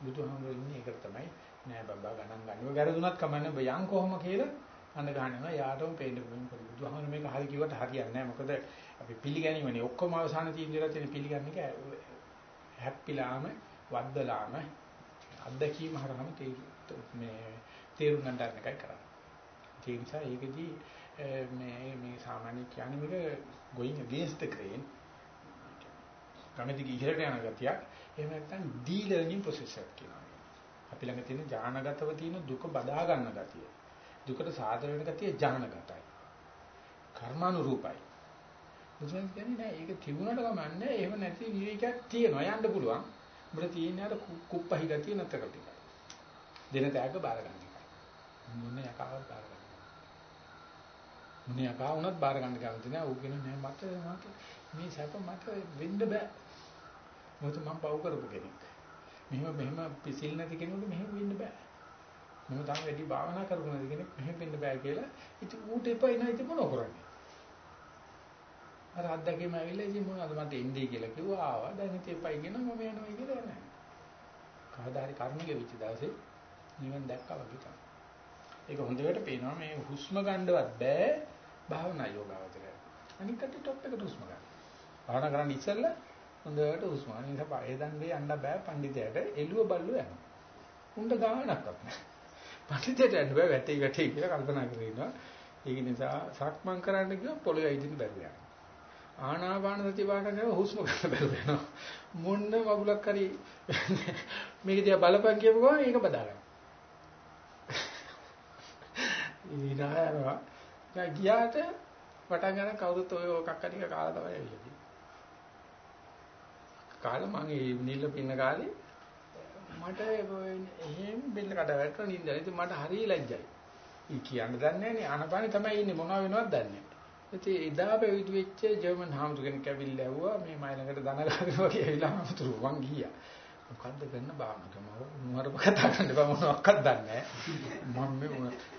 බුදුහාමුදුරු ඉන්නේ ඒකට තමයි නෑ බබා ගණන් ගන්නව ගැරදුනත් කමන්නේ ඔබ යන් කොහොම කියලා අඬ ගන්නවා යාටම පේන්න පුළුවන් බුදුහාමුදුරු මේක හරි කිව්වට හරියන්නේ නෑ. මොකද අපි පිළිගැනීමනේ. ඔක්කොම අවසාන තීන්දුවලා තියෙන පිළිගන්නේ හැප්පිලාම වද්දලාම අත්දැකීම හරහාම මේ තේරුම් ගන්න එකයි කරන්නේ. ඒ නිසා ඒකදී මේ මේ සාමාන්‍ය කියන්නේ මේක going against the grain. කමෙදි ඉහළට යන ගතියක්. එහෙම නැත්නම් de-learning process එකක් කියනවා. අපි ළඟ තියෙන ඥානගතව තියෙන දුක බදා ගන්න ගතිය. දුකට සාදර වෙන ගතිය ඥානගතයි. කර්මානුරූපයි. බුදුන් කියන්නේ නෑ ඒක තිබුණාට කමන්නේ එහෙම නැති විවේකයක් තියෙනවා යන්න පුළුවන්. උඹට තියෙන අර කුප්පහි ගතිය නැතර ටික. දෙන තෑග්ග බාර ගන්න එකයි. මොන්නේ යකාවත් බාර ගන්න. මොන්නේ යකා වුණත් බාර ගන්න කැමති නෑ. ඌ කියන නෑ මට මට මේ සැප මට වෙන්න බෑ. මොකද මම පව් කරපු කෙනෙක්. මෙහෙම මෙහෙම පිසිල් නැති කෙනෙකුට මෙහෙම වෙන්න බෑ. මම තාම වැඩි භාවනා කරපු නැති කෙනෙක් මෙහෙම වෙන්න බෑ කියලා ඉතින් ඌට එපා එනවා ඉතින් මොනව කරන්නේ? අර අත්දැකීම ඇවිල්ලා ඉතින් මොනවද මට එන්නේ කියලා කිව්වා ආවා දැන් ඉතින් එපයි කියනවා මම යනවා කියලා නෑ. කවදා හරි කර්ම ගෙවිච්ච දවසේ නිවන් දැක්කා වගේ තමයි. ඒක හොඳට පේනවා මේ හුස්ම ගන්නවත් බෑ භාවනා යෝගාවචරය. අනික කට টොප් එකට හුස්ම ගන්න. භාවනා කරන්න ඉස්සෙල්ලා හොඳට හුස්ම ගන්න. ඉතින් බය දන්නේ යන්න බෑ පඬිතයාට එළුව බල්ලු යනවා. උණ්ඩ ගානක්වත් නෑ. පඬිතයාට යන්න බෑ වැටේ වැටේ කියලා කල්පනා කරගෙන ඉන්නවා. ඒක නිසා සක්මන් කරන්න ගියොත් පොළොවේ ඉදින් බැරුව යනවා. ආනාපාන සති වාකනව හුස්ම ගන්න බැරුව යනවා. මොන්න වගුලක් හරි මේක දිහා බලපන් කියපු ගමන් ඒක බදා ගන්න. ඊනායනවා. දැන් ගියාට පටන් ගන්න කවුරුත් ඔය ඔකක් ටික කාලා තමයි ඇවිල්ලා කාලේ මම ඒ නිල්ල පින්න කාලේ මට එහෙම බෙල්ල කඩ වැටෙන නින්ද. ඉතින් මට හරි ලැජ්ජයි. ඊ කියන්න දන්නේ නැහැ නේ. ආනපානේ තමයි ඉන්නේ මොනව වෙනවද දන්නේ නැහැ. ඉතින් එදා පැවිදි වෙච්ච ජර්මන් හාමුදුර කෙනෙක් ඇවිල්ලා ඇහුවා මේ මයි ළඟට දන ගන්න වගේ ඇවිල්ලා හාමුදුරු මං ගියා. මොකද්ද කරන්න බානකම මොනවද කතා කරන්න බෑ මොනවක්වත් දන්නේ නැහැ. මම මේ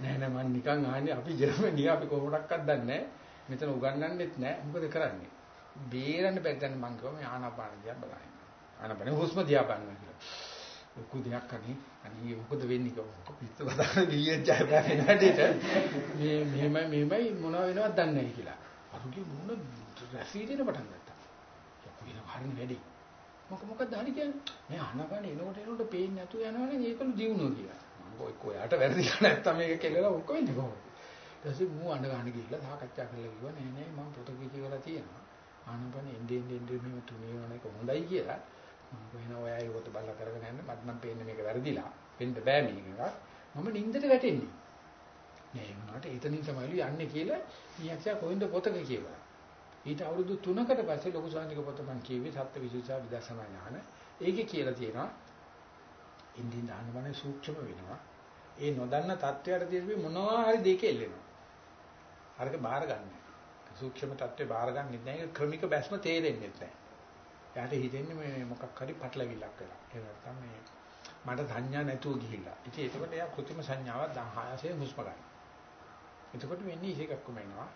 නෑ නෑ මං නිකන් ආන්නේ අපි ජර්මනිය අපි කොහොමඩක්වත් දන්නේ නැහැ. මෙතන උගන්වන්නෙත් නැහැ. මොකද කරන්නේ? බේරන්න බැරි දැන් මං කිව්වා මේ ආනාපාන දිහා බලන්න. ආනාපාන හුස්ම දිහා බලන්න කියලා. ලොකු දෙයක් අනේ. අනේ මොකද වෙන්නේ කොහොමද පිටත බදාන ගියේ ජය බැරි නැඩේට මේ මෙහෙමයි මෙහෙමයි මොනව වෙනවද දන්නේ නැහැ කියලා. අරුගේ මොන රැසීදෙන පටන් ගත්තා. කොහේ හරින වැඩි. මොක මොකද හරි කියන්නේ. මේ අනගන එනකොට එනකොට පේන්නේ නැතුව යනවනේ ඒකළු දිනුනෝ කියලා. මම ඔය කොයාට වැරදිලා නැත්තම් මේක කෙලලා ඔක්කොම ඉන්නේ කොහොමද? ඊට පස්සේ මූ අඬ ගන්න ගිහිල්ලා සාකච්ඡා කරලා කිව්වා නෑ නෑ මම පොත කියවලා තියෙනවා. ආනපන එන්නේ එන්නේ මේ තුනේ වණ එක හොඳයි කියලා මම කියනවා ඔයා ඒකට බලලා කරගෙන යන්න මට නම් පේන්නේ මේක වැරදිලා. වෙන්න බෑ මේක එකක්. මම නින්දට වැටෙන්නේ. මේ වුණාට එතනින් තමයිලු යන්නේ කියලා ඊයක්ෂා කොහෙන්ද පොතක කියවලා. ඊට අවුරුදු 3කට පස්සේ ලොකු සාන්තික පොත මම කියවේ සත්‍ය විසුචා විදර්ශනා ඥාන. ඒකේ කියලා තියෙනවා ඉන්දින් දානවනේ සූක්ෂම වෙනවා. ඒ නොදන්න தත්වයට දිවි මොනවා හරි දෙකේ එල්ලෙනවා. අරක බාර ගන්න. සූක්ෂම தත්වේ බාර ගන්නෙත් නැහැ. ක්‍රමික බැස්ම තේරෙන්නේ නැහැ. එයාට හිතෙන්නේ මේ මොකක් හරි පටලවිල්ලක් වෙලා. ඒ නැත්තම් මේ මට සංඥා නැතුව ගිහිල්ලා. ඉතින් එතකොට එයා કૃතිම සංඥාවක් 16 හුස්ම ගන්න. එතකොට වෙන්නේ ඉසේකක්ම එනවා.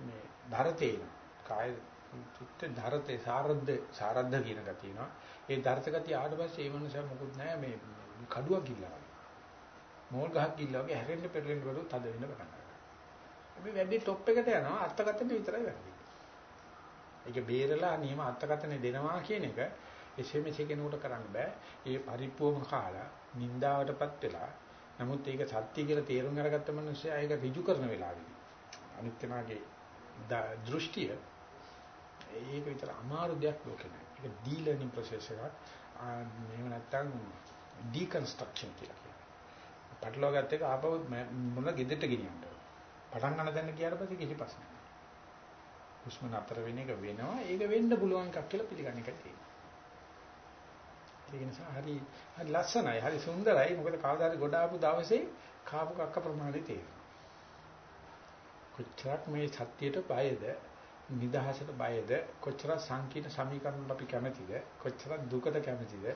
මේ ධරතේන කාය චිත්ත ධරතේ සාරද්ද සාරද්ද කියන ගතියනවා. ඒ ධර්ත ගතිය ආවට පස්සේ ඒ මනුස්සයා මොකුත් නැහැ මේ කඩුවක් ගිල්ලා වගේ. මෝල් ගහක් ගිල්ලා වගේ හැරෙන්න පෙරෙන්න කරු තද වෙන්න පටන් ගන්නවා. අපි වැඩි টොප් එකට යනවා අත්තගතෙන් විතරයි වැඩි. ඒක බේරලා නියම අර්ථකථන දෙනවා කියන එක එසේ මෙසේ කෙනෙකුට කරන්න බෑ. ඒ පරිප්පුවම කාලා නින්දාවටපත් වෙලා නමුත් ඒක සත්‍ය කියලා තේරුම් අරගත්ත මිනිස්සයා ඒක ඍජු කරන වෙලාවෙදී අනිත් කෙනාගේ දෘෂ්ටිය ඒක විතර අමාරු දෙයක් ලෝකේ නෑ. ඒක ඩීලර්නින් ප්‍රොසෙස් එකක්. මේව නැත්තම් ඩිකන්ස්ට්‍රක්ෂන් කියලා කියනවා. පටලවා ගත්ත එක ආපහු මොන ගෙදරට ගෙනියන්න. පටන් ගන්න දැන්න ගියාට පස්සේ කිසි ප්‍රශ්නයක් නෑ. හුස්ම නතර වෙන එක වෙනවා. ඒක වෙන්න පුළුවන් එකක් කියලා පිළිගන්න එකයි තියෙන්නේ. ඒක නිසා හරි හරි ලස්සනයි, හරි සුන්දරයි. මොකද කවදාද ගොඩ ආපු දවසේ කාපු කක්ක ප්‍රමාණය තේරෙනවා. කොච්චරක් මේ සත්‍යයට බයද, නිදහසට බයද, කොච්චර සංකීර්ණ සමීකරණ අපි කැමතිද, කොච්චර දුකට කැමතිද,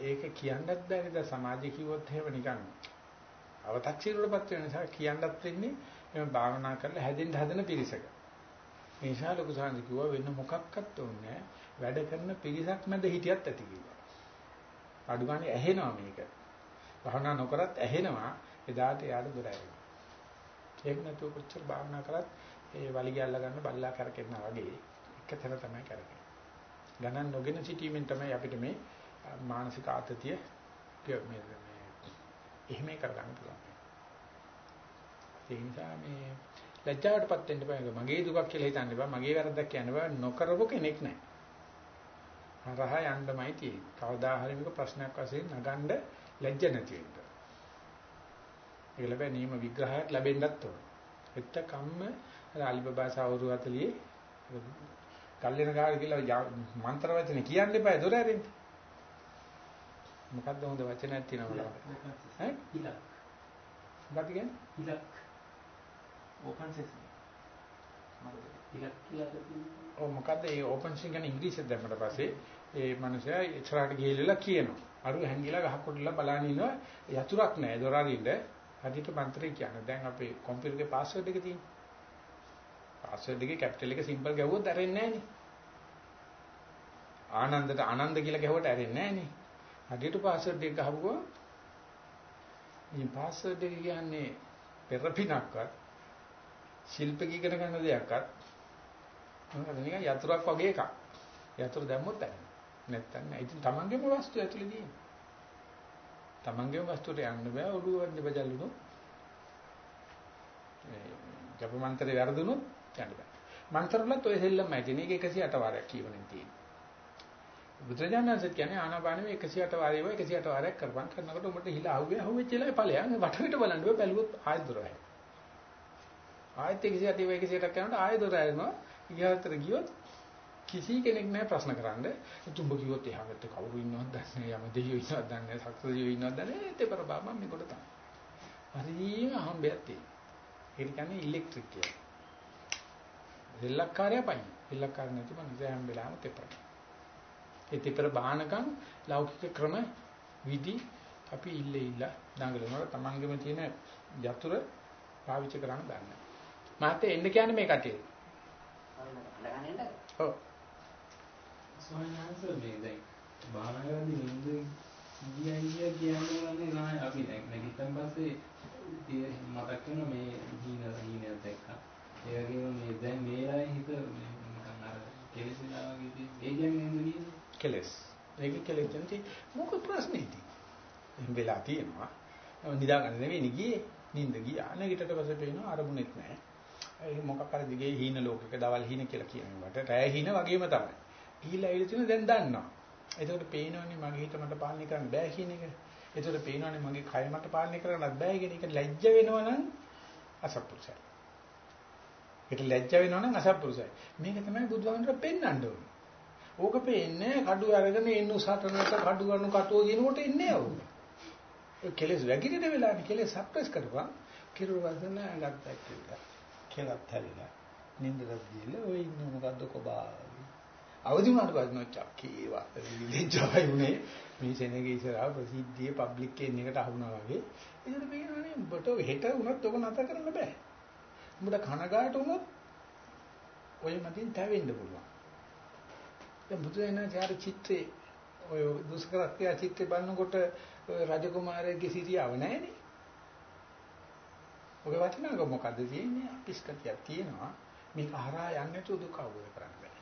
ඒක කියන්නත් බැරිද සමාජය කිව්වොත් එහෙම නිකන් අව탁සිරුවටපත් වෙන නිසා කියන්නත් වෙන්නේ එම භාවනා කරලා හැදෙන්න හදන පිරිසක. මේ නිසා ලොකු සාන්ති කිව්වා වෙන මොකක්වත් ඕනේ වැඩ කරන පිරිසක් මැද හිටියත් ඇති කිව්වා. අඩු ගානේ ඇහෙනවා මේක. භාවනා නොකරත් ඇහෙනවා එදාට යාට දොර ඇරෙනවා. ඒක නැතුව කොච්චර භාවනා කරත් ඒ වලිගය අල්ල ගන්න බල්ලා කරකෙන්නා වගේ එක තැන තමයි කරන්නේ. ගණන් නොගෙන සිටීමෙන් තමයි අපිට මේ මානසික ආතතිය මේ එහෙම කරගන්න පුළුවන්. ඒ නිසා මේ ලැජ්ජාවටපත් වෙන්න බෑ. මගේ දුකක් කියලා හිතන්න බෑ. මගේ වැරද්දක් කියන්න බෑ. නොකරපු කෙනෙක් නෑ. හරහා යන්නමයි තියෙන්නේ. කවදා හරි මේක ප්‍රශ්නයක් වශයෙන් නගන්න ලැජ්ජ නැති වෙන්න. ඒක ලැබෙන නීම විග්‍රහයක් ලැබෙන්නත් ඕන. එත්ත කම්ම අලිබබා සවුරු 40 කල්ලින ගාල කියලා මන්ත්‍ර වචන කියන්න එපා දොර ඇරෙන්න. මොකද්ද හොඳ වචනයක් තියෙනවා ඈ? ඉලක් මොකක්ද කියන්නේ? ඉලක් ඕපන් සෙෂන් මම ඉලක් කියලා ඔව් මොකද්ද? ඒ ඕපන් සෙෂන් කියන්නේ ඉංග්‍රීසියෙන් දැම්මට පස්සේ ඒ මනුස්සයා ඉස්සරහට ගිහිල්ලා කියනවා. අරු හැංගිලා ගහක් කොටලා බලන ඉනවා යතුරක් නැහැ දොර අරින්න හදිට මන්ත්‍රය කියන්නේ. දැන් අපේ කම්පියුටර් එකේ පාස්වර්ඩ් එක තියෙනවා පාස්වර්ඩ් එකේ කැපිටල් එක සිම්පල් ගැහුවොත් ඇරෙන්නේ නැහැ නේ ආනන්දට ආනන්ද කියලා ගැහුවට ඇරෙන්නේ නැහැ නේ හදිට පාස්වර්ඩ් එක ගහපුවා මේ පාස්වර්ඩ් එක කියන්නේ පෙරපිනක්වත් ශිල්පක ඉගෙන ගන්න දෙයක්වත් මොකද නිකන් යතුරක් වගේ එකක්. යතුරු දැම්මොත් ඇයි. නැත්තම් නෑ. ඉතින් තමන්ගේම වස්තු ඇතුලේ තියෙන. තමන්ගේම වස්තුවට යන්න බෑ ඔළුව වන්ද බජල්ලුනොත්. ඒ ජප මන්ත්‍රේ වැරදුනොත් යන්න බෑ. මන්ත්‍රවලත් ඔය සෙල්ලම්මයි තියෙන. ඒක 108 වාරයක් කියවන්නේ තියෙන්නේ. බුදුරජාණන්සත් කියන්නේ ආනාපානෙ 108 වාරේ වගේ 108 වාරයක් කරපන් කරනකොට උඹට හිල අහුවේ අහුවෙච්ච ඉලයි ඵලයන් වටපිට බලන්න බෑ බැලුවොත් ආයෙත් දොර ඇයි. ආයෙත් 108 වේ 108ක් කරනකොට ආයෙත් දොර ඇරෙනවා. ඊගාතර ගියොත් කිසි කෙනෙක් නැහැ ප්‍රශ්න කරන්න. තුඹ කිව්වොත් එහා පැත්තේ කවුරු ඉන්නවද දන්නේ නැහැ. යම දෙයියෝ ඉන්නවද දන්නේ නැහැ. සක්සදියෝ ඉන්නවද දන්නේ නැහැ. ඒත් පෙර බාබා මේකට තමයි. හරිම හම්බයක් තියෙනවා. ඒක කියන්නේ ඉලෙක්ට්‍රික් කියලා. දෙල්ලක්කාරය පයින්. දෙල්ලක්කාර නැති මනුස්සය හැම වෙලාවෙම තෙපරයි. ඒ තෙපර බාහනකම් ලෞකික ක්‍රම විදි අපි ඉල්ල ඉල්ල දඟලනවා තමන්ගෙම තියෙන යතුරු පාවිච්චි කරන්න ගන්න. මාත් එන්න කියන්නේ මේ කටියේ. ඔව්. සෝයනාස මේ දැන් බාහන කරද්දී නින්ද ගියයි කියන්නේ නෑ අපි දැන් නැගිටින් පස්සේ මතක් වෙන මේ හීන හීනයක් දැක්කා. ඒ වගේම මේ දැන් මේලායි හිත නිකන් අර කෙලෙසලා වගේ ඒ කියන්නේ නේද කියන්නේ? කෙලස්. ඒක කෙලස් නැති මොකද ප්‍රශ්නේ ඉතින්. එහෙම වෙලා තියෙනවා. නිදා ගන්න නෙවෙයි ගියේ. නිින්ද ගියා. නැගිටට පස්සේ පේනවා අරමුණෙත් නැහැ. ඒ මොකක් හරි දිගේ හීන ලෝකයක දවල් හීන කියලා කියනවට රෑ හීන වගේම තමයි. ගිහිලා ඇවිල්ලා තියෙන දැන් දන්නවා. එතකොට පේනවනේ මගේ හිත මට පාලනය කරන්න බෑ කියන එක. එතකොට පේනවනේ මගේ කය මට පාලනය කරන්නත් බෑ කියන එක ලැජ්ජ වෙනවනම් අසත්පුරුෂයි. ඒක ලැජ්ජ වෙනවනම් අසත්පුරුෂයි. මේක තමයි බුදුහාමර පෙන්වන්න ඕනේ. ඕක පේන්නේ කඩු අරගෙන එන්න උසටනට කඩු ගන්න කටුව දිනකොට ඉන්නේ ආව. ඒ කෙලස් වැగిරෙන වෙලාවේ කෙලස් සප්‍රෙස් කරපුවා කිරුවදන ගත්තා කියලා. කෙලත් හැරිලා නින්දට ගිහලා ඔය ඉන්න මොකද්ද කොබා. අවදි වුණාට පස්සේ චක්කේ වාත විලෙජ්ජායි උනේ මේ සෙනගේ ඉස්සරහා ප්‍රසිද්ධියේ පබ්ලික් එකෙන් එකට අහුණා වගේ. ඒකට පේනවනේ උඹට හෙට වුණත් ඔක නැතර කරන්න බෑ. උඹට කනගාට වුණොත් ඔය මතින් තැවෙන්න පුළුවන්. දැන් බුදුරජාණන් චිත්‍රේ ඔය දුෂ්කරත්‍ය චිත්‍රේ බලනකොට රජකුමාරයාගේ සිරියාව නැහැනේ. ඔය වටිනාකම මොකද්ද තියෙන්නේ? අපිස්කතියක් තියෙනවා. මේක හරහා යන්නේ නැතුව දුක අවබෝධ කරගන්න බෑ.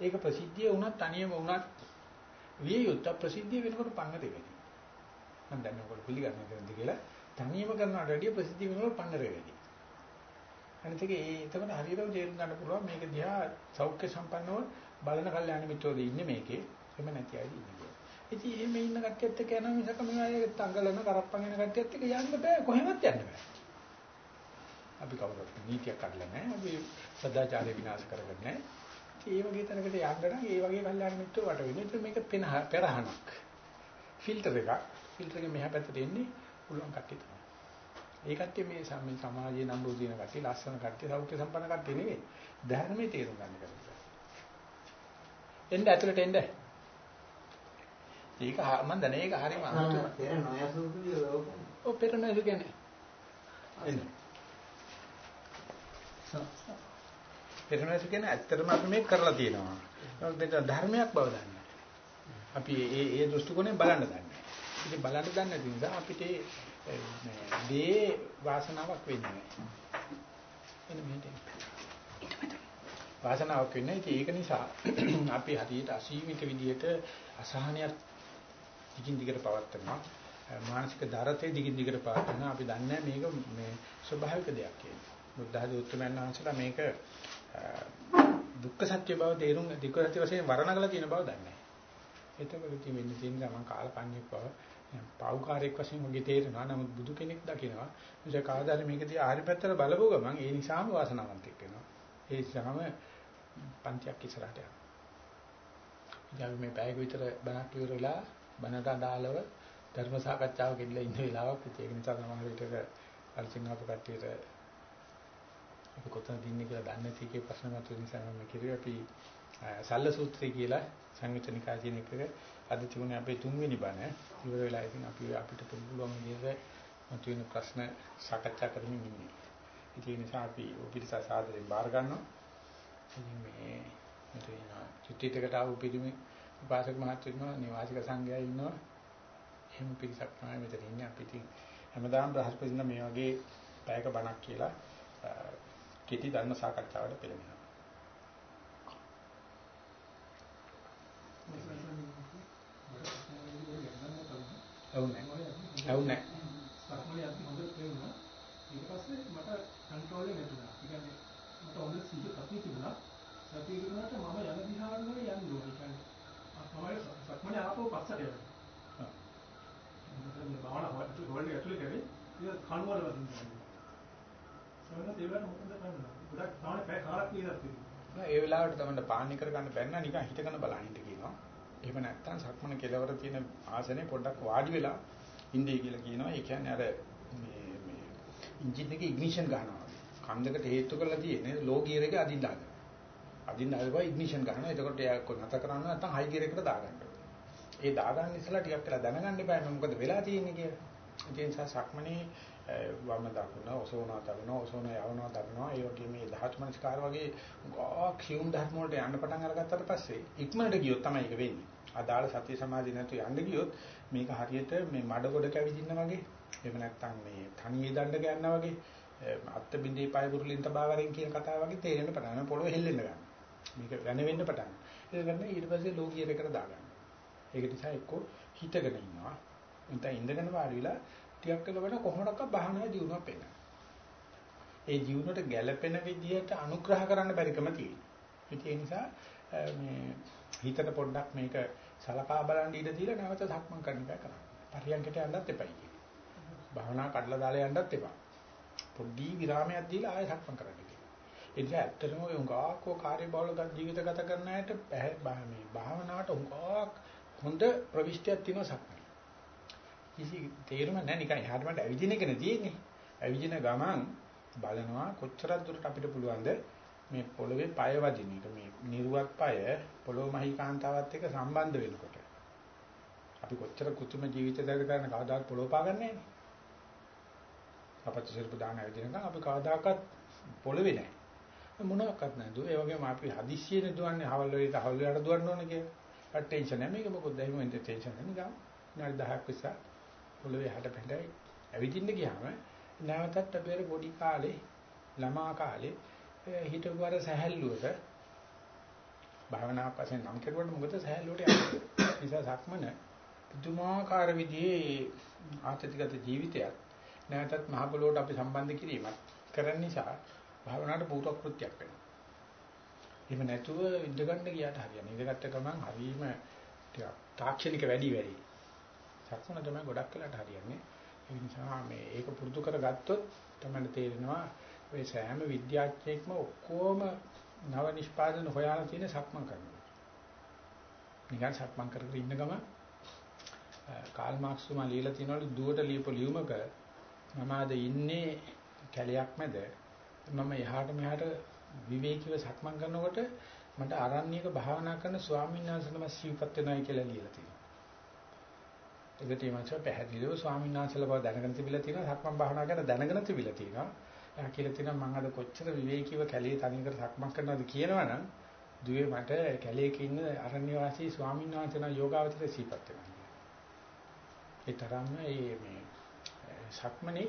ඒක ප්‍රසිද්ධිය වුණත් තනියම වුණත් විය යුත්ත ප්‍රසිද්ධිය වෙනකොට පංග දෙවෙනි. මම දන්නේ ඔයගොල්ලෝ පිළිගන්නේ නැද්ද කියලා තනියම කරනවට වැඩිය ප්‍රසිද්ධිය වෙනවල පන්නරේ වැඩි. අනිත් එක ඒ එතකොට හරියටම තේරුම් ගන්න පුළුවන් මේක දිහා සෞඛ්‍ය සම්පන්නව බලන කල්යාණ මිත්‍රෝද ඉන්නේ මේකේ. එහෙම නැති අය ඉන්නේ. ඉතින් එහෙම ඉන්න කට්ටියත් එක්ක යනවා මිසක මේ තංගලන කරප්පන් වෙන කට්ටියත් එක්ක යන්න බෑ කොහෙවත් යන්න බෑ. අපි කවුරුත් නීතියක් කඩලා නැහැ. අපි සදාචාරය විනාශ කරගන්නේ නැහැ. ඒ වගේ තැනකට යන්න නම් ඒ වගේ කල්යාණ මිත්‍රෝ වට වෙන්නේ. ඒත් මේක පෙන පෙරහනක්. ෆිල්ටර් එකක්. ෆිල්ටර් එක මෙහා පැත්තට එන්නේ පුළුවන් කට්ටිය තමයි. ඒ කට්ටිය මේ සම්මේ සමාජයේ නම් රෝදින කට්ටිය, ලස්සන කට්ටිය, සෞඛ්‍ය සම්පන්න කට්ටිය නෙවෙයි. ධර්මයේ තේරුම් ගන්න කට්ටිය. එන්න ඇතුළට එන්න. ඒක මම දන්නේ ඒක හරිම අමුතු. පෙර නොයසුකුලිය ලෝකෙ. ඔව් පෙර නේද කියන්නේ. එන්න. පෙරණැසි කියන්නේ ඇත්තටම අපි මේක කරලා තියෙනවා. මේක ධර්මයක් බව දන්නේ අපි ඒ ඒ දෘෂ්ටි කෝණයෙන් බලන්න දන්නේ. ඉතින් බලන්න දන්නේ නැති නිසා අපිට මේ දේ වාසනාවක් වෙන්නේ නැහැ. එන්න මෙහෙට. වාසනාවක් වෙන්නේ නැහැ. ඒක නිසා අපි හරියට අසීමිත විදියට අසහනයක් දිගින් දිගට පවත්නවා. මානසික දරතේ දිගින් දිගට පවත්නවා. අපි දන්නේ මේක මේ ස්වභාවික දෙයක් කියලා. බුද්ධ ආදී උත්තරමයන් වහන්සේලා මේක දුක්ඛ සත්‍ය බව තේරුම් දුක්ඛ සත්‍ය වශයෙන් වර්ණගලා තියෙන බව දන්නේ නැහැ. එතකොට ඉතින් වෙන්නේ තියෙන ගමන් කාලපන්ණියක් බව පෞකාරයක් වශයෙන් ඔගේ තේරෙනවා. නමුත් බුදු කෙනෙක් දකිනවා. නිසා කාදාරි මේකදී ආරි පැත්තට බලපුව ගමන් ඒ නිසාම වාසනාවන්තයෙක් වෙනවා. ඒ නිසාම පන්තියක් ඉස්සරහට යනවා. ඉතින් මේ පැයක විතර බණක් ඉවරලා බණට අදාළව ධර්ම සාකච්ඡාවක ඉඳලා ඉන්න වෙලාවක් ඒක නිසා සමහර විටක අර්චින් අප කට්ටියට අපි කොතනද ඉන්නේ කියලා දන්නේ නැති එකේ ප්‍රශ්න මතුවෙන නිසා මම කිව්වේ අපි සල්ල සූත්‍රය කියලා සංයුතනිකා කියන එක අද තිබුණේ අපේ තුන්වෙනි බණ ඉවර වෙලා ඉතින් අපි අපිට පුළුවන් විදිහට මතුවෙන ප්‍රශ්න සාකච්ඡා කරමින් ඉන්නේ. ඒ නිසා අපි ඔපිරිස සාදරයෙන් බාර ගන්නවා. ඉතින් මේ මෙතන චුට්ටිටකට ආව පිරිමි උපාසක මහත්තුන්ව නිවාසික සංඝයා ඉන්නවා. එහෙම පිරිසක් තමයි මෙතන ඉන්නේ. අපි ඉතින් හැමදාම බ්‍රහස්පතින්ද මේ වගේ පැයක බණක් කියලා කෙටි ධර්ම සාකච්ඡාවට පෙළඹෙනවා. ඔව් නෑ. ඔව් නෑ. සක්මලේ අපි හොඳට තේරුණා. ඊට පස්සේ මට කන්ට්‍රෝල් එක නැතුණා. ඒ කියන්නේ මට හොඳ සිහිය සතිය තිබුණා. සතිය තිබුණාට මම යන දිහාවට නෙවෙයි යන්නේ ඕනේ. කියන්නේ තමයි සක්මලේ ආපහු පස්සට යනවා. මොකද භාවනා හොල්ලේ ඇතුලේ කරේ ඒක කණුවල වදිනවා. සමහරවිට ඒ වෙලාවට මොකද කරන්නේ? ගොඩක් තාම පැය කාලක් ඉඳලා තියෙනවා. ඒ වෙලාවට තමයි පාලනය කරගන්න බැන්න නිකන් හිතගෙන බලහින්න කියනවා. එහෙම නැත්නම් සක්මන කෙලවර තියෙන ආසනේ පොඩ්ඩක් වාඩි වෙලා ඉන්නේ කියලා කියනවා. ඒ කියන්නේ අර මේ මේ එන්ජින් එකේ ඉග්නිෂන් ගන්නවා. කන්දකට හේතු කරලා තියෙන්නේ ලෝ ගියර් එකේ අදින්න ගන්න. අදින්න හදලා ඉග්නිෂන් ගන්නවා. එතකොට එයා නැත කරන්න නැත්නම් හයි ගියර් එකට දාගන්න ඒ දාගන්න ඉස්සලා ටිකක් වෙලා දැනගන්න එපා මොකද වෙලා තියෙන්නේ කියලා. ඒ නිසා සක්මනේ වම දකුණ ඔසෝනා දකුණ ඔසෝන යවනවා දකුණා ඒ වගේ මේ ධාතු මනස්කාර වගේ ක්ෂියුම් ධර්ම වලට යන්න පටන් අරගත්තට පස්සේ ඉක්මනට ගියොත් තමයි ඒක වෙන්නේ. අදාළ සත්‍ය සමාධි නැතු යන්න ගියොත් මේක හරියට මේ මඩ ගොඩ කැවිදින්න වගේ එහෙම නැත්නම් මේ තනියේ දණ්ඩ ගන්නවා වගේ අත්ත බින්දේ පය බුරුලින් තබා වරින් කියන කතාව වගේ තේරෙන්න පටන් ගන්නවා පොළොව හෙල්ලෙන්න ගන්නවා. මේක වෙන වෙන්න පටන් ගන්නවා. ඒක ගන්න ඊට පස්සේ ලෝකියර එකට දාගන්නවා. ඒක නිසා එක්කෝ හිතගෙන ඉන්නවා. නැත්නම් ඉඳගෙන වාඩි වෙලා ටිකක් කලකට කොහොමඩක්ක බහනා දිනුවක් වෙනවා. ඒ ජීවුනට ගැළපෙන විදිහට අනුග්‍රහ කරන්න බැරිකම තියෙනවා. ඒ නිසා මේ හිතට පොඩ්ඩක් මේක සලකා බලන් ඉඳ දීලා නැවත සක්මන් කරන්න බෑ කරන්න. පරියන්කට යන්නත් එපයි කියන්නේ. භාවනා කඩලා දාලා යන්නත් එපා. පොඩ්ඩි විරාමයක් දීලා ආයෙ සක්මන් කරන්න කියනවා. ඒ නිසා ඇත්තටම ඔය උංගාකෝ කාර්යබහුල ජීවිත ගත කරන අයට මේ භාවනාවට උංගාක් හොඳ ප්‍රවිෂ්ටියක් තියෙනවා සක්මන්. කිසි තේරුම නැහැ නිකන් එහාට මට ඇවිදින එකනේ තියෙන්නේ. ඇවිදින ගමන් බලනවා කොච්චරක් දුරට අපිට පුළුවන්ද මේ පොළවේ পায় වදින එක මේ නිර්වත් পায় පොළොව මහීකාන්තාවත් එක්ක සම්බන්ධ වෙනකොට අපි කොච්චර කුතුම ජීවිත දර කරන කවදාත් පොළොව පාගන්නේ නැහැ අපච්ච සිරප දාන ඇවිදිනකම් අපි කවදාකවත් පොළවේ නැහැ. මොනවාක්වත් නැහැ. දුව ඒ වගේම අපි හදිස්සියෙ දුවන්නේ හවල් වලට හවල් වලට දුවන්න ඕනේ කියලා. ටෙන්ෂන් නැහැ. මේක මොකද? දැන් මෙන්න ටෙන්ෂන් නැහැ නිකන් විනාඩි 10ක් විතර පොළවේ හැට පැහැයි ඇවිදින්න ගියාම නැවතත් අපි අර පොඩි කාලේ ළමා කාලේ හිටපු අර සැහැල්ලුවට භාවනාවක් වශයෙන් නම් කෙරුවට මොකද සැහැල්ලුවට යන්නේ. නිසා සක්මන පුදුමාකාර විදිහේ ආතතිගත ජීවිතයක් නැවතත් මහ පොළොවට අපි සම්බන්ධ කිරීමක් කරන නිසා භාවනාවට පූර්ව කෘත්‍යයක් වෙනවා. එහෙම නැතුව ඉඳගන්න ගියාට හරියන්නේ. ඉඳගත්ත ගමන් හරීම ටිකක් තාක්ෂණික වැඩි වැඩි. සක්මන තමයි ගොඩක් වෙලාට හරියන්නේ. ඒ නිසා මේ ඒක පුරුදු කරගත්තොත් තමයි තේරෙනවා ඔය සෑම විද්‍යාඥයෙක්ම ඔක්කොම නව නිෂ්පාදන හොයාලා තියෙන සක්මන් කරනවා. නිකන් සක්මන් කර කර ඉන්න ගම කාල් මාක්ස් තුමා ලියලා තිනවලු දුවට ලියපු ලියුමක මම අද ඉන්නේ කැලයක් මැද මම එහාට මෙහාට විවේකීව සක්මන් කරනකොට මට ආරණ්‍යක භාවනා කරන ස්වාමීන් වහන්සේ නම සිව්පත් වෙනයි කියලා ලියලා තියෙනවා. ඒකට මේ මාස පැහැදිලිව ස්වාමීන් වහන්සේලා බව දැනගෙන තිබිලා තියෙනවා සක්මන් භාවනා කරන දැනගෙන තිබිලා තියෙනවා. එයා කියලා තියෙනවා මම අද කොච්චර විවේකීව කැලේ තනියකට සක්මන් කරනවද කියනවනම් දුවේ මට කැලේක ඉන්න අරණ්‍ය වාසී ස්වාමීන් වහන්සේ නම යෝගාවචර සිව්පත් වෙනවා. ඒ තරම්ම මේ සක්මනේ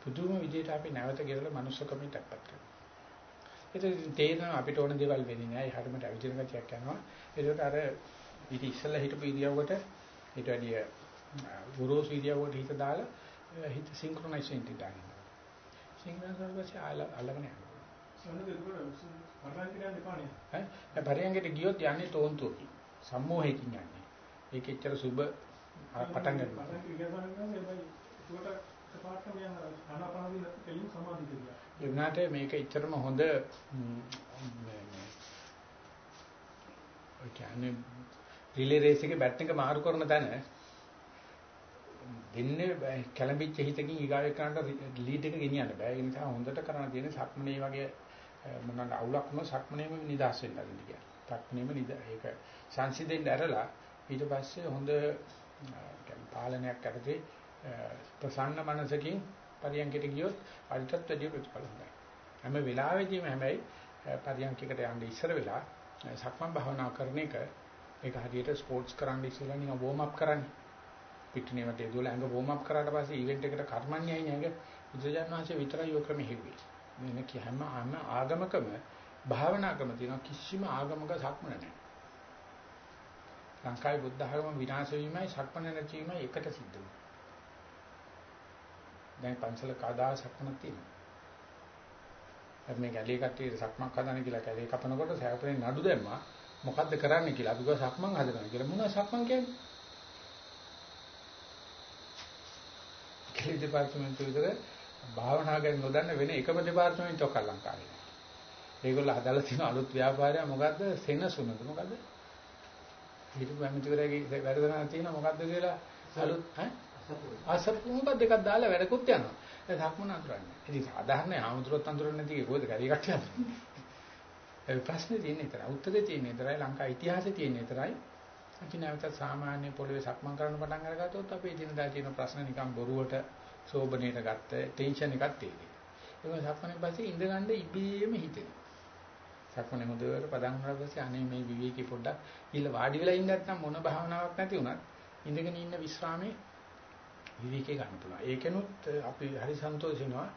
පුදුම විදිහට අපි නැවත ගෙවල මනුස්සකමෙන් තැප්පත් කරනවා. ඒක තේරෙනවා අපිට ඕන දේවල් වෙන්නේ නැහැ. හරියට අවිචින ගතියක් යනවා. ඒකට අර ඊට ඉස්සෙල්ලා හිටපු ඉරියව්වට ඊට වැඩිය ගුරුස් ඉරියව්වට හිත දාලා හිත සින්ක්‍රොනයිස් වෙන්න දානවා. සින්ක්‍රොනයිස් කරපස්සේ අල්ලගෙන යනවා. සමහරවිට ඒක පරාන්ති ගන්න එපා නේද? ඈ පරියංගයට ගියොත් යන්නේ තෝන්තුවකින්. සම්මෝහයකින් යන්නේ. ඒක එච්චර සුබ පටන් ගන්නවා. පරාන්ති ගියා තමයි ඒකට පාටම යන ආනාපානදී කෙලින් සමාධිය කියලා. ඒ වුණාට මේක එච්චරම හොඳ ඔය කියන්නේ රිලේ රේස් එකේ බැට් එක මාරු කරන තැන දෙන්නේ කැළඹිච්ච හිතකින් ඊගාවේ කරනට ලීඩ් එක ගෙනියන්න බෑ. ඒ නිසා හොඳට කරන්න තියෙන සක්මනේ වගේ මොනවාට අවුලක් වුණොත් සක්මනේම නිදාස් වෙන්න අරින්න කියන්නේ. සක්මනේම නිද ඒක සංසිඳෙන්න ඇරලා ඊට පස්සේ හොඳ පාලනයක් යටතේ ප්‍රසන්න මනසකින් පරියන්කයට ගියොත් අරිටත් වැඩි ප්‍රතිඵල හොඳයි. හැම වෙලාවෙදීම හැබැයි පරියන්කයකට යන්න ඉස්සර වෙලා සක්මන් භාවනා කරන එක ඒක හරියට ස්පෝර්ට්ස් කරන්න ඉස්සෙල්ලා නිකන් වෝම් අප් කරන්නේ. පිටිනේවට එදුවල ඇඟ වෝම් අප් කරාට පස්සේ ඉවෙන්ට් එකට කර්මන්නේ ඇයි නේද? බුදුජානක වහන්සේ විතරයි යෝ ක්‍රම හෙව්වේ. මේ කියහම ආම ආගමකම භාවනාකම තියෙන කිසිම ආගමක සක්මන නැහැ. ලංකාවේ බුද්ධ ආගම විනාශ වීමයි සක්මන නැතිවීමයි එකට සිද්ධ වෙනවා. දැන් පන්සල කදා සක්මනක් තියෙනවා. අපි මේ ගැලේ කට්ටියට සක්මක් හදන්න කියලා කැලේ කපනකොට සෑපරේ නඩු දැම්මා. මොකද්ද කරන්න කියලා. අපි ගියා සක්මන් හදනවා කියලා. මොනවා සක්මන් කියන්නේ? කැලේ දෙපාර්තමේන්තුව විතර භාවනා ගැන නොදන්න වෙන එකම දෙපාර්තමේන්තුවක් ලංකාවේ. ඒගොල්ලෝ හදලා තියෙන අලුත් ව්‍යාපාරය මොකද්ද? සෙනසුනද මොකද්ද? හිටපු ඇමතිවරයාගේ වැඩ තියෙන මොකද්ද කියලා අලුත් ඈ අසපුම්බ දෙකක් දාලා වැඩකුත් යනවා. ඒ සක්මන අඳුරන්නේ. ඉතින් සාධාරණ ආමුදුරත් අඳුරන්නේ නැති කොහෙද කැරි කට්ටිය. ඒ ප්‍රශ්නේ තියෙන්නේ ඒතරයි. උත්තරේ තියෙන්නේ ඒතරයි. ලංකා ඉතිහාසයේ තියෙන්නේ ඒතරයි. අපි නැවත සාමාන්‍ය පොළවේ සක්මන් කරන්න පටන් අරගත්තොත් අපේ දිනදා තියෙන ප්‍රශ්න නිකන් බොරුවට සෝබනේට ගත්ත ටෙන්ෂන් එකක් තියෙනවා. ඒක සක්මනේ පස්සේ ඉඳගන්න ඉබේම හිතෙනවා. සක්මනේ මුදවර පදන් වුණා පස්සේ අනේ මේ විවේකී පොඩ්ඩක් ඊළ වාඩි වෙලා ඉන්නත් නම් මොන භාවනාවක් නැති වුණත් ඉඳගෙන ඉන්න විශ්‍රාමයේ විවිකේ ගන්න පුළුවන්. ඒකෙනුත් අපි හරි සන්තෝෂ වෙනවා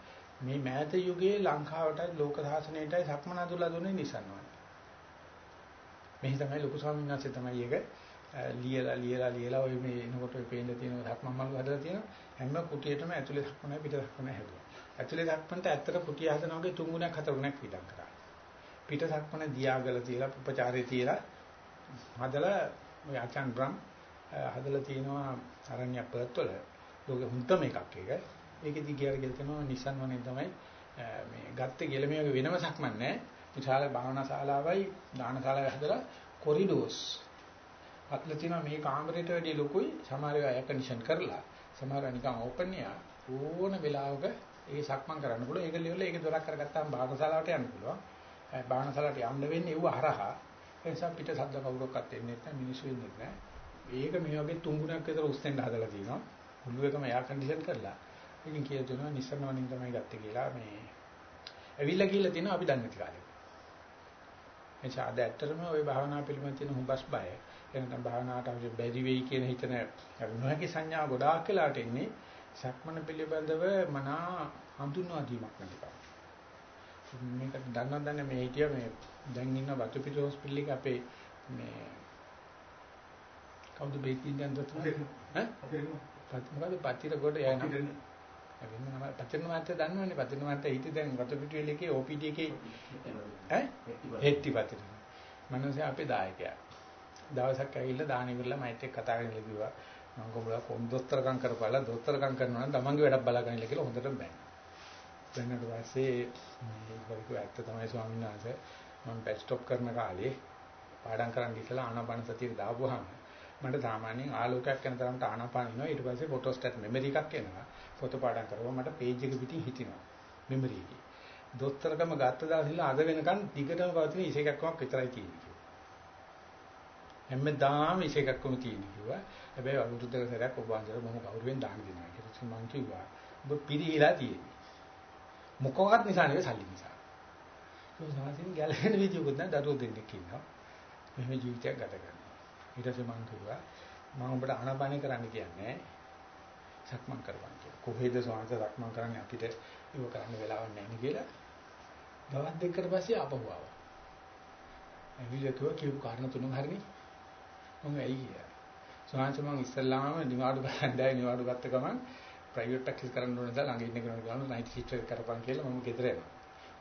මේ මෑත යුගයේ ලංකාවට ලෝක සාසනයටයි සක්මන අදුලා දුන්නේ නිසන්වයි. මෙහි තමයි ලොකු ස්වාමීන් වහන්සේ තමයි ඒක ලියලා ලියලා ලියලා ඔය මේ එනකොට ඔය පේන්න තියෙන සක්මන් මල් හදලා තියෙන හැම කුටියටම ඇතුලේ සක්මනයි පිට සක්මනයි හැදුවා. ඇතුලේ සක්මන්ට ඇත්තට කුටිය හදනවා වගේ තුන් ගුණයක් හතර ගුණයක් විදක් කරා. පිට සක්මන දියාගල තියලා උපචාරේ තියලා හදලා ඔය ආචාන් බ්‍රම් හදලා තියෙනවා අරණ්‍ය පර්ත්වල ලෝකෙ හුන්ටම එකක් ඒක. ඒකෙදි කියලා කියලා තියෙනවා Nissan වනේ තමයි මේ ගත්ත ගෙලමියගේ වෙනම සක්මන් නැහැ. විශාල භාවනා ශාලාවයි දාන ශාලාවයි හදලා කොරිඩෝස්. අත්ල තියෙනවා මේ කාමරේට වැඩිය ලොකුයි. සමහර ඒවා එයා කන්ඩිෂන් කරලා සමහර නිකන් ඕපන් එක ඕන වෙලාවක ඒ සක්මන් කරන්න පුළුවන්. ඒක ලියවල ඒක දොරක් කරගත්තාම භාවනා ශාලාවට යන්න පුළුවන්. භාවනා ශාලාවට යන්න වෙන්නේ ඒව හරහා. ඒ නිසා පිට සද්ද කවුරක්වත් එන්නේ නැහැ මිනිස්සු වෙන්නේ නැහැ. ඒක මේ වගේ තුන් ගුණයක් විතර උස්සෙන් හදලා තියෙනවා. මුළු එකම එයා කන්ඩිෂන් කරලා. ඉතින් කියලා දෙනවා නිසන වලින් තමයි ගත්තේ කියලා මේ ඇවිල්ලා කියලා තියෙනවා අපි දන්නේ නැති කාලේ. එනිසා අද ඇත්තටම ওই භාවනා පිළිබඳ තියෙන හුඹස් බය එනනම් භාවනාවට අපි බැරි වෙයි කියන හිතන නොහැකි සංඥා ගොඩාක් වෙලාට එන්නේ සක්මන පිළිබඳව මනා හඳුන්වා දීමක් නැතිකම. මේක දන්න දන්න මේ හිටිය මේ දැන් ඉන්න වතුපිට හොස්පිටල් එකේ අපේ මේ කවුද බේත් ඉන්දියන් දොස්තර? ඈ? මොකද පතිර කොට යන වෙන නම. පතිර මාත්‍ය දන්නවනේ. පතිර මාත්‍ය හිටිය දැන් වතු පිටුවෙල එකේ OPD එකේ. ඈ? හෙට්ටි පතිර මනසේ අපේ දායකයා. දවසක් ඇවිල්ලා දාන ඉවරලා මයිත් එක්ක කතා කරගෙන කිව්වා. මම කොහොමද? කොම් දොස්තරකම් කරපළා දොස්තරකම් කරනවා නම් තමන්ගේ වැඩක් බලාගන්න ඉන්න කියලා හොඳටම බැහැ. දැන්නට පස්සේ මේ වගේ ඇත්ත තමයි ස්වාමීන් වහන්සේ. මම පැච් ස්ටොප් කරන කාලේ පාඩම් කරන් ඉස්සලා ආනාපාන සතිය දාපුවාම මට සාමාන්‍යයෙන් ආලෝකයක් යන තරමට ආනාපාන ඉනවා ඊට පස්සේ ෆොටෝස්ටැට් මෙමරි එකක් එනවා. ෆොටෝ පාඩම් කරුවා මට පේජ් එක පිටින් හිටිනවා. මෙමරි එකේ. දොස්තරකම ගත්ත දවසින් අද වෙනකන් දිගටම පවතින ඉසේකක්කමක් විතරයි තියෙන්නේ හැමදාම ඉසේකක්කම තියෙන්නේ කිව්වා. හැබැයි අවුරුද්දක සැරයක් ඔබ වහන්සේට මොන කවුරුවෙන් දාන දෙනවා කියලා. මම කිව්වා ඔබ පිරිහිලා තියෙන්නේ. මොකවත් නිසා නෙවෙයි සල්ලි නිසා. ඒ සමාසින් ගැලවෙන විදියකුත් නැහැ දරුවෝ දෙන්නෙක් ඉන්නවා. මෙහෙම ජීවිතයක් ගත කරනවා. ඊට පස්සේ මම කිව්වා මම ඔබට ආනාපානය කරන්න කියන්නේ සක්මන් කරපන් කියලා. කොහෙද සෝන්ස සක්මන් කරන්නේ? අපිට ඒක කරන්න වෙලාවක් නැහැ නේ කියලා. දවස් දෙකකට පස්සේ ආපහු ආවා එවිලතුව කියපු කාරණා තුනක් හරිනේ. මම ඇයි කියලා. සෝන්ස මම ඉස්සල්ලාම නිවාඩු ගන්නයි නිවාඩු ගත්ත ගමන් ප්‍රයිවට් ටැක්සි කරන්න ඕන දා ළඟ ඉන්න කෙනෙක් ගාන නයිට් ෂිෆ්ට් එක කරපන් කියලා මම ගෙදර එනවා.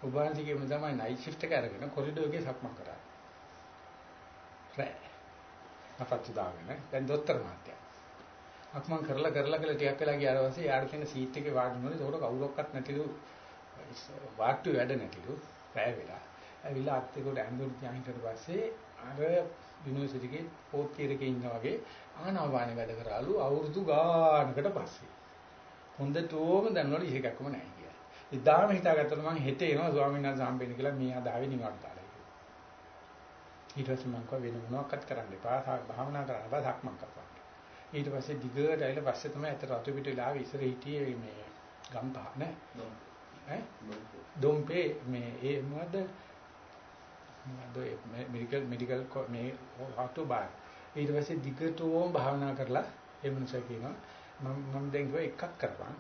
ඔබ වහන්සේ කියමු තමයි නයිට් ෂිෆ්ට් එක අරගෙන කොරිඩෝ එකේ සක්මන් කරා. රෑ. අපච්චි දාගෙන දැන් දොස්තර මහත්තයා. අක්මන් කරලා කරලා කියලා ටිකක් වෙලා ගියාට පස්සේ යාට තියෙන සීට් එකේ වාඩි වෙනකොට ඒකට කවුරක්වත් නැතිලු වාට්ටු වැඩ නැතිලු රෑ වෙලා. ඇවිල්ලා අත්තේකට ඇඳුම් තියන් හිටට පස්සේ අර යුනිවර්සිටි එකේ ෆෝර්ත් ඉයර් එකේ ඉන්නා වගේ ආනාපාන වැඩ කරාලු අවුරුදු ගානකට පස්සේ. හොඳටම දැනවලු ඉහකක්ම නැහැ කියලා. ඉදාම හිතාගත්තලු මං හෙට එනවා ස්වාමීන් වහන්සේ හම්බෙන්න කියලා මේ ආදාවේ නිවාඩු දාලා. ඊට පස්සේ මං කව වෙන මොනවක්වත් කරන්න එපා. භාවනා කරන්න බෑ සක්මන් කරපන්. ඊට පස්සේ දිගට ඇවිල්ලා පස්සේ තමයි අතට අතු පිට වෙලා ඉස්සර හිටියේ මේ ගම් පහ නේ. ඈ දොම්පේ මේ ඒ මොකද මොකද මෙඩිකල් මෙඩිකල් මේ හොටු බාර්. ඊට පස්සේ දිගටම භාවනා කරලා ඒ මනුස්සයා කියනවා මම මම දැන් කිව්වා එකක් කරපන්.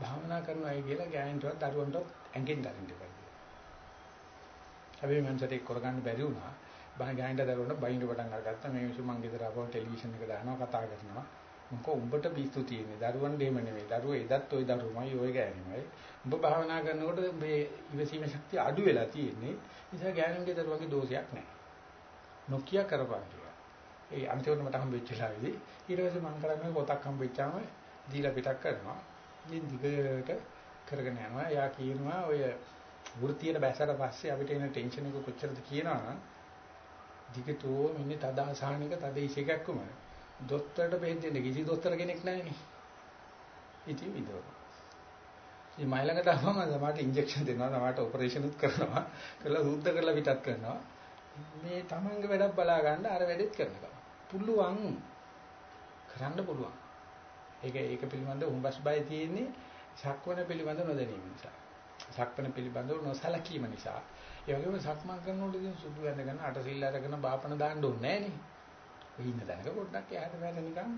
භාවනා කරනවායි කියලා ගෑනින්ටවත් දරුවන්ටවත් ඇඟෙන් දරින්න එපා කියලා. හැබැයි මම සතේ කරගන්න බැරි වුණා. බා ගෑනින්ට දරුවන්ට බයින්ඩ පටන් අරගත්තා. මේ මිනිස්සු මං ගෙදර ආවම ටෙලිවිෂන් එක දානවා කතා කරනවා. මොකෝ උඹට බීස්තු තියෙන්නේ. දරුවන්ට එහෙම නෙවෙයි. දරුවෝ එදත් ওই දරුවමයි ওই ගෑනිමයි. උඹ භාවනා කරනකොට මේ ඉවසීම ශක්තිය අඩු වෙලා තියෙන්නේ. නිසා ගෑනුන්ගේ දරුවන්ගේ දෝෂයක් නැහැ. නොකිය කරපන් කියලා. ඒ අන්තිමට මට හම්බෙච්ච වෙලාවේදී ඊට පස්සේ මම කරන්නේ පොතක් හම්බෙච්චාම දීලා පිටක් කරනවා. ඉතින් දිගට කරගෙන යනවා. එයා කියනවා ඔය වෘත්තියට බැසට පස්සේ අපිට එන ටෙන්ෂන් එක කොච්චරද කියනවනම් දිගටෝ ඉන්නේ තද අසහනික තද ඉසේකක්කම දොස්තරට බෙහෙත් දෙන්න කිසි දොස්තර කෙනෙක් නැහැනේ. ඉතින් විදෝ. ඉතින් මයිලකට ආවම සමහරට ඉන්ජෙක්ෂන් දෙනවා, සමහරට ඔපරේෂන් උත් කරනවා, කරලා සුද්ධ කරලා පිටත් කරනවා. මේ තමන්ගේ වැඩක් බලා ගන්න අර වැඩෙත් කරනවා. පුළුවන් කරන්න පුළුවන්. ඒක ඒක පිළිබඳ උඹස් බය තියෙන්නේ සක්වන පිළිබඳ නොදැනීම නිසා. සක්වන පිළිබඳව නොසලකීම නිසා. ඒ වගේම සක්මන් කරනකොට ඉතින් සුදු වැඳගෙන අටසිල් අරගෙන බාපණ දාන්න ඕනේ නෑනේ. ඔය ඉන්න දැනක පොඩ්ඩක් එහාට වැට නිකන්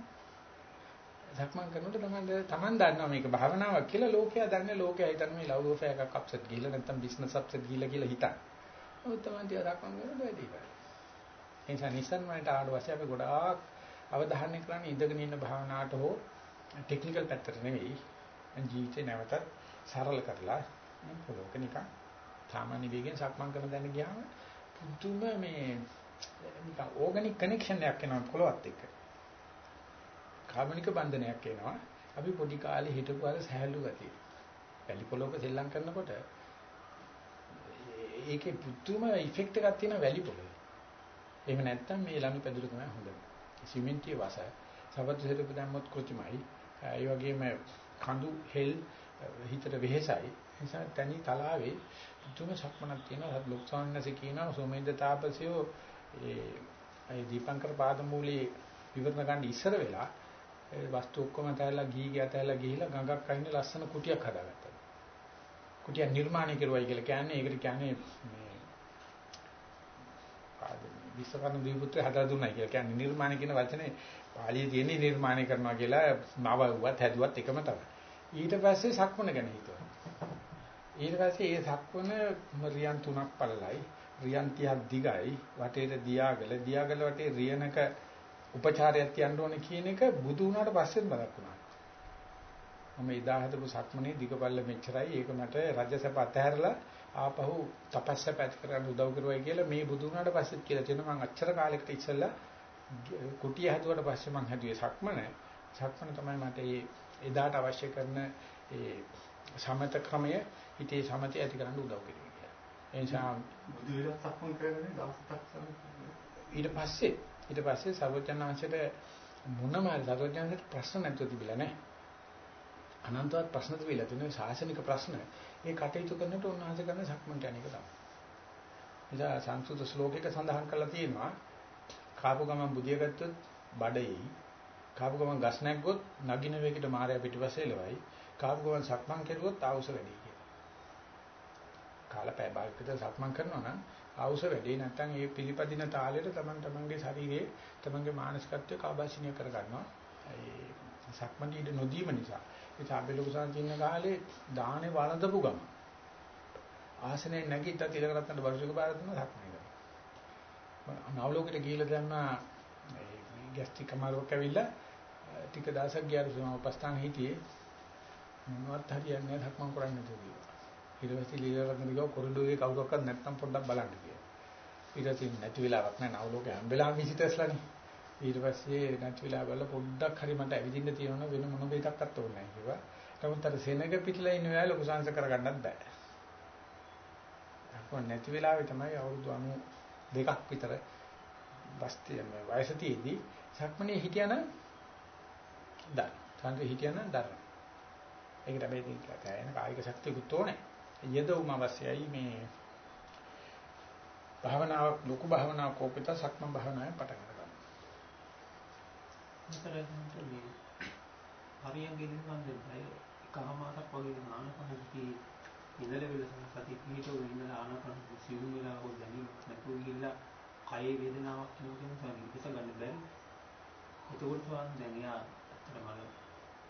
සක්මන් කරනකොට තමයි Taman දන්නවා මේක භාවනාවක් කියලා ලෝකයා දන්නේ ලෝකයා හිතන්නේ මේ ලව් ඔෆර් එකක් අප්සෙට් ගිහිල්ලා නැත්නම් බිස්නස් අප්සෙට් ගිහිල්ලා කියලා හිතන්නේ. ඔය තමයි තියා සක්මන් කරනකොට වැඩි කරන්නේ. ඒ නිසා නිසන් වලට ආවට පස්සේ අපි ගොඩාක් අවධානය කරන්නේ ඉඳගෙන ඉන්න භාවනාවට හෝ ටෙක්නිකල් පැත්තට නෙවෙයි. ජීවිතේ නැවතත් සරල කරලා පොළොක නිකන් සාමාන්‍ය වේගෙන් සක්මන් කරන දැන ගියාම පුදුම මේ නිකන් ඕගනික් කනෙක්ෂන් එකක් එනවා පොළොවත් එක්ක. කාබනික බන්ධනයක් එනවා. අපි පොඩි කාලේ හිටපු අර සහැල්ලු ගතිය. පැලි පොළොක සෙල්ලම් කරනකොට ඒකේ පුදුම ඉෆෙක්ට් එකක් තියෙන වැලි පොළොවේ. එහෙම නැත්නම් මේ ළඟ පැදුර තමයි හොඳම. සිමෙන්තිය වස සබත් හිරපු දැම්මොත් කොච්චමයි. ඒ වගේම කඳු හෙල් හිතට වෙහෙසයි. නිසා තනි තලාවේ පුදුම සක්මනක් තියෙනවා. ලොක්සාන්නසේ කියනවා සෝමේන්ද තාපසයෝ ඒ ඒ දීපංකර පාදමූලයේ විවරණ ගන්න ඉස්සර වෙලා ඒ වස්තු ඔක්කොම තැල්ලා ගී ගියා තැල්ලා ගිහිලා ගඟක් අයිනේ ලස්සන කුටියක් හදාගත්තා. කුටියක් නිර්මාණය කරුවයි කියලා කියන්නේ ඒකට කියන්නේ මේ විශ්වකර්ම දීපුත්‍රය හදලා දුන්නයි කියලා කියන්නේ නිර්මාණ කියන වචනේ පාලියේ තියෙන නිර්මාණය කරනවා කියලා නවවුවත් හැදුවත් එකම තමයි. ඊට පස්සේ සක්මන ගැන හිතුවා. ඊට පස්සේ ඒ සක්මන රියන් තුනක් පළලයි රියන් 30ක් දිගයි වටේට දියාගල දියාගල වටේ රියනක උපචාරයක් තියන්න ඕනේ කියන එක බුදු වුණාට පස්සේ මතක් වුණා. මම එදා හදපු සක්මනේ දිගපල්ල මෙච්චරයි ඒක මට රජසප අතහැරලා ආපහු තපස්සප ඇති කරගන්න උදව් කරුවයි කියලා මේ බුදු වුණාට පස්සෙත් කියලා තියෙනවා මම අච්චර කාලයකට ඉස්සෙල්ලා කුටිය හැදුවට පස්සේ මම හැදුවේ සක්මන. සක්මන තමයි මට ඒ එදාට අවශ්‍ය කරන ඒ සමත ක්‍රමය හිතේ සමතය ඇති කරන්න උදව් කරේ කියලා. ඒ නිසා බුදු විලා සක්මන් කරන්නේ දවස් ඊට පස්සේ ඊට පස්සේ සර්වඥාන්සේට මොනම සර්වඥාන්සේට ප්‍රශ්න නැතුව තිබිලා නැහැ. අනන්තවත් ප්‍රශ්න තිබිලා තියෙනවා ශාසනික ප්‍රශ්න. ඒ කටයුතු කරනකොට උන්වහන්සේ කරන සක්මන්ට යන එක තමයි. එදා සංස්කෘත ශ්ලෝකයක සඳහන් කරලා තියෙනවා කාපු ගමන් බුදිය ගත්තොත් බඩේයි කාපු ගමන් ගස් නැග්ගොත් නගින වේගයට මාරය පිටිපස්සේ එළවයි කාපු ගමන් සක්මන් කෙරුවොත් ආවුස වැඩි කියලා. කාල පැය භාගයක විතර සක්මන් කරනවා නම් ආවුස වැඩි නැත්නම් ඒ පිළිපදින තාලෙට තමන් තමන්ගේ ශරීරයේ තමන්ගේ මානසිකත්වය කාබාසිනිය කරගන්නවා. ඒ සක්මන් ඊට නොදීම නිසා. ඒ ආබෙලුසන් තින්න කාලේ දාහනේ වළඳපු ගම. ආසනේ නැගිට තිලකරත්තන්ට වර්ෂික බාර දුන්නා සක්මන් කරනවා. නවලෝකෙට ගිහිල්ලා දැම්මා මේ ගැස්ට්‍රික් අමාරුවක් ඇවිල්ලා ටික දවසක් ගියාට මම උපස්ථාන හිටියේ මොනවත් හරියන්නේ නැහැ සක්මන් කරන්නේ නැතුව කිව්වා. ඊට පස්සේ ලීලාරත්න දිගව කොරිඩෝරේ කවුරක්වත් නැත්තම් පොඩ්ඩක් බලන්න කියලා. ඊට පස්සේ නැති වෙලාවක් නැහැ නවලෝකේ හැම වෙලාවෙම විසිටර්ස්ලානේ. ඊට පස්සේ නැති වෙලා බලලා පොඩ්ඩක් හරි මට ඇවිදින්න තියෙනවා වෙන මොන බේතක්වත් ඕනේ නැහැ කිව්වා. නමුත් අර සෙනග පිටලා ඉන්න වෙලාවේ ලොකු සංස කරගන්නත් බෑ. අපෝ නැති වෙලාවේ තමයි අවුරුදු 92ක් විතර බස්තිය මේ වයසතියේදී සක්මනේ හිටියනම් දන්න. තන්ට හිටියනම් දන්න. ඒකට මේ තියෙන කායික ශක්තියකුත් ඕනේ. යෙදවුම අවශ්‍යයි මේ භාවනාවක් ලොකු භාවනාවක් ඕකිත සක්මන් භාවනාවෙන් පටන් ගන්න. මෙතනට මේ හරියන් ගෙලින් වන්දේ එකමාරක් වගේ නානපනති ඉඳලා වෙල සති පිටෝ ඉඳලා ආනපන සිවුම් වෙලා හො දැනීම නැතුව ගිහිල්ලා කයේ වේදනාවක් කියනවා කියන එක ගන්න බැරි. එතකොට වන් දැන් එයා අතට මල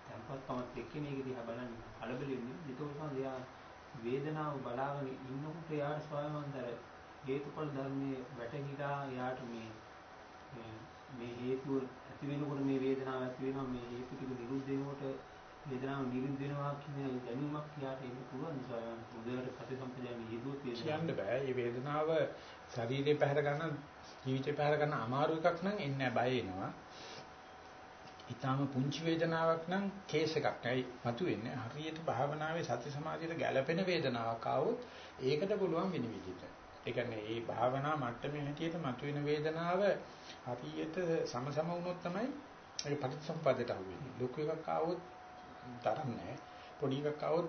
tempatකමත් එක්ක මේක දිහා බලන්නේ කලබල වෙන්නේ. එතකොට වන් එයා වේදනාව බලාගෙන ඉන්නකොට එයාට ස්වයංවන්තර හේතුඵල ධර්මයේ වැටහිලා එයාට මේ මේ හේතුව ඇති වෙනකොට මේ වේදනාව ඇති වෙනවා මේ හේතු ටික නිරුද්ධ වෙනකොට වේදනාව නිරුද්ධ වෙනවා කියන දැනීමක් එයාට එන්න පුළුවන් ස්වයං හොඳට ප්‍රතිසම්පදාන යෙදුවොත් කියන්න බෑ මේ වේදනාව ශරීරේ පැහැර ගන්න ජීවිතේ පැහැර ගන්න අමාරු එකක් නම් එන්නේ බය එනවා ඊටාම පුංචි වේදනාවක් නම් කේස් එකක් නයි මතුවෙන්නේ. හරියට භාවනාවේ සති සමාධියට ගැළපෙන වේදනාවක් ආවොත් ඒකට පුළුවන් විනිවිදිත. ඒ කියන්නේ මේ භාවනා මට්ටමේ හැටියට මතුවෙන වේදනාව හරියට සමසම වුණොත් තමයි ඒක පටිච්චසමුප්පාදයට අහුවෙන්නේ. ලොකු එකක් ආවොත් තරන්නේ. පොඩි එකක් ආවොත්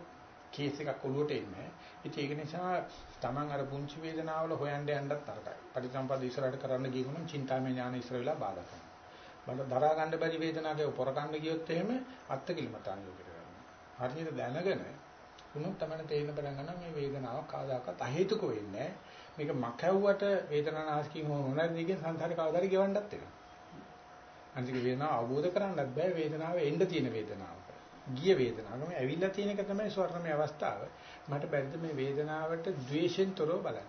කේස් එකක් ඔලුවට එන්නේ. ඉතින් ඒක නිසා Taman අර පුංචි වේදනාවල හොයන්න යන්නත් තරකයි. පටිච්චසමුප්පාද ඉස්සරහට කරන්න ගියොත් චින්තාමය ඥාන ඉස්සර වෙලා බාධා කරනවා. බල දරා ගන්න බැරි වේදනාවක පොරකන්න ගියොත් එහෙම අත්කිලමතාන් යෝගයට කරනවා. හරියට දැනගෙන උනොත් තමයි තේරෙන්න පටන් ගන්නවා මේ වේදනාව කාදාකත් අහේතුක වෙන්නේ මේක මකැව්වට වේදනානාශකීම මොනවාදීගේ සංසාරේ කවදාද ගෙවන්නත් වෙනවා. අනිතික වේදනාව අවබෝධ කරගන්නත් බෑ වේදනාව එන්න තියෙන වේදනාව. ගිය වේදනාවම ඇවිල්ලා තියෙන එක තමයි ස්වර්ණමය අවස්ථාව. මට බැරිද මේ වේදනාවට ද්වේෂෙන් තොරව බලන්න.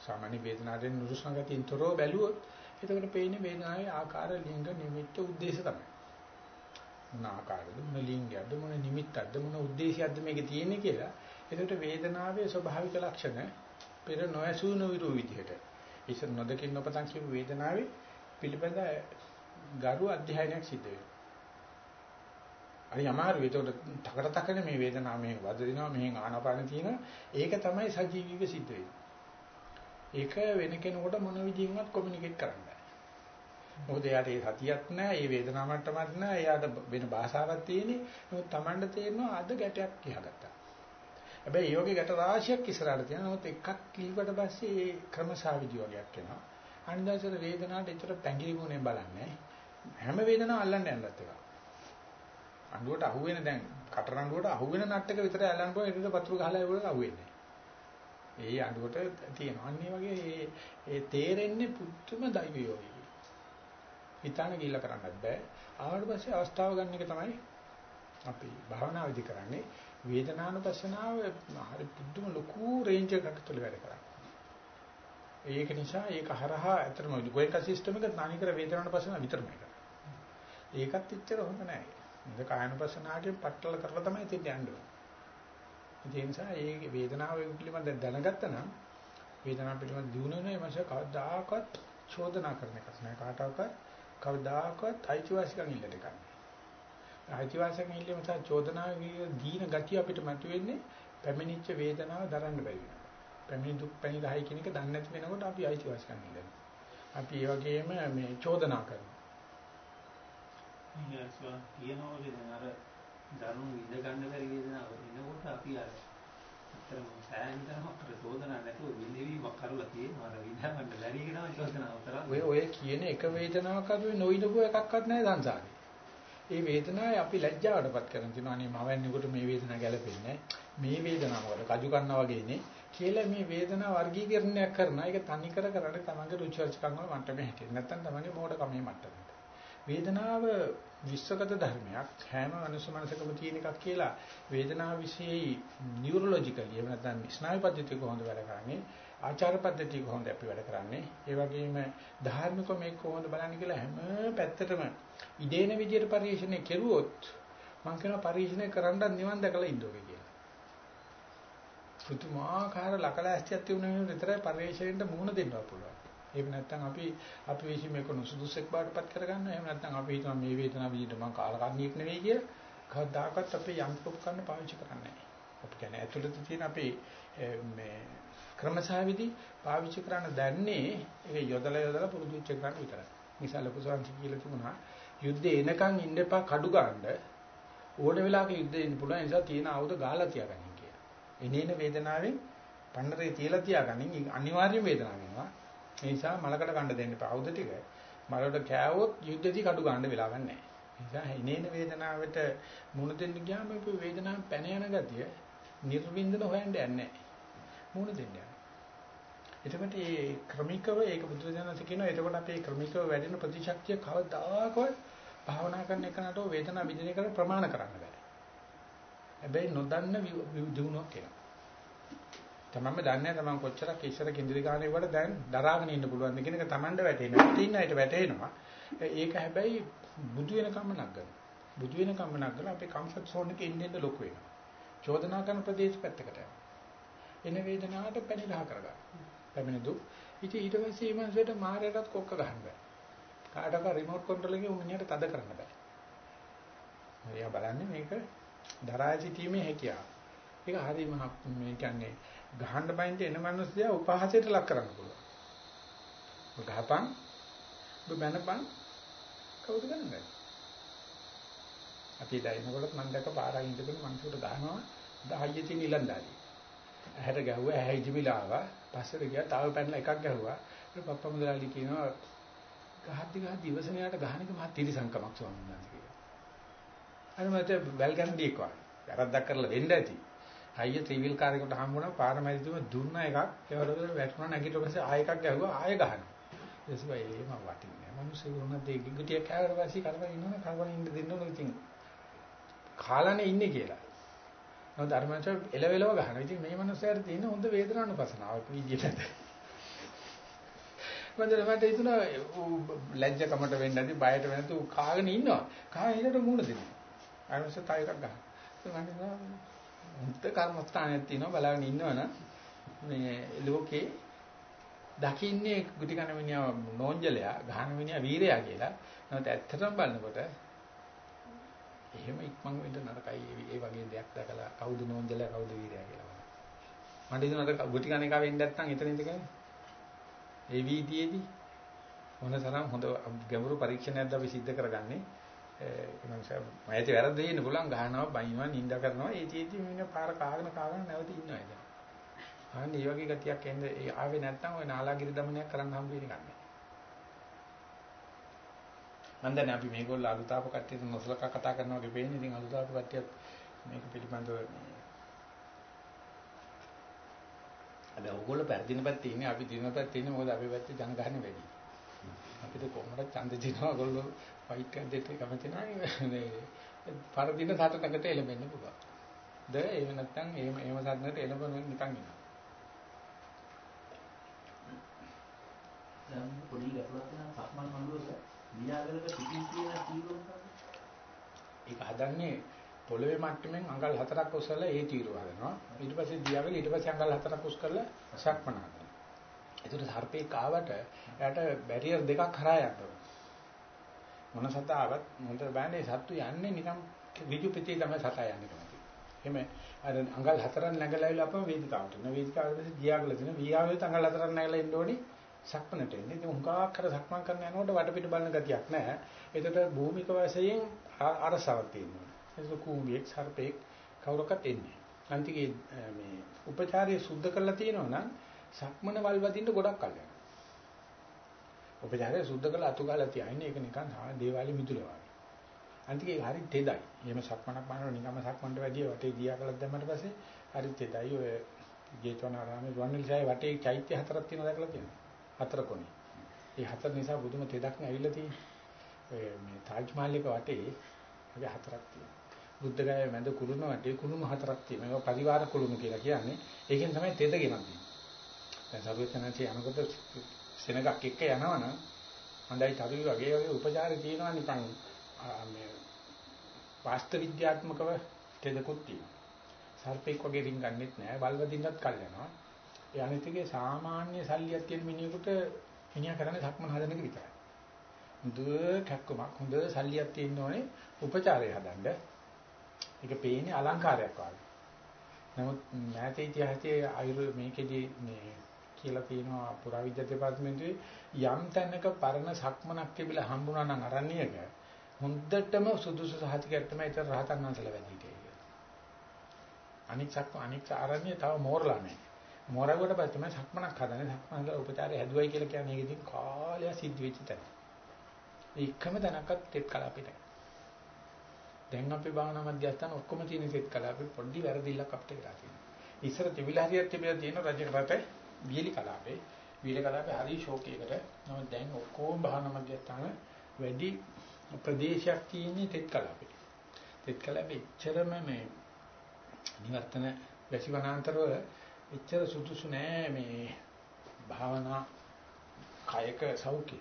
සාමාන්‍ය වේදනාවෙන් නුරුස්නාගතියෙන් තොරව බැලුවොත් එතකොට පේන්නේ වේදනාවේ ආකාර ලිංග නිමිත්ත ಉದ್ದೇಶ තමයි. මොන ආකාරද මොන ලිංගයක්ද මොන නිමිත්තක්ද මොන ಉದ್ದೇಶයක්ද මේකේ තියෙන්නේ කියලා එතකොට වේදනාවේ ස්වභාවික ලක්ෂණ පෙර නොඇසු නොවිරු විදිහට. ඉතින් නොදකින් නොපතන් කියපු වේදනාවේ පිළිබඳ ගරු අධ්‍යයනයක් සිද්ධ වෙනවා. හරි අමාරු ඒකට තකට තකනේ මේ වේදනාව මේ වද දෙනවා මෙහෙන් ආනාපාන තියෙනවා ඒක තමයි සජීවීව සිද්ධ වෙන්නේ. ඒක වෙන කෙනෙකුට මොන විදිහින්වත් කොමියුනිකේට් කරන්න බෑ. මොකද එයාට ඒ සතියක් නැහැ, ඒ වේදනාව මට්ටමක් නැහැ, එයාට වෙන භාෂාවක් තියෙන්නේ. නමුත් Tamanට තේරෙනවා අද ගැටයක් කියහගත්තා. හැබැයි යෝගේ ගැට රාශියක් ඉස්සරහට තියෙනවා. නමුත් එකක් කිව්වට පස්සේ ඒ ක්‍රමසාවිදි වගේක් එනවා. අනිදාසර වේදනාවට ඒතර පැංගිරිමුනේ බලන්නේ. හැම වේදනාවක් අල්ලන්න යන්නත් එක. අඬුවට අහුවෙන දැන් කටරඬුවට අහුවෙන නට්ටක විතරයි අල්ලන්න පුළුවන්. ඒකට පතුරු ගහලා ඒවල අහුවෙන්නේ. ඒ අඬුවට තියෙනවා. අන්න වගේ ඒ තේරෙන්නේ පුදුම දෛව යෝගී. හිතාන ගිල්ල කරන්නත් බෑ. ආවට පස්සේ අවස්ථාව ගන්න එක තමයි අපි භාවනා විදි කරන්නේ. වේදනානුපස්සනාව හරි පුදුම ලොකු රේන්ජ් එකකට තුල වැඩ කරන්නේ. ඒක නිසා ඒක හරහා ඇත්තටම ගෝයක සිස්ටම් එක තනිකර වේදනාවට පස්සන විතරමයි කරන්නේ. ඒකත් එච්චර හොඳ නැහැ. ඉතින් කායනුපස්සනාගේ පట్టල කරලා තමයි ඉතින් යන්නේ. ඒ නිසා මේ වේදනාව පිළිබඳ දැනගත්තා නම් වේදනාව පිළිබඳ දිනුනේ මාස කවදාකවත් චෝදනා කරන එකක් නෑ කාටවත් කවදාකවත් අයිතිවාසිකම් ඉල්ලට ගන්න. අයිතිවාසිකම් ඉල්ලීම තමයි චෝදනාවේ දීන ගතිය අපිට මතුවෙන්නේ පැමිණිච්ච වේදනාව දරන්න බැරි වෙනවා. පැමිණි දුක් පැණිදායි කියන එක දන්නේ නැති වෙනකොට අපි අයිතිවාසිකම් ඉල්ලනවා. අපි ඒ වගේම මේ චෝදනා කරනවා. ඊයස්වා කියනවා වගේ දැන් අර දරුණු විඳ ගන්න බැරි වේදනාව එනකොට අපි අර අතරම සෑහෙන තරමක් අර චෝදනා නැතුව විඳවීමක් කරලා තියෙනවා අර විඳවන්න බැරි කෙනා චෝදනාව තරම් ඔය ඔය කියන එක වේදනාවක් අපි නොවිඳපු එකක්වත් නැහැ සංසාරේ. ඒ වේදනාවේ අපි ලැජ්ජාවටපත් කරන තිනවා. අනේ මවන්නේකොට මේ වේදනාව ගැලපෙන්නේ මේ වේදනාව මොකද? කජු කන්නා වගේනේ කියලා මේ වේදනාව වර්ගීකරණයක් කරන එක තනි කර කරන්නේ තමන්ගේ රුචි අරුචිකම් වල මට්ටමේ හැටියට. නැත්නම් තමන්ගේ මෝඩකමේ මට්ටමේ වේදනාව විශ්වගත ධර්මයක්. හැම මනුස්ස මනසකම තියෙන එකක් කියලා වේදනාව વિશેයි නියුරොලොජිකලි එහෙම නැත්නම් ස්නායු පද්ධතිය කොහොමද වැඩ කරන්නේ? ආචාර පද්ධතිය කොහොමද අපි වැඩ කරන්නේ ඒ වගේම ධාර්මික මේක කොහොමද බලන්නේ කියලා හැම පැත්තටම ඉදේන විදියට පරිශීලනය කෙරුවොත් මම කියන පරිශීලනය කරන්න නිවන් දැකලා ඉන්න ඕනේ කියලා. පුදුමාකාර ලකලෑස්තියක් තියුණා විතරයි පරිශීලනයට මුහුණ දෙන්න පුළුවන්. එහෙම නැත්නම් අපි අපි විශ්ීම එක නුසුදුසෙක් බාටපත් කරගන්නවා. එහෙම නැත්නම් අපි හිතනවා මේ වේදනාව විදිහට මම කාලකන්ණියෙක් නෙවෙයි කියලා. කවදාකවත් අපේ යන්ත්‍ර උපකරණ පාවිච්චි කරන්නේ නැහැ. අපි කියන්නේ ඇතුළත තියෙන අපේ මේ ක්‍රමසහවිදි පාවිච්චි කරන්න දන්නේ ඒක යොදලා යොදලා පුරුදු වෙච්ච එකක් විතරයි. නිසා ලොකු සංසි කියලා තිබුණා යුද්ධේ එනකන් ඉන්න එපා කඩු ගන්න ඕන වෙලාවක යුද්ධේ ඉන්න පුළුවන් නිසා තියෙන ආයුධ ගාලා තියාගන්න කියලා. එනේන වේදනාවෙන් පන්නරේ තියලා තියාගන්න අනිවාර්ය වේදනාවක් වෙනවා. ඒ නිසා මලකට කන්න දෙන්න එපා. ආයුධ ටික මලකට කෑවොත් යුද්ධදී කඩු ගන්න වෙලාවක් නැහැ. ඒ නිසා එනේන වේදනාවට මුණ දෙන්න ගියාම මේ වේදනාව පැන යන ගතිය නිර්වින්දන හොයන්න යන්නේ නැහැ. මුණ දෙන්න යනවා. එතකොට මේ ක්‍රමිකව ඒක බුදුදහමස කියනවා එතකොට අපේ ක්‍රමිකව වැඩෙන ප්‍රතිශක්තිය කවදාකවත් භාවනා කරන එකනට වේදනාව විඳින එකට ප්‍රමාණ කරන්න බෑ. හැබැයි නොදන්න දිනුවක් එනවා. තමන්ම දන්නේ නැහැ තමන් කොච්චරක් ඉස්සර කිඳිරි ගානේ වල දැන් දරාගෙන ඉන්න පුළුවන්ද කියන එක තමන්ට වැටෙනවා. පිටින් අයට වැටෙනවා. ඒක හැබැයි බුදු වෙන කම්ම නගන. බුදු වෙන කම්ම නගන අපේ කම්ෆර්ට් සෝන් එකේ ඉන්න ඉන්න ලොකු වෙනවා. චෝදනා කරන ප්‍රදේශ පැත්තකට යනවා. එන වේදනාවට පැනිරහ කරගන්න. පැමිණ දුක්. ඉතින් ඊට පස්සේ මේ මනසට මායයටත් කොක්ක ගහන්න බෑ. කාටක රිමෝට් කන්ට්‍රෝල් එකේ උන්නියට තද කරන්න බෑ. එයා බලන්නේ මේක දරා සිටීමේ හැකියාව. ඒක හරියම මේ කියන්නේ ගහන්න බයින්ද එන මිනිස්සයා උපහාසයට ලක් කරන්න පුළුවන්. ඔය ගහපන් ඔබ බැනපන් කවුද ගන්නද? අපි දැනනකොට මම දැක පාරක් ඉඳගෙන මිනිස්සුන්ට ගහනවා දහයිය තියෙන ඉලන්දාරි. ඇහැට ගැහුවා ඇහැ ඉදිමිලා ආවා. පස්සට ගියා තාව පැනලා එකක් ගැහුවා. ඊට පප්පා මුදලාලි කියනවා ගහද්දි ගහද්දි ඉවසනයාට ගහන එක මහත් තිරිසංකමක් ස්වාමීන් වහන්සේ කියනවා. අර මට බැල් ගන්නදී එක්වා. වැරද්දක් කරලා වෙන්න ඇති. හයිය ත්‍රිවිල් කාර්යයකට හම්බුණා පාරමැදිතුම දුන්න එකක් ඒවලට වැටුණා නැගිට පස්සේ ආය එකක් ගැහුවා ආය ගහනවා ඊට පස්සේ ඒම වටින්නේ මිනිස්සු උනත් දෙක ගිටියක් කෑවට පස්සේ කරගෙන ඉන්නවනේ කරගෙන ඉන්න දෙන්න ඕන ඉතින් කාලානේ ඉන්නේ කියලා නෝ ධර්මච එලවෙලව ගහනවා. ඉතින් මේ මිනිස්සයාට තියෙන හොඳ වේදනානුපසනාවක් විදියට මන්දර මට හිතුණා ලැජ්ජකමට වෙන්නේ නැති බයට වෙන්නේ නැතු කාගෙන ඉන්නවා. කාගෙන ඉන්නකොට මූණ දෙනවා. අරමස තව එකක් ගන්න මම මුත්ත කර්මස්ථානයක් තියෙනවා බලාගෙන ඉන්නවනම් මේ ලෝකේ දකින්නේ ගුටි කන මිනිහා නෝන්ජලයා ගහන මිනිහා වීරයා කියලා. නැත්නම් ඇත්තටම බලනකොට එහෙම ඉක්මන් වෙන්න නරකයි ඒ වගේ දෙයක් දැකලා කවුද නෝන්ජලයා කවුද වීරයා කියලා. මට හිතුණා ගුටි කන එක වෙන්නේ නැත්නම් එතන ඉඳගෙන ඒ වීදියේදී මොන තරම් හොඳ ගැඹුරු පරීක්ෂණයක්ද අපි සිද්ධ කරගන්නේ මනුෂයා මයිති වැරද්ද දෙන්න පුළුවන් ගහනවා බයිනවා නිඳ කරනවා ඒ චේති මිනිහ පාර කාගෙන කාගෙන නැවත ඉන්නවා ඒක. අන්න මේ වගේ ගතියක් එන්නේ ඒ ආවේ නැත්නම් ওই නාලාගිරි දමනයක් කරන්න හම්බ වෙන්නේ නැහැ. මම දැන් අපි මේගොල්ලෝ අලුතාප කට්ටියට නොසලකා කතා කරනවා වගේ පේන්නේ. ඉතින් අලුතාප කට්ටියත් මේක පිළිබඳව අද ඕගොල්ලෝ පැරදින පැත්තේ ඉන්නේ අපි දින පැත්තේ ඉන්නේ මොකද අපේ පැත්තේ ජනගහන වැඩි. අපිට කොහොමද ඡන්ද දිනවා ඔයගොල්ලෝ ෆයිට් එකක් දෙන්න කැමති නැහැ මේ පරදින සටනකට එළඹෙන්න පුළුවන්. ද එහෙම නැත්නම් එහෙම එහෙම සටනකට එළඹෙන්න නිකන් ඉන්නවා. දැන් පොඩි ගැටලුවක් තියෙනවා සක්මන් මළුවක වියාගලක පිටින් තියෙන තීරුව මොකක්ද? ඒක හදන්නේ පොළවේ මට්ටමින් අඟල් හතරක් උසලා ඒ තීරුව හදනවා. ඊට පස්සේ දියාවල ඊට පස්සේ අඟල් හතරක් උස් කරලා සක්මන හදනවා. ඒතර සර්පෙක් ආවට එයාට බැරියර් දෙකක් හරහා යන්න ඕනේ. මොන සතාවත් මොන්ට බෑනේ සත්තු යන්නේ නිකන් ඍජු පිටේ තමයි සතා යන්නේ කොහොමද. එහෙම අර අඟල් හතරක් නැගලා අපම වේදිකාවට එන වේදිකාවට පස්සේ දියාගල දෙන වියාවෙත් අඟල් හතරක් නැගලා එන්න ඕනේ සක්මනට එන්නේ. ඉතින් හුඟක් කර සක්මන් කරන යනකොට වටපිට බලන ගතියක් නැහැ. ඒකට භූමික වශයෙන් අරසාවක් තියෙනවා. ඒක කූඹියෙක් සර්පෙක් කවුරක්වත් එන්නේ. අන්තිකේ මේ උපචාරයේ සුද්ධ කරලා තියෙනවා නම් සක්මන වල් වදින්න ගොඩක් කල් යනවා. උපචාරයේ සුද්ධ කරලා අතු ගාලා තියන්නේ ඒක නිකන් දේවාලේ මිදුල වගේ. අන්තිකේ හරි තෙදයි. එහෙම සක්මනක් බලනවා නිකම්ම සක්මන්ට වැඩිය වටේ දියා කළා දැම්මට පස්සේ හරි තෙදයි. ඔය ජේතවනාරාමේ රුවන්වැලිසෑය වටේ චෛත්‍ය හතරක් තියෙනවා දැකලා තියෙනවා. හතර කොනේ. ඒ හතර නිසා බුදුම තෙදක් නේ ඇවිල්ලා තියෙන්නේ. ඔය මේ තාජ් මහල් එක වටේ වගේ හතරක් තියෙනවා. බුද්ධ ගාය මැද කුළුණ වටේ කුළුණ හතරක් තියෙනවා. ඒක පරිවාර කුළුණ කියලා කියන්නේ. ඒකෙන් තමයි තෙද ගෙනන්නේ. දැන් සරුවචනන්සේ යනකොට සෙනගක් එක්ක යනවනම් හොඳයි තරුවි වගේ වගේ උපචාරය තියෙනවා නිකන් මේ වාස්තු විද්‍යාත්මකව තෙදකුත් තියෙනවා. සර්පෙක් වගේ රින්ගන්නෙත් නෑ බල්වදින්නත් කල් යනවා. ඒ අනිතිගේ සාමාන්‍ය සල්ලියක් තියෙන මිනිහෙකුට මිනිහා කරන්නේ සක්මන් හදන එක විතරයි. හොඳ කැක්කමක් හොඳ සල්ලියක් තියෙන්න ඕනේ උපචාරය හදන්න. ඒක පේන්නේ අලංකාරයක් වගේ. නමුත් මෑත ඉතිහාසයේ ආයුර්වේද මේකෙදී මේ කියලා තියෙනවා පුරාවිද්‍යා දෙපාර්තමේන්තුවේ යම් තැනක පරණ සක්මනක් තිබිලා හම්බුණා නම් අරණියක හොඳටම සුදුසු සහතිකයක් තමයි ඒතර රහතන් වහන්සේලා වැඩි හිටියේ. අනික් සක්ම අනික් අරණිය තව මෝරලා නැහැ. මෝරගුවට පස්සේ තමයි සක්මනක් හදන්නේ සක්මනක උපචාරය හැදුවයි කියලා කියන්නේ ඒක ඉතින් කාලය සිද්ධ වෙච්ච තැන. ඒකම තැනකත් තෙත් කලාපිට. දැන් අපි භාවනා මධ්‍යස්ථාන ඔක්කොම තියෙන තෙත් කලාපෙ පොඩි වැරදිල්ලක් අපිට වෙලා තියෙනවා. ඉස්සර තිබිලා හරියට තිබිලා තියෙන රජ රටේ වියලි කලාපේ වියලි කලාපේ හරි ෂෝකයකට. නමුත් දැන් ඔක්කොම භාවනා මධ්‍යස්ථාන වැඩි ප්‍රදේශයක් තියෙන්නේ තෙත් කලාපේ. තෙත් කලාපේ එච්චරම මේ නිවර්තන වැසිවනාන්තරවල එච්චර සුදුසු නෑ මේ භාවනා කායක සෞඛ්‍යය.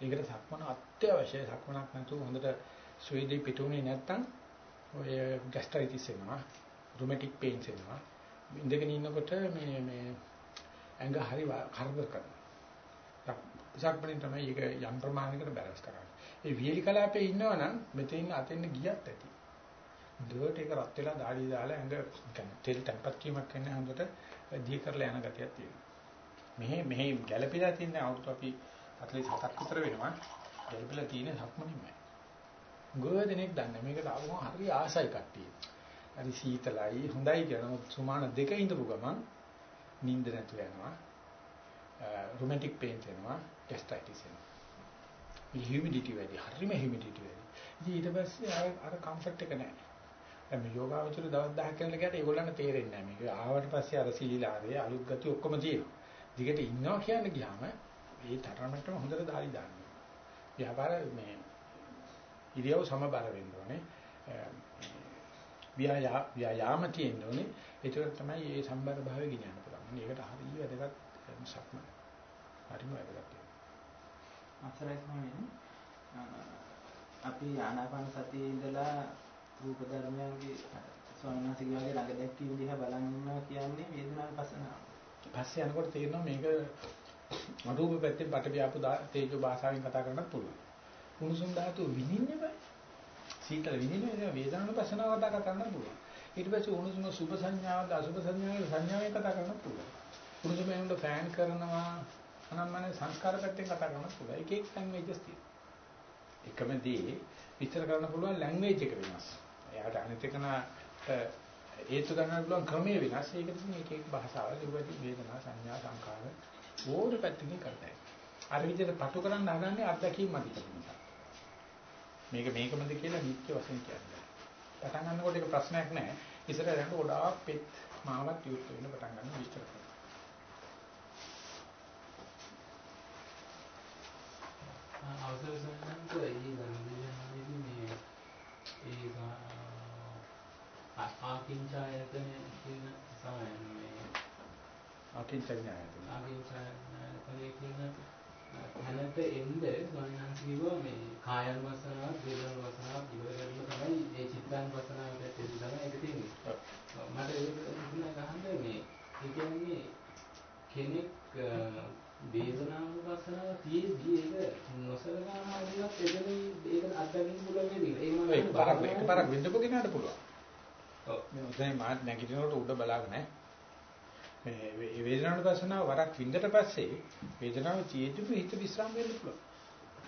ඒකට සක්මන අත්‍යවශ්‍යයි. සක්මනක් නැතුව හොඳට ස්වේදී පිටුනේ නැත්තම් ඔය ગેස්ට්‍රයිටිස් එනවා, රුමැටික් පේන්ස් එනවා. ඉඳගෙන ඉන්නකොට මේ මේ ඇඟ හරි කරදර කරනවා. සක්මණෙන් තමයි ඒක යම් ප්‍රමාණයකට බැලන්ස් කරන්නේ. ඒ වියලි කලාපේ ඉන්නවනම් මෙතන ඉන්න අතෙන් ගියත් ඇති. දුවට ඒක රත් වෙලා දාඩිය දාලා ඇඟ කියන්නේ තෙල් තැම්පත් වීමක් වෙන්නේ හොඳට දී කරලා යන ගතියක් තියෙනවා. මෙහි මෙහි ගැළපීලා තියෙන අවුරුදු අපි 47ක් විතර වෙනවා. ගැළපීලා තියෙන සක්මණින්මයි. ගොඩනෙක් දන්නේ මේකට ආවම හරි ආසයි කට්ටිය. හරි සීතලයි හොඳයි කියන සුමාන දෙක ඉඳපු ගමන් නිින්ද නැතු වෙනවා. රොමැන්ටික් පේන්ස් එනවා, ගැස්ට්‍රයිටිස් එනවා. මේ හියුමිඩිටි වැඩි, හරිම හියුමිඩිටි වැඩි. ඉතින් ඊට පස්සේ අර අර කම්ෆර්ට් එක නැහැ. දැන් මේ යෝගාවචර දවස් 10ක් කරලා ගියාට ඒගොල්ලන්ට තේරෙන්නේ නැහැ. මේක ආවට පස්සේ අර සීලාරේ අලුත් ගති ඔක්කොම තියෙනවා. දිගට ඉන්නවා කියන්නේ ගියාම ඒ තරමටම හොඳට දාලි දාන්න. ව්‍යාපාර මේ ඉරියව් සමබර වෙන්න ඕනේ. ව්‍යායා ව්‍යායාම තියෙන්න ඕනේ. ඒක තමයි මේ සම්බර භාවය ගෙනියන්න පුළුවන්. මේකට හරිය වැදගත් සක්ම. හරිම වැදගත්. අසරයි ස්වාමීනි. අපි ආනාපාන සතියේ ඉඳලා රූප ධර්මයන්ගේ ස්වාමීන් වහන්සේගේ වගේ ළඟ දැක්වීම දිහා බලන් ඉන්නවා කියන්නේ වේදනාව පසනාව. පස්සේ යනකොට තේරෙනවා මේක අරූප පැත්තෙන් පට වියාපු තේජෝ භාෂාවෙන් කතා කරන්නත් පුළුවන්. කුණුසුම් ධාතු විනින්නේ බෑ. සීතල විනින්නේ වේදනාව පසනාව කතා කරන්න පුළුවන්. ඊට පස්සේ උණුසුම සුභ සංඥාවද අසුභ සංඥාවද සංඥාවෙන් කතා කරන්නත් පුළුවන්. උණුසුම එනකොට ෆෑන් කරනවා අනම්මනේ සංස්කාර පැත්තෙන් කතා කරන්නත් පුළුවන්. එක එක ලැන්ග්වේජස් තියෙනවා. එකම දේ විස්තර කරන්න පුළුවන් ලැන්ග්වේජ් එක වෙනස්. එයාට අනිත් එකනට හේතු ගන්න පුළුවන් ක්‍රමයේ වෙනස්. ඒක තමයි එක එක භාෂාවල ඉවදී වේදනා සංඥා සංකාර ඕන පැත්තකින් කරතයි. අර විදිහට පටු කරන්න හදන්නේ අත්දැකීම් මත නිසා. මේක මේකමද කියලා නිත්‍ය වශයෙන් කියන්නේ. පටන් ගන්නකොට ඒක ප්‍රශ්නයක් නෑ. ඉස්සර යනකොට ගොඩාක් පෙත් මාවත් යුත් වෙන්න පටන් ගන්න විස්තර කරනවා. අවසර සම්බන්ධ ඒ ගණිතයේදී මේ ඒ ආකින්චායතන කියන සමයන් මේ අකින්චඤ්ඤායතන. ආකින්චායතනයේ කියන හැනට එන්න ස්වාමීන් මේ කායන වසනාව, වේදන වසනාව ඉවර කරලා තමයි ඒ චිත්තාන වසනාවට එන්න තමයි ඒක තියෙන්නේ. මට ඒක ගහන්න මේ කියන්නේ කෙනෙක් වේදනාව වසනාව තියේදී ඒක නොසලකා හරියක් එතන ඒක අත්දකින්න පුළුවන් නේද? ඒ මම ඒක පාරක් එකපාරක් වෙන්නපු කෙනාට පුළුවන්. ඔව්. මේ උදේ මාත් නැගිටිනකොට උඩ බලාගෙන නැහැ. මේ වේදනාවට පස්සනාව වරක් විඳට පස්සේ වේදනාව තියෙද්දිම හිත විස්්‍රාම වෙන්න පුළුවන්.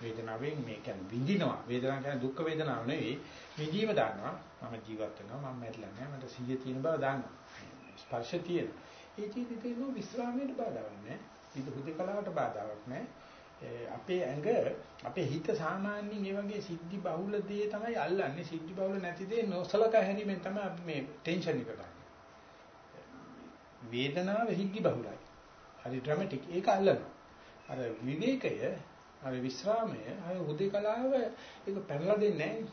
වේදනාවෙන් මේ කියන්නේ විඳිනවා. වේදනාව කියන්නේ දුක් වේදනාව නෙවෙයි. විඳීම දාන්නවා. මම ජීවත් වෙනවා. මම මැරිලා නැහැ. මට සිහිය තියෙන බව දාන්නවා. ස්පර්ශ තියෙන. ඒ ජීවිතේ තියෙන විස්්‍රාමයට බාධාවක් නැහැ. හිත හුදකලාවට බාධාවක් නැහැ. අපේ ඇඟ අපේ හිත සාමාන්‍යයෙන් මේ වගේ සිද්ධි බහුල දේ තමයි අල්ලන්නේ. සිද්ධි බහුල නැති දේ නොසලකා හැරීමෙන් තමයි අපි මේ ටෙන්ෂන් එක ගන්න. වේදනාව හිද්දි බහුලයි. හරි ඩ්‍රමැටික් ඒක අල්ලනවා. අර විවේකය, අර විස්රාමය, අර උදේකලාව ඒක පැනලා දෙන්නේ නැහැ.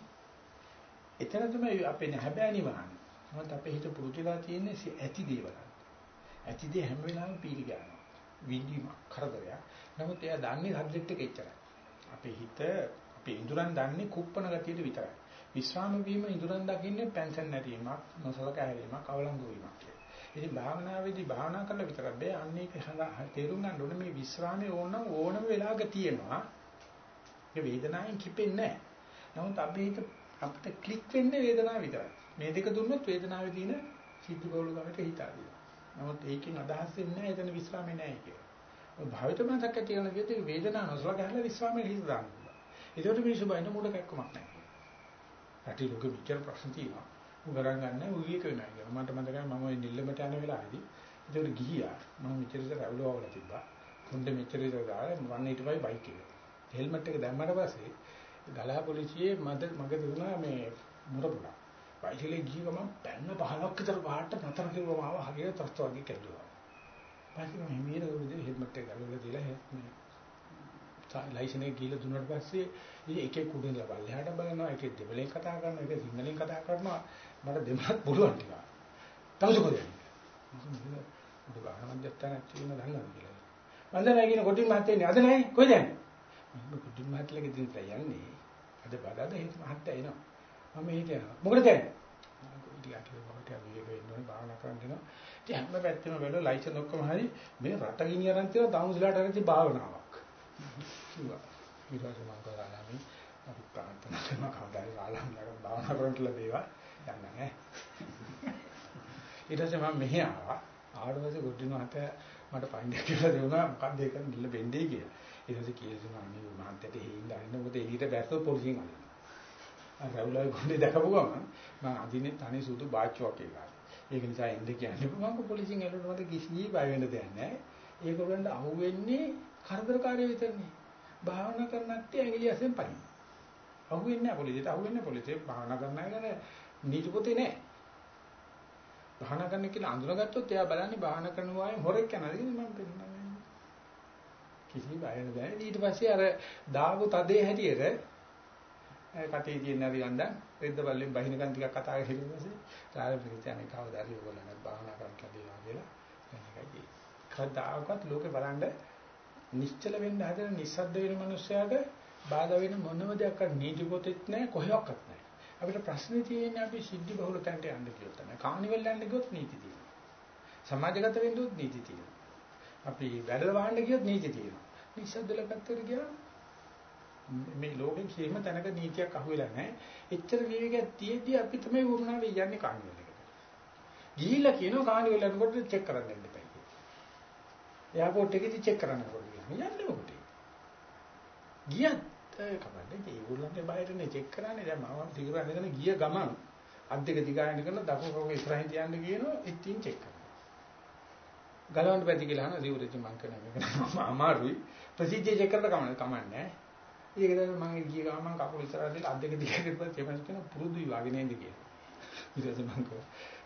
එතන තමයි අපේ හැබෑ නිවහන. මොකද අපේ හිත පුරුදුලා තියෙන්නේ ඇති දේවල්. ඇති දේ හැම වෙලාවෙම පීරි ගන්නවා. විඳීම කරදරයක්. නමුත් එයා දන්නේ සබ්ජෙක්ට් එක එච්චරයි. අපේ හිත අපේ ඉඳුරන් දන්නේ කුප්පන ගතියට විතරයි. විස්රාම වීම ඉඳුරන් දකින්නේ පෙන්ෂන් නැතිවීමක්, නොසලකා හැරීමක්, අවලංගු වීමක් කියලා. ඉතින් භාවනාවේදී භාවනා කරලා විතරක් බෑ. අන්න ඒක තේරුම් ගන්න ඕනේ මේ විස්රාමයේ ඕනම ඕනම වෙලාවක තියෙනවා. ඒ වේදනාවෙන් කිපෙන්නේ නැහැ. නමුත් අපි හිත අපිට ක්ලික් වෙන්නේ වේදනාව විතරයි. මේ දෙක දුන්නොත් වේදනාවේ තියෙන සිද්ධි බහුලකමට හිතාදී. නමුත් ඒකෙන් අදහස් වෙන්නේ නැහැ එතන විස්රාමේ නැහැ කියලා. ඔය භාවිත මනසක් ඇති කරන විදිහට වේදනාව නොසල ගහලා විස්රාමයේ හිත දාන්න පුළුවන්. ඒකට මිනිස්සු බයින මුඩ කැක්කමක් නැහැ. රටේ ලෝකෙ විචාර ප්‍රශ්න තියෙනවා. උගරන් ගන්න උවියක වෙනවා කියලා. මට මතකයි මම ওই නිල්ලමට යන වෙලාවේදී ඒකට ගිහියා. මම මෙච්චරද රැවුලවල තිබ්බා. කොණ්ඩේ මෙච්චරද දාලා 185 බයික් එක. හෙල්මට් එක දැම්මට පස්සේ ගලා පොලිසියේ මද මගේ දුනා මේ මුරපුඩා. බයිසිකලේ ගිය ගමන් පැන්න 15ක් විතර පහට නතර කරුවම ආව හරියට තස්ත වගේ කැඩුවා. පස්සේ මම හිමීර උදේ හෙල්මට් එක ගලවලා දීලා මේ ලයිසන් එක ගිහලා දුන්නාට පස්සේ ඉතින් එකේ කුඩින් ලබල්ලහට බලනවා එකේ දෙමළෙන් කතා කරනවා එකේ සිංහලෙන් කතා කරනවා මට දෙමළත් පුළුවන් ටික. තමයි කොහෙද? උඩ ගන්න මැදත්තන තියෙන දන්නවද කියලා. මන්ද නැහැ කියන කොටින් මහත්තයා අද නැහැ කොහෙද යන්නේ? මම කොටින් මහත්තයාගේ දිනට යන්නේ. අද බදාද හේත් මහත්තයා එනවා. මම හිත යනවා. මොකටද යන්නේ? ටිකක් ටිකක් විවේක වෙන්න ඕනේ භාවනා කරන්න දෙනවා. ඉතින් හැම පැත්තෙම වෙල ලයිසන් ඔක්කොම හරි මේ රට ගිනි අරන් තියෙන තමුසලාට තියෙන භාවනාවක්. කිව්වා. ඊට මම කරලා මේ අපි ප්‍රාර්ථනා කරන කවදාද ආලම්බරම් භාවනා කරන්න කියලා දේවා යන්න නැහැ. ඊට පස්සේ මම මෙහි ආවා. ආවට පස්සේ ගොඩින මත මට පයින් කියලා දෙවුණා මොකක්ද ඒක නිල්ල වෙන්නේ කියලා. ඊට පස්සේ කියලා දුන්නා අනේ මහන්තට හේින් දාන්න මොකද එළියට බැස්සෝ පොලිසියෙන් අල්ලනවා. අර රවුලයි ගොඩේ දැකපු ගමන් මම අදින්නේ තනි සුදු බාච්චුවක් එකයි. ඒක නිසා එන්න කියන්නේ මම පොලිසියෙන් එළවන්න මට කිසි බය වෙන්න දෙයක් නැහැ. ඒගොල්ලන්ට අහුවෙන්නේ කරදරකාරය විතරනේ. භාවනා කරන්නත් ඇඟිලි අසෙන් පයින්. අහුවෙන්නේ නැහැ පොලිසියට අහුවෙන්නේ පොලිසිය භාවනා කරන අය ගැන නීති පොතේ නැහැ. භාවනා කරන්න කියලා අඳුනගත්තොත් එයා බලන්නේ භාවනා කරනවා අය හොරෙක් යනවාද කියලා මම පෙන්නනවා. කිසි බය නැහැ. ඊට පස්සේ අර දාපු තදේ හැටියට කටේ තියෙන හරියන්ද රෙද්ද බල්ලෙන් බහිනකන් ටිකක් කතා කරලා ඊපස්සේ රාජපතිට යන්නේ කවදාද ඔයගොල්ලන් භාවනා කරන්න ලැබේවා කියලා. එනිකයි. කවදාකවත් ලෝකේ බලන්න නිශ්චල වෙන්න හදන නිස්සද්ද වෙන මනුස්සයාට බාධා වෙන මොනම දෙයක් අර නීති පොතෙත් නැහැ කොහෙවත් නැහැ. අපිට ප්‍රශ්නේ තියෙන්නේ අපි සිද්ධි බහුල තැනට යන්න කියොත් තමයි. කානිවල් යන්න ගියොත් නීති තියෙනවා. සමාජගත වෙන්න උත් නීති තියෙනවා. අපි වැඩල වහන්න ගියොත් නීති තියෙනවා. නිස්සද්දල පැත්තට ගියා මේ ලෝකෙ කිසිම තැනක නීතියක් අහුවෙලා නැහැ. එච්චර විවේකයක් තියෙද්දි අපි තමයි වුණාවේ යන්නේ කානිවල් එකට. ගිහිල්ලා කියනවා කානිවල් යනකොට චෙක් කරන්න යන්න එපා කියලා. එයාපෝට් එකේදී චෙක් කරන්න ඕනේ. යන්නේ මොකටද? ගියත් කමන්නේ ඒගොල්ලන්ගේ බයටනේ චෙක් කරන්නේ. දැන් මම සිගර අඳගෙන ගිය ගමන් අත් දෙක දිගායන කරන දකුණු කෝක ඉස්සරහින් තියන්න කියනවා ඉතින් චෙක් කරනවා. ගලවන්න බැරි කියලා අහන සිවුරෙදි මං කරන මේක අමාරුයි. ප්‍රසිද්ධිය චෙක් කරලා කමන්නේ කමන්නේ. ඒක දැන් මම ගිය ගමන් කකුල ඉස්සරහට දාලා අත් දෙක දිගට පස්සේ එමස් කියන පුරුදුයි වගේ නේද කියලා. ඊට පස්සේ මං කෝ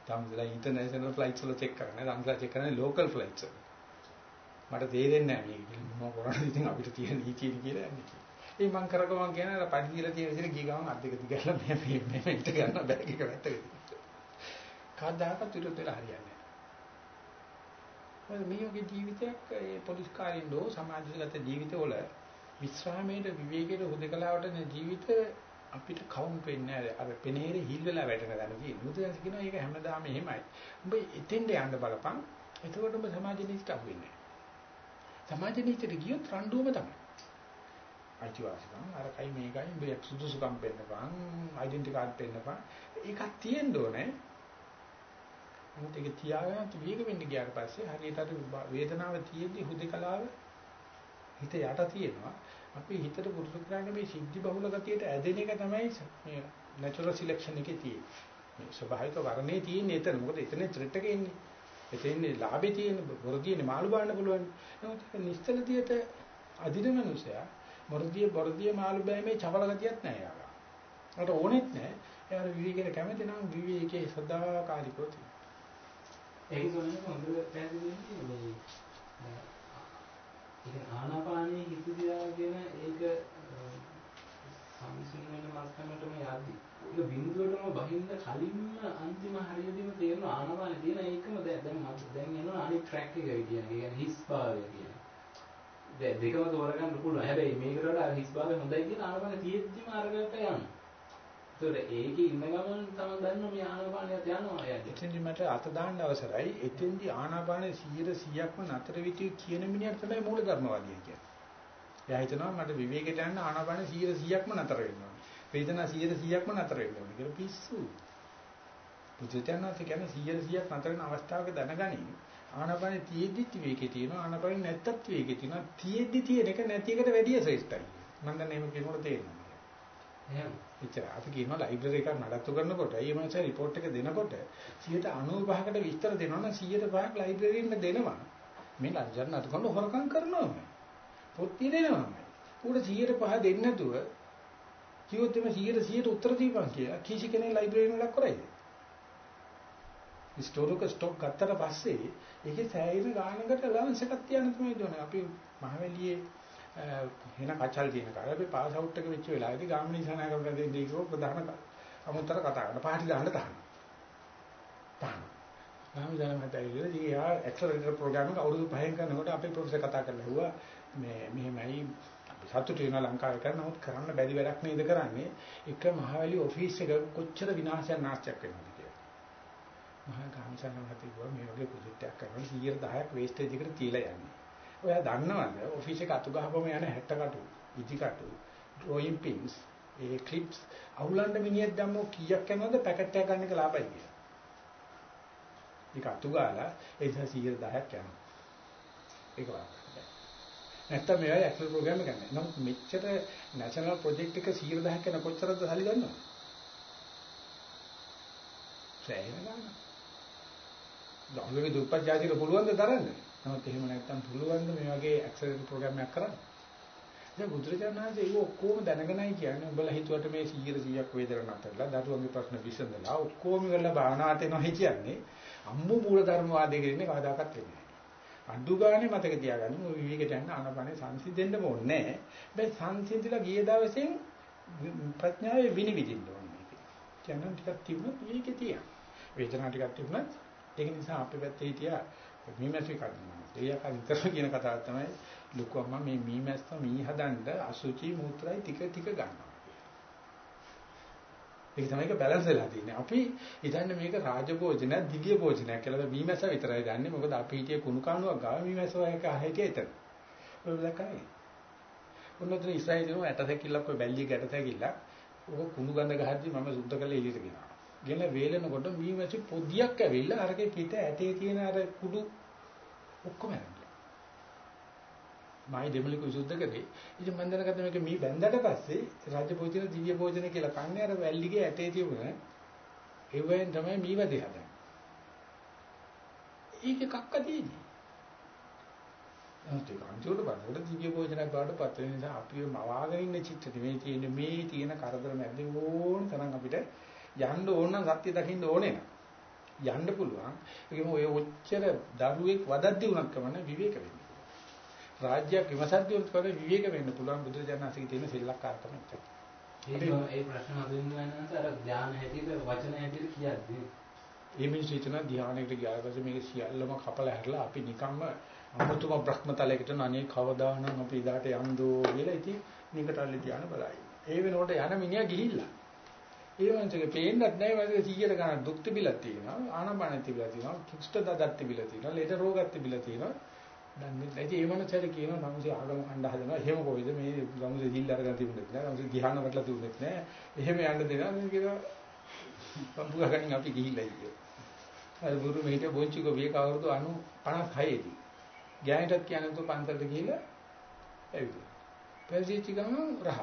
තාමදලා ඉන්ටර්නැෂනල් ෆ්ලයිට්ස් වල චෙක් කරන්නේ. තාමදලා චෙක් කරන්නේ ලෝකල් ෆ්ලයිට්ස් වල. මට තේරෙන්නේ නැහැ මේක. මොනවා කරන්නේ ඉතින් අපිට තියෙන නීතිය කියලා යන්නේ. ඒ මං කරගමන් කියන අර පඩි දීලා තියෙන විදිහට ගිය ගමන් අත් දෙක දිගටලා මේ මේ මේ ඉට ගන්න බෑ එක වැටෙන්නේ. කවදාකවත් විරුද්ධ වෙලා හරියන්නේ නැහැ. මේ වගේ ජීවිතයක් ඒ පොලිස් කාරින්දෝ සමාජගත ජීවිතවල විස්රාමයේ විවේකයේ හුදකලාවට නේ ජීවිත අපිට කවුම් වෙන්නේ නැහැ. අර පෙනේරේ හිල් වෙලා වැටෙන දන තියෙන. මුදයන්ස කියනවා ඒක හැමදාම එහෙමයි. උඹ එතෙන්ට යන්න බලපන්. එතකොට උඹ සමාජ නීතියට අහු වෙන්නේ නැහැ. සමාජ නීතියට ගියොත් රණ්ඩුවම තමයි. අයිතිවාසිකම් අරකයි මේකයි උඹ සුදුසුකම් පෙන්නපන්, ඩෙන්ටි කාඩ් පෙන්නපන්. ඒකක් තියෙන්න ඕනේ. මොකද ඒක තියාගෙන විවේක වෙන්න ගියාට පස්සේ හරියට අර වේදනාව තියෙද්දි හුදකලාව හිත යට තියෙනවා. අපි හිතට පුරුදු කරන්නේ මේ සිද්ධි බහුල ගතියට ඇදෙන එක තමයි මේ නැචරල් සිලෙක්ෂන් එකේ තියෙන්නේ. මේ ස්වභාවික වර්ණේ තියෙන්නේ එතන. මොකද එතන ත්‍රිට් එක ඉන්නේ. එතෙන්නේ ලාභේ තියෙන්නේ, බොරදියනේ මාළු බාන්න පුළුවන්. නමුත් ඒක නිශ්චලතියට අදින මනුස්සයා මොරදිය බොරදිය මාළු බෑමේ චවල ගතියක් නැහැ යාගා. අර ඕනෙත් නැහැ. එයාට විවේකයට කැමති නම් විවේකයේ සදාකාලිකව තියෙනවා. ඒක සොයන හොඳට පැහැදිලි වෙන්නේ මේ ඒක ආනාපානයේ හිත තියාගෙන ඒක සම්සින් වෙන මට්ටමටම යද්දි ඒක බිඳුවටම බහින්න කලින්ම අන්තිම හරියදීම තේරෙන ආනාපානේ තියෙන ඒකම දැන් දැන් මම දැන් යනවා අනිත් ට්‍රැක් එක කියන්නේ. ඒ කියන්නේ හිස් භාවය කියන්නේ. දැන් දෙකම තෝරගන්න පුළුවන්. හැබැයි මේකට වඩා හිස් භාවය හොඳයි කියන ආනාපානේ තියෙද්දිම අරකට යනවා. ඒතකොට ඒකේ ඉන්න ගමන් තමයි දන්නවා මේ ආනාපානියත් යනවා යන්නේ. එතෙන්දි මට අත දාන්න අවසරයි. එතෙන්දි ආනාපානේ 100%ක්ම නතර විතිය කියන මිනිහට තමයි මූල ධර්මවාදිය කියන්නේ. එයා හිතනවා මට විවේකයට යන්න ආනාපානේ 100%ක්ම නතර වෙන්න ඕනේ. වේදනා 100%ක්ම නතර වෙන්න ඕනේ කියලා පිස්සු. පුදුතයන්වත් කියන්නේ 100%ක් නතර වෙන අවස්ථාවක දැනගනින්. ආනාපානේ තියෙද්දිත් විවේකේ තියෙනවා ආනාපානේ නැත්තත් විවේකේ තියෙනවා. තියෙද්දි තියෙන එක නැති එකට වැඩිය ශ්‍රේෂ්ඨයි. මම දැන් එහෙම කියනකොට තේරෙනවා. එහෙනම් එච්චර අපි කියනවා ලයිබ්‍රරි එකක් නඩත්තු කරනකොට ඒ මනස report එක දෙනකොට 95කට විස්තර දෙනවා නම් 105ක් ලයිබ්‍රරියෙන් දෙනවා. මේ ලංජර් නඩත්තු හොරකම් කරනවා. පොත් තියෙනවා. උඩ 105 දෙන්නේ නැතුව කිව්වොත් එimhe 100 100ට උත්තර දීපන් කියලා කිසි කෙනෙක් ලයිබ්‍රරියෙන් වැඩක් කරයිද? ස්ටෝරක ස්ටොක් ගත්තට පස්සේ ඒකේ සෑහෙන ගානකට ලවන්ස් එකක් තියන්න තමයි දුන්නේ. අපි මහවැලියේ එන කචල් කියන කාලේ අපි පාස් අවුට් එක වෙච්ච වෙලාවේදී ගාමිණී සනායක දෙන්නේ කිව්ව ප්‍රධාන අමුත්තර කතා කරන පාටි දාන්න තහන. තහන. ගාමිණී සනායක මතයිලදී යා ඇක්සලරේටර් ප්‍රෝග්‍රෑම් එක අවුරුදු 5න් කරනකොට අපේ ප්‍රොෆෙසර් කතා කරලා ඇහුවා මේ මෙහෙමයි සතුටු වෙන ලංකාවේ කරනවොත් කරන්න බැරි වැඩක් නේද කරන්නේ එක මහවැලි ඔෆිස් එක කොච්චර විනාශයක් නැස්චක් වෙනවද කියලා. මහා ගාමිණී සනායක කිව්වා මේ වගේ ප්‍රොජෙක්ට් එකක් කරනවා 110ක් වේස්ටේජ් එකට තියලා යන්නේ. ඔයා දන්නවද ඔෆිස් එක අතු ගහපම යන 60 කටු, ඉදි කටු, ඩ්‍රොයින් පින්ස්, ඒ ක්ලිප්ස් අවුලන්න මිනිහෙක් දැම්මෝ කීයක් යනවද පැකට් එකක් ගන්න එක ලාභයි කියලා. ඒක අතු ගාලා ඒ නිසා 110ක් යනවා. ඒක වාක්‍යය. නැත්තම් මේවා ඇක්සල් ප්‍රෝග්‍රෑම් එක ගන්න. නමුත් මෙච්චර නැෂනල් ප්‍රොජෙක්ට් එක 110ක් යන කොච්චරද සල්ලි ගන්නවද? සෑහෙන ගන්න. දහුලගේ දුප්පත් ජාතියට පුළුවන් ද දරන්න? නමුත් එහෙම නැත්තම් පුළුවන් ද මේ වගේ ඇක්සලරේටර් ප්‍රෝග්‍රෑම් එකක් කරන්න? දැන් බුදුරජාණන් වහන්සේ ඒක ඔක්කොම දැනගෙනයි කියන්නේ උඹලා හිතුවට මේ 100 100ක් වේදන නැතරලා දරුවන්ගේ ප්‍රශ්න විසඳලා ඔක්කොම කරලා භාවනාවට එනවා කියන්නේ අම්මු මූල ධර්මවාදයේ කියන්නේ කවදාකවත් වෙන්නේ නැහැ. අඩු ගානේ මතක තියාගන්න ඔය විවේකයට යන ආනපනේ සංසිඳෙන්න ඕනේ නැහැ. හැබැයි සංසිඳිලා ගිය දවසෙන් ප්‍රඥාවේ විනිවිදින්න ඕනේ. කියනවා ටිකක් තිබුණොත් විවේකේ තියන. වේදනාව ටිකක් තිබුණත් ඒක නිසා අපේ පැත්තේ හිටියා මීමැසි කඩනවා. දෙයක් විතර කියන කතාව තමයි ලොකු අම්මා මේ මීමැස්ස මී හදන්න අසුචි මූත්‍රායි ටික ටික ගන්නවා. ඒක තමයි ඒක බැලන්ස් වෙලා තියෙන්නේ. අපි හිතන්නේ මේක රාජභෝජනයක්, දිව්‍ය භෝජනයක් කියලා මීමැස්ස විතරයි දන්නේ. මොකද අපි හිටියේ කුණු කණුවක් ගාව මීමැස්ස වගේ හිටියේ එතන. ඔය දැක්කනේ. උන්නතර ඉස්රායෙල් ඇට සැකිල්ලක් ඔය බැල්ලියක ඇට සැකිල්ලක්. ඕක කුණු ගඳ ගහද්දි මම සුද්ධ කරලා එළියට ගෙනා. ගෙන වේලනකොට මීමැසි පොදියක් ඇවිල්ලා අරගේ පිට ඇටේ තියෙන අර කුඩු ඔක්කොම ඇරලා. මයි දෙමලික විසුද්ධ කරේ. ඉතින් මම දැනගත්තා මේක මී බැන්දට පස්සේ රාජ භෝජන දිව්‍ය භෝජන කියලා කන්නේ අර වැල්ලිගේ ඇටේ තිබුණ ඒ වෙන් තමයි මී වැඩේ හදන්නේ. ඒක කක්ක තියෙන්නේ. ඒත් අන්තිමට බලනකොට දිව්‍ය භෝජනයක් බවට පත් වෙන නිසා අපි මවාගෙන ඉන්න චිත්‍රෙ මේ තියෙන මේ තියෙන කරදර මැද්දේ ඕන තරම් අපිට යන්න ඕන නම් සත්‍ය දකින්න ඕනේ නෑ. යන්න පුළුවන්. ඒකම ඔය ඔච්චර දරුවෙක් වදද්දි උනත් කමන්න විවේක වෙන්න. රාජ්‍යයක් විමසද්දි උනත් කමන්න විවේක වෙන්න පුළුවන් බුදු දඥාසිකේ තියෙන සෙල්ලක්කාරකම එච්චර. ඒක ඒ ප්‍රශ්න හඳුන්වන්නත් අර ධානය හැටියට වචන හැටියට කියද්දී මේ මිනිස්සු හිතන ධානයකට ගියාට පස්සේ මේක සියල්ලම කපලා හැරලා අපි නිකම්ම අමුතුම බ්‍රහ්මතලයකට අනේ කවදානම් අපි ඉදාට යන්දෝ කියලා ඉතින් නිකටල්ලි ධානය බලයි. ඒ වෙනකොට යන මිනිහා ගිහිල්ලා. ඒ වන්සගේ පේන්නත් නැහැ වගේ 100ට ගණන් දුක් තිබිලා තියෙනවා. ආනපාන තිබිලා තියෙනවා. කුෂ්ඨ දදත් තිබිලා තියෙනවා. ලෙඩ රෝගත් තිබිලා තියෙනවා. දැන් මේ ඒ වන්සට කියනවා නමුසේ ආගම කණ්ඩ හදනවා. එහෙම කොයිද මේ ගමුසේ දිල් අරගෙන තිබුණෙත් නැහැ. ගමුසේ ධ්‍යාන වටලා තිබුණෙත් නැහැ. එහෙම යන්න දෙනවා. මේ කියනවා සම්පූර්ණයෙන් අපි ගිහිල්ලා ඉන්නේ. අර ගුරු මෙහෙට බොන්චි කෝවිය කවුරුද 96 දී. ගෑනිටත් කියන්නේ તો පන්සලට ගිහිල්ලා ඇවිත්. පැවිදිච්ච ගමන් රහ.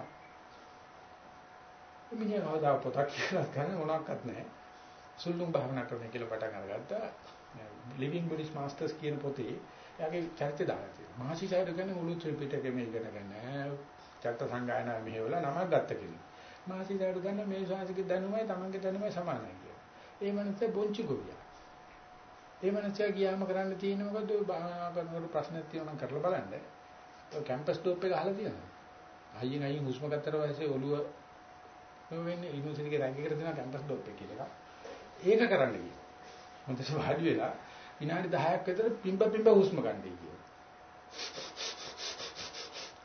මිනිහා කවදා පොතක් කියලා ගන්න මොනවත් නැහැ. සුල්ලුම් භාවනා ක්‍රමය කියලා පටන් අරගත්තා. ලිවිං බුද්දිස් මාස්ටර්ස් කියන පොතේ එයාගේ චරිතය දාලා තියෙනවා. මහසිසාරද කියන්නේ මුළු ත්‍රිපිටකෙම ඉගෙන ගන්න. චත්ත සංගායනා මෙහෙवला නමක් ගත්ත කෙනෙක්. මහසිසාරද ගන්න මේ ශාසික දැනුමයි Tamange දැනුමයි සමානයි කියලා. ඒ මනසේ බොන්චි ගොවියා. ඒ මනසේ ගියාම කරන්න තියෙන මොකද භාවනා කරනකොට ප්‍රශ්නක් තියෙනවා නම් කරලා බලන්න. ඔය කැම්පස් ඩෝප් එක අහලා තියෙනවා. අයියෙන් අයියෙන් හුස්ම ගත්තට පස්සේ ඔළුව මේ වෙන්නේ යුනිවර්සිටි එකේ රැංක් එකට දෙනවා කැම්පස් ඩෝප් එක කියලා. ඒක කරන්න කියනවා. හොඳට වාඩි වෙලා විනාඩි 10ක් විතර පිම්බ පිම්බ හුස්ම ගන්නයි කියනවා.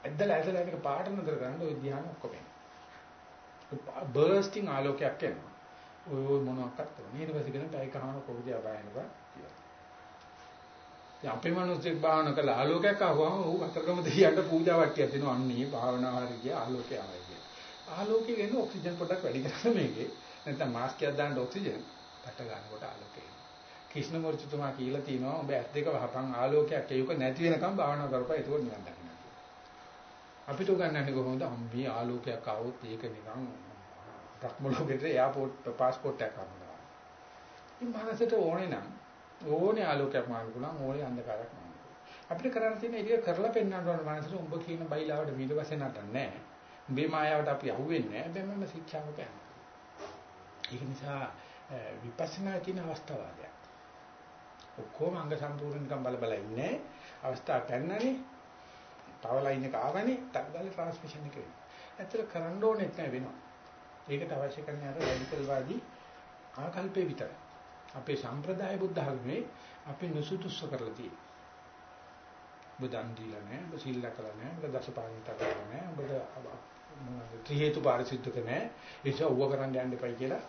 ඇද්දලා ඇදලා මේක පාට නතර කරන්න ওই ධ්‍යාන ඔක්කොම. බර්ස්ටිං ආලෝකයක් එනවා. ඔය ඔය මොනවාක්වත් කරන්නේ. ඊට පස්සේ කියන පැය කහන කොහොමද ආබයනවා කියලා. ඉතින් අපේ මිනිස්සෙක් භාවනා කළා ආලෝකයක් ආවම ඌ අතරගම දෙයියන්ට පූජා වට්ටියක් දෙනවා. අන්නේ භාවනා හරිය ආලෝකය ආවයි කියලා. ආලෝකයේ වෙන ඔක්සිජන් පොඩක් වැඩි කරන්න මේකේ. නැත්නම් මාස්ක් එකක් දාන්න ඔක්සිජන් පට ගන්නකොට ආලෝකය. ක්‍රිෂ්ණමූර්තිතුමා කියලා තිනවා ඔබ ඇස් දෙක වහපන් ආලෝකයක් ඒක නැති වෙනකම් භාවනා කරපන් ඒක නිවන් දකින්න. අපිට උගන්වන්නේ කොහොමද? අම්බී ආලෝකයක් ආවොත් ඒක නිකන් බ්‍රහ්ම ලෝකෙට එයාපෝට් પાස්පෝර්ට් එකක් ගන්නවා. ඉතින් මනසට ඕනේ නම් ඕනේ ආලෝකයක් මාන්න පුළුවන් ඕනේ අන්ධකාරයක් මාන්න පුළුවන්. අපිට කරන්න තියෙන එක කරලා පෙන්වන්න ඕන මනසට උඹ කියන බයිලාවට ඊට පස්සේ නටන්නේ නැහැ. උඹේ මායාවට අපි අහුවෙන්නේ නැහැ. දැන් මම ශික්ෂාව කරනවා. ඒක නිසා විපස්සනා කියන අවස්ථාවලදී ඔක්කොම අංග සම්පූර්ණකම් බල බල ඉන්නේ අවස්ථාව ගන්නනේ තව ලයින් එක ආවනේ ටක්ගාලේ ට්‍රාන්ස්මිෂන් එක වෙනවා. ඇත්තට කරන්න ඕනෙත් නැහැ වෙනවා. ඒකට අවශ්‍ය කරන්නේ අර රැඩිකල් වාදී ආකල්පේ විතරයි. අපේ සම්ප්‍රදාය බුද්ධ ධර්මයේ අපි නුසුදුසු කරලා තියෙනවා. බුදන් දීලා නැහැ, ඔබ සීල කරලා නැහැ, ඔබ දසපාණිත කරලා නැහැ, ඔබ ත්‍රි හේතු පාරිශුද්ධක නැහැ. ඒක උව කරන්න යන්න එපයි කියලා.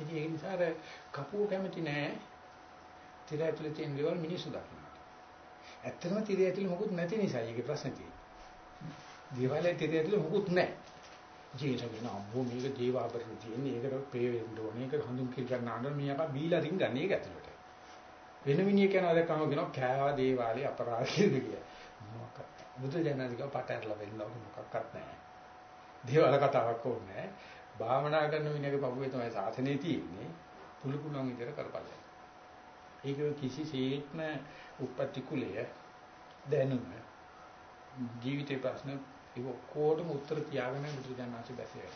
ඉතින් ඒ නිසා අර කපුව කැමති නැහැ. තිර ඇතුලේ තියෙන දේවල් මිනිස්සු දකින්න. ඇත්තටම තිර ඇතුලේ මොකුත් නැති නිසා ඒකේ ප්‍රශ්නේ තියෙන්නේ. දේවාලයේ තිර ඇතුලේ මොකුත් නැහැ. ජීවිතේ නම්බෝ මේක දේවාභරණ තියෙන්නේ ඒකට පේ වෙන්න ඕනේ ඒක හඳුන් කිල් ගන්න ආනොත් මේක බීලා රින් ගන්න ඒක ඇතුලට. වෙන මිනිහ කෙනා දැක්කම කියනවා කෑවා දේවාලේ අපරාධයද කියලා. මොකක්ද? බුදු දනදික පටහැරලා වෙන්න ඕන මොකක්වත් නැහැ. දේවාල කතාවක් ඕනේ නැහැ. භාවනා කරන මිනිහගේ පපුවේ තමයි සාසනේ තියෙන්නේ. පුළු පුළුවන් විදිහට කරපළයි. ඒක කිසිසේත්ම උප්පත්ති කුලය දැනුම ජීවිතේ ප්‍රශ්න ඒක කොහොමද උත්තර තියාගෙන බුදුජානනාංශ බැසේ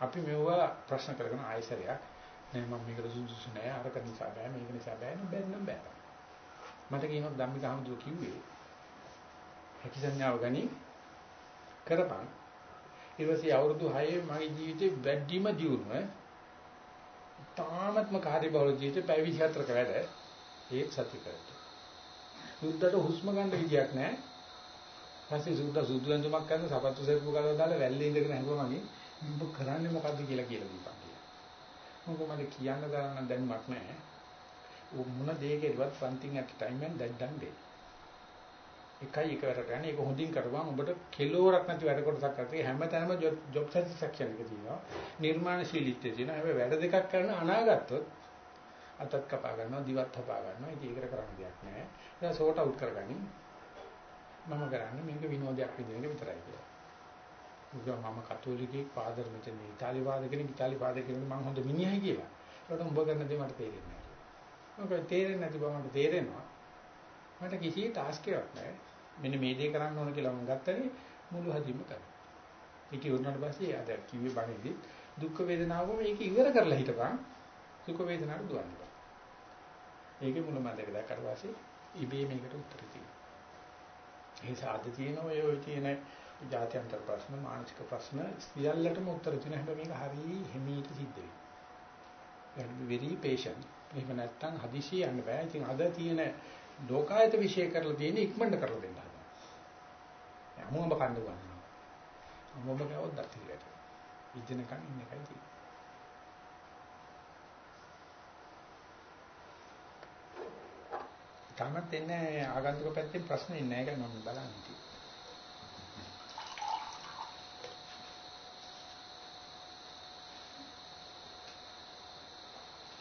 අපි මෙවුවා ප්‍රශ්න කරගෙන ආයසරයක්. නෑ මම මේකට සුදුසු නෑ. අරක නිසා බෑ මේක නිසා බෑ නෝ. බැන්නම් බෑ. මට කියනවා ධම්මික හමුදුව කිව්වේ හැකි සංඥාව ගනි. කරපන්. ඊවසේ අවුරුදු 6 මගේ ජීවිතේ වැඩිම දියුණුව තාමත්ම කාර්යබහුල ජීවිතේ පැය 24ක වැඩ ඒත් සත්‍ය කරට සුද්ධට හුස්ම ගන්න විදියක් නැහැ පස්සේ සුද්ධ සුදු ඇඳුමක් ගන්න සපත්තු සෙරපු ගාලා දාලා වැල්ලේ ඉඳගෙන හැදුවා මගේ උඹ කරන්නේ මොකද්ද කියලා කියලා දීපන් කියලා. මොකද මට කියන්න තරම් දැනුමක් නැහැ. ਉਹ මොන දේ කෙරුවත් one thing at a time and that done day. එකයි එකවර ගන්න ඒක හොඳින් කරපුවාම ඔබට කෙලෝරක් නැති වැඩ කොටසක් කරේ හැමතැනම ජොබ් සැටිස්ෆැක්ෂන් එක තියෙනවා. නිර්මාණශීලීත්වය තියෙනවා. හැබැයි වැඩ දෙකක් කරන අනාගතොත් අතත් කපා ගන්නවා, දිවත් හපා ගන්නවා. ඉතින් ඒකට කරන්න දෙයක් නැහැ. ඒක සෝට් අවුට් කරගනින්. මම කරන්නේ මේක විනෝදයක් විදිහට විතරයි කියලා. උගා මම කතෝලිකයෙක් පාදර් මෙතන ඉතාලි වාද කෙනෙක් ඉතාලි වාද කෙනෙක් මම හොඳ මිනිහයි කියලා. ඒකට උඹ කරන දේ මට තේරෙන්නේ නැහැ. මොකද තේරෙන්නේ නැති බව මට තේරෙනවා. මට කිසි ටාස්ක් එකක් නැහැ. මෙන්න මේ දේ කරන්න ඕන කියලා මම ගත්තනේ මුළු හදින්ම කරා. ඒක ඉවරනට පස්සේ ආද කිව්වේ බණේදී දුක් වේදනාවම මේක ඉවර කරලා හිටපන්. සුඛ වේදනාවට දුවන්න. ඒකේ මුලමඳක දැක්කට පස්සේ ඉබේ මේකට උත්තර තියෙනවා. ඒ සාධ තියෙන ඔය ඔය තියෙන ජාත්‍යන්තර ප්‍රශ්න මානසික ප්‍රශ්න සියල්ලටම උත්තර තියෙන හැබැයි මේක හරිය හිමීට සිද්ධ වෙනවා. very patient. එහෙම නැත්නම් හදිසිය යන්න බෑ. ඉතින් අද තියෙන ලෝකායත විශ්ය කරලා තියෙන ඉක්මනට කරලා දෙන්න හදනවා. අමුඹ කන්න ගන්නවා. අමුඹ කවොත් දතිලට. ඉජනකන් ඉන්න එකයි තියෙන්නේ. තාමත් එන්නේ ආගන්තුක පැත්තෙන් ප්‍රශ්න ඉන්නේ නැහැ ඒක මම බලන්නේ.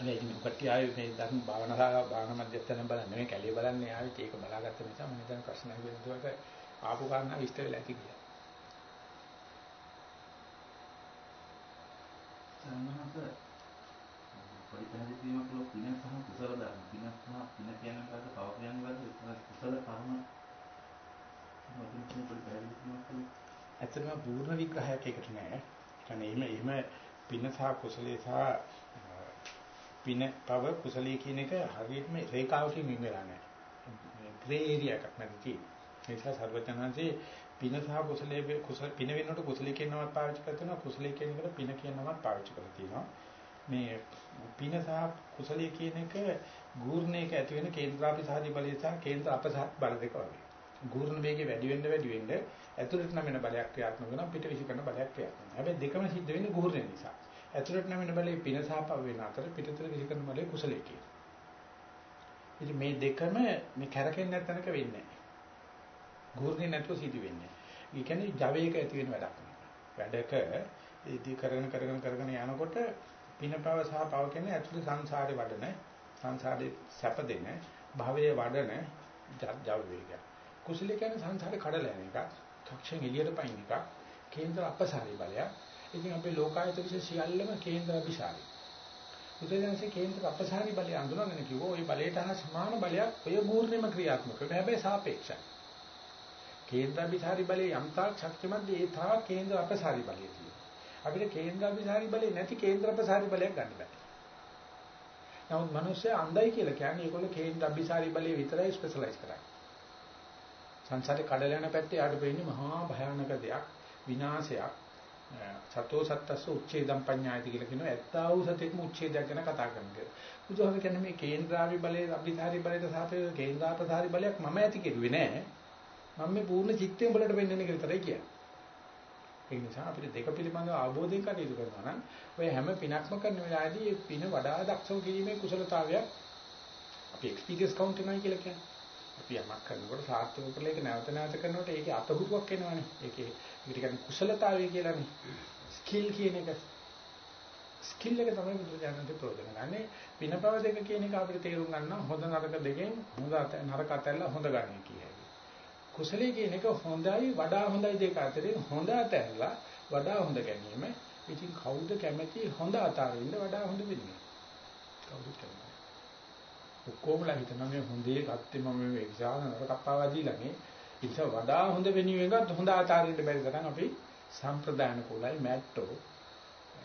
අනේ ඉතින් කට්ටිය ආයේ මේ ධර්ම භාවනාව භාවනා මධ්‍යස්ථාන බලන්නේ මේ කැලිය බලන්නේ ආවේ ඒක බලාගත්ත නිසා මම හිතන ප්‍රශ්න අහුවෙනකොට ආපු කාරණා විස්තර වෙලා ඇති කියලා. සම්මත පොඩි පැහැදිලිවීමක් කළොත් පින සහ කුසල ධර්ම පින සහ පින කියන්නේ මොකද්ද පව කියන්නේ මොකද්ද කුසල කර්ම මොකද පොඩි පැහැදිලිවීමක් කළොත් ඇත්තටම පූර්ණ විග්‍රහයක් ඒකට නෑ. يعني එහෙම එහෙම පින සහ කුසලයේ සහ පින පව කුසලයේ කියන එක හරියටම රේඛාවකින් මින් වෙලා නැහැ. ග්‍රේ ඒරියා එකක් නැති තියෙන්නේ. ඒ නිසා සර්වඥාන්සේ පින සහ කුසලයේ කුසල පින වෙනකොට කුසලයේ කියන නමත් පාවිච්චි කරනවා කුසලයේ කියන එකට පින කියන නමත් පාවිච්චි කරලා තියෙනවා. මේ පින සහ කුසලයේ කියන එක ගූර්ණයක ඇති වෙන කේන්ද්‍රාපිසාදී බලය සහ කේන්ද්‍ර අපසහත් බල දෙක වගේ. ගූර්ණ වේගය වැඩි වෙන්න වැඩි වෙන්න ඇතුළට නැමෙන බලයක් ක්‍රියාත්මක වෙනවා පිට විසිකරන බලයක් ක්‍රියාත්මක වෙනවා. හැබැයි දෙකම සිද්ධ වෙන්නේ ගූර්ණය නිසා. ඇතුළට නැමෙන බලේ පින සහපව වෙන අතර පිටතට විසිකරන බලේ කුසලයේ කියන. ඉතින් මේ දෙකම මේ කැරකෙන්නේ නැත්නම්ක වෙන්නේ නැහැ. ගූර්ණේ නැතුව සිදු වෙන්නේ. ඒ කියන්නේ ජවයක ඇති වෙන වැඩක් වැඩක ඉදි කරගෙන කරගෙන කරගෙන යනකොට පිනපව සහ පව කියන්නේ ඇතුළේ සංසාරේ වඩන සංසාරේ සැප දෙන භවයේ වඩන ජව වේගය. කුසල කියන්නේ සංසාරේ කඩලා යන එක. කක්ෂයෙන් එළියට පයින් එක. කේන්ද්‍ර අපසාරී බලයක්. ඉතින් අපේ ලෝකායත විශේෂ සියල්ලම කේන්ද්‍ර අபிසාරි. බුදුදහමසේ කේන්ද්‍ර අපසාරි බලය අඳුනගෙන කිව්වා ওই බලයට හා සමාන බලයක් ඔය පූර්ණිම ක්‍රියාත්මක. ඒක හැබැයි සාපේක්ෂයි. කේන්ද්‍ර අபிසාරි බලය යම් තාක් ශක්තිමත් ඒ තාක් කේන්ද්‍ර අපසාරි බලය තියෙනවා. අපිට කේන්ද්‍ර අபிසාරි බලය නැති කේන්ද්‍ර අපසාරි බලයක් ගන්න බෑ. නමුත් මිනිස්සු අන්ධයි කියලා කියන්නේ ඒගොල්ලෝ කේන්ද්‍ර අபிසාරි බලය විතරයි ස්පෙෂලායිස් කරන්නේ. සංසාරේ කඩලා යන පැත්තේ යාට වෙන්නේ මහා භයානක දෙයක් විනාශයක් සතෝ සත්තස්ස උච්ඡේදම් පඤ්ඤායති කියලා කියනවා ඇත්තා වූ සතෙක්ම උච්ඡේදයක් ගැන කතා කරනවා. බුදුහාම කියන්නේ මේ කේන්ද්‍රාවි බලයේ අභිධාරි බලයට සාපේක්ෂව කේන්ද්‍රාපධාරි බලයක් මම ඇති කෙරුවේ නෑ. මම මේ පූර්ණ චිත්තයෙන් බලට වෙන්නේ නේ කියලා විතරයි කියන්නේ. ඒ නිසා අපිට දෙක පිළිබඳව අවබෝධයෙන් කටයුතු කරනවා නම් ඔය හැම පිනක්ම කරන වෙලාවේදී මේ පින වඩා දක්ෂව කිරීමේ කුසලතාවයක් අපි එක්ස්පීරියන්ස් කවුන්ට් එකයි කියලා කියන්නේ. අපි යමක් කරනකොට සාර්ථක කරලා ඒක නැවත නැවත කරනකොට ඒකේ අතහුරුවක් එනවනේ. ඒකේ ඒකට කියන්නේ කුසලතාවය කියලානේ. ස්කිල් කියන එක. ස්කිල් එක තමයි බුදුරජාණන්ගේ ප්‍රයෝජන ගන්න. පිනපව දෙක කියන එක අපිට තේරුම් ගන්න හොඳ නරක දෙකෙන් හොඳ නරක අතැල්ල හොඳ ගන්න කියයි. කුසලයේ කියන එක හොඳයි වඩා හොඳයි දෙක අතරින් හොඳ අතැල්ල වඩා හොඳ ගැනීම. ඉතින් කවුද කැමති හොඳ අතාරින්න වඩා හොඳ වෙන්නේ? කවුරුත් කැමති ඔක්කොමලා හිතනවා මේ හොඳේ ගත්තේ මම මේ විශාල නරක අප්පාවා දීලානේ ඉත වඩා හොඳ වෙනුවෙන්වත් හොඳ ආචාරින්ට බැරි තරම් අපි සම්ප්‍රදාන කුලයි මැට්ටෝ.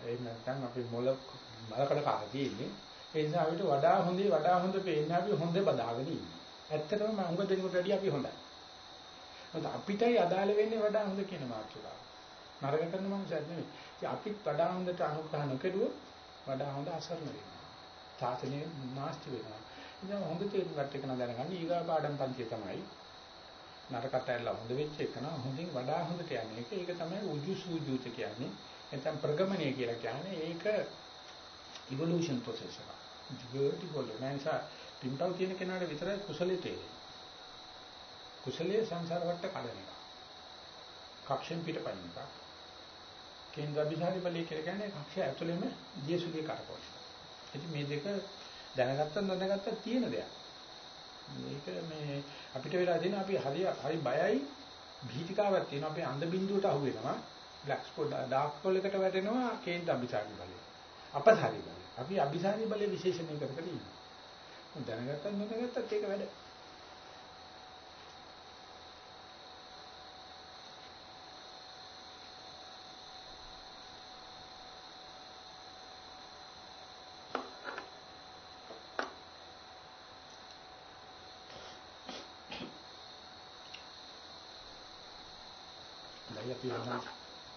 එහෙම නැත්නම් අපි මොළ මලකඩ කාලා තියෙන්නේ ඒ නිසා අපිට වඩා හොඳේ වඩා හොඳ පේන්නේ අපි හොඳ බදාගෙන ඉන්නේ. ඇත්තටම මම උඟ දෙනකොට වැඩි අපි හොඳයි. මොකද අපිටයි අදාළ වෙන්නේ වඩා හොඳ කියන මාතෘකාව. නරක කරන මනුස්සයෙක් නෙමෙයි. ඉතින් අපිත් වඩා හොඳට අනුග්‍රහ නොකරුවොත් වඩා හොඳ අසරණ වෙනවා. තාතනේ නාස්ති වෙනවා. ඉතින් හොඳ තේරුම් ගන්න එක නම් දැනගන්න. ඊගා පාඩම් පන්තිය තමයි නරකට ඇල්ල හොඳ වෙච්ච එක නම් හොඳින් වඩා හොඳට යන්නේ. ඒක ඒක තමයි උජු සූජුත කියන්නේ. නැත්නම් ප්‍රගමණය කියලා කියන්නේ ඒක ඉවොලුෂන් ප්‍රොසෙස් එක. ජීවිතවල නැන්සා පින්පව් තියෙන කෙනාට විතරයි කුසලයේ තේරෙන්නේ. කුසලයේ සංසාර වට කඩන එක. කක්ෂෙන් පිටපයින් එක. කේන්ද්‍ර අභිසාරි බලය කියලා කියන්නේ කක්ෂය ඇතුළෙම ජීසුගේ කරකවන. ඉතින් මේ දෙක දැනගත්තත් නොදැනගත්තත් තියෙන දෙයක්. මේක මේ අපිට වෙලා තියෙන අපි හරි හරි බයයි. භීතිකාවක් තියෙනවා. අපි අන්ධ බින්දුවට අහු වෙනවා. බ්ලැක් ස්පොට් ඩාර්ක් හෝල් එකට වැටෙනවා කේන්ද්‍ර අபிසාරි බලය. අපසාරි බලය. අපි අபிසාරි බලය විශේෂණය කර කර ඉන්නවා. දැනගත්තත් නොදැනගත්තත් ඒක වැඩ. අපි වෙන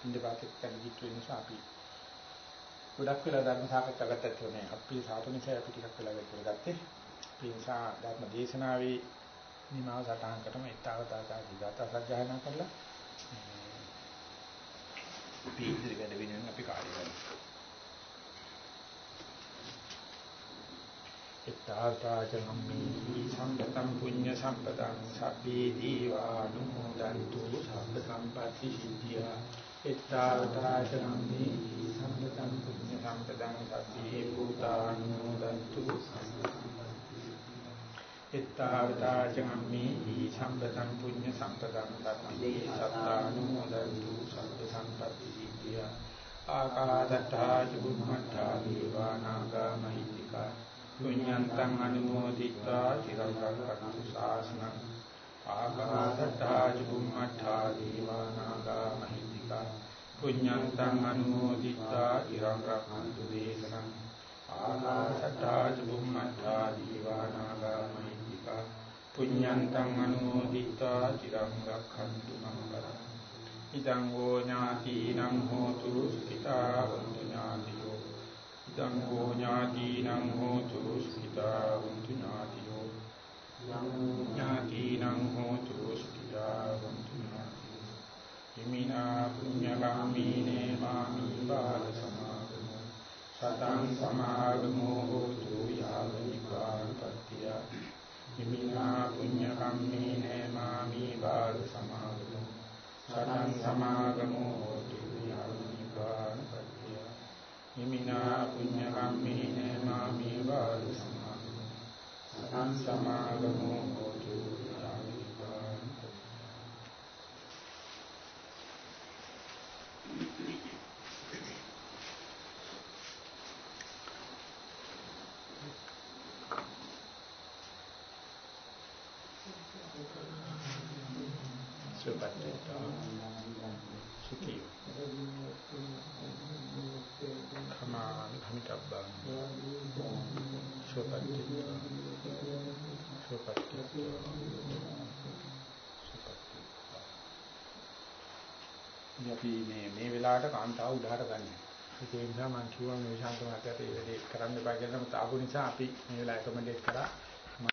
ඉන්දපාතේ කැලිට වෙන නිසා අපි ගොඩක් වෙලා ධර්ම සාකච්ඡා ගත්තත් මේ අපි සාතුනිසයි අපි ටිකක් වෙලා ගත්තේ ඒ නිසා ධර්ම දේශනාවේ නිමාව සටහන් කරම ඊතාවතාචාදී ගාථා සජ්ජායනා කරලා අපි ඉදිරි වැඩ වෙනුවෙන් අපි කාර්ය කරනවා. ඊතාවතාචනම්මේ සම්පතං පුඤ්ඤ සම්පතං සබ්බේ දීවානුමෝදන්තු සබ්බ සම්පatti සිද්ධියා. ඊතාවතාචනම්මේ සම්පතං පුඤ්ඤ සම්පතං සබ්බේ භූතානුමෝදන්තු ittavatajagammi sampatan punya sampatan sabbi sattanumodantu sabba sampatti siddhiya ආකාදත්තා චුම්මත්තා දීවානාගා මහිත්‍තිකා පුඤ්ඤන්තං අනුමෝදිत्वा චිරං රක්ඛන්තු ශාසනං ආකාශත්තා චුම්මත්තා දීවානාගා මහිත්‍තිකා පුඤ්ඤන්තං අනුමෝදිत्वा චිරං රක්ඛන්තු දේශනං ආකාශත්තා චුම්මත්තා දීවානාගා මහිත්‍තිකා පුඤ්ඤන්තං අනුමෝදිत्वा චිරං රක්ඛන්තු මම කරා ඉදං වෝ ඥාතිනං හෝතු සුඛිතා වന്തു ඥාති ඉදං හෝ ඥාතිනං හෝතු සුඛිතා වന്തു ඥාතියෝ යං ඥාතිනං හෝතු සුඛිතා වന്തു ඥාතියෝ හිමිනා පුඤ්ඤගාමීනේ මාමි බාල සමාගමෝ සතං සමාගමෝ හෝතු යාව නිපාතත්‍ය හිමිනා පුඤ්ඤගාමීනේ මාමි බාල සමාගමෝ සතං සමාගමෝ හෝතු යාව නිපාතත්‍ය හිමිනා පුඤ්ඤ කම්මේන මාමි වාද සමාගමෝ සතං සමාගමෝ හෝතු මේ මේ වෙලාවට කාන්තාව උඩහට ගන්න. ඒ නිසා මම කිව්වා මේ ශාන්ත මාතයට ඒ වැඩේ කරන්න බෑ කියලා මම තාපු නිසා අපි මේ වෙලාව රෙකමන්ඩේට් කරා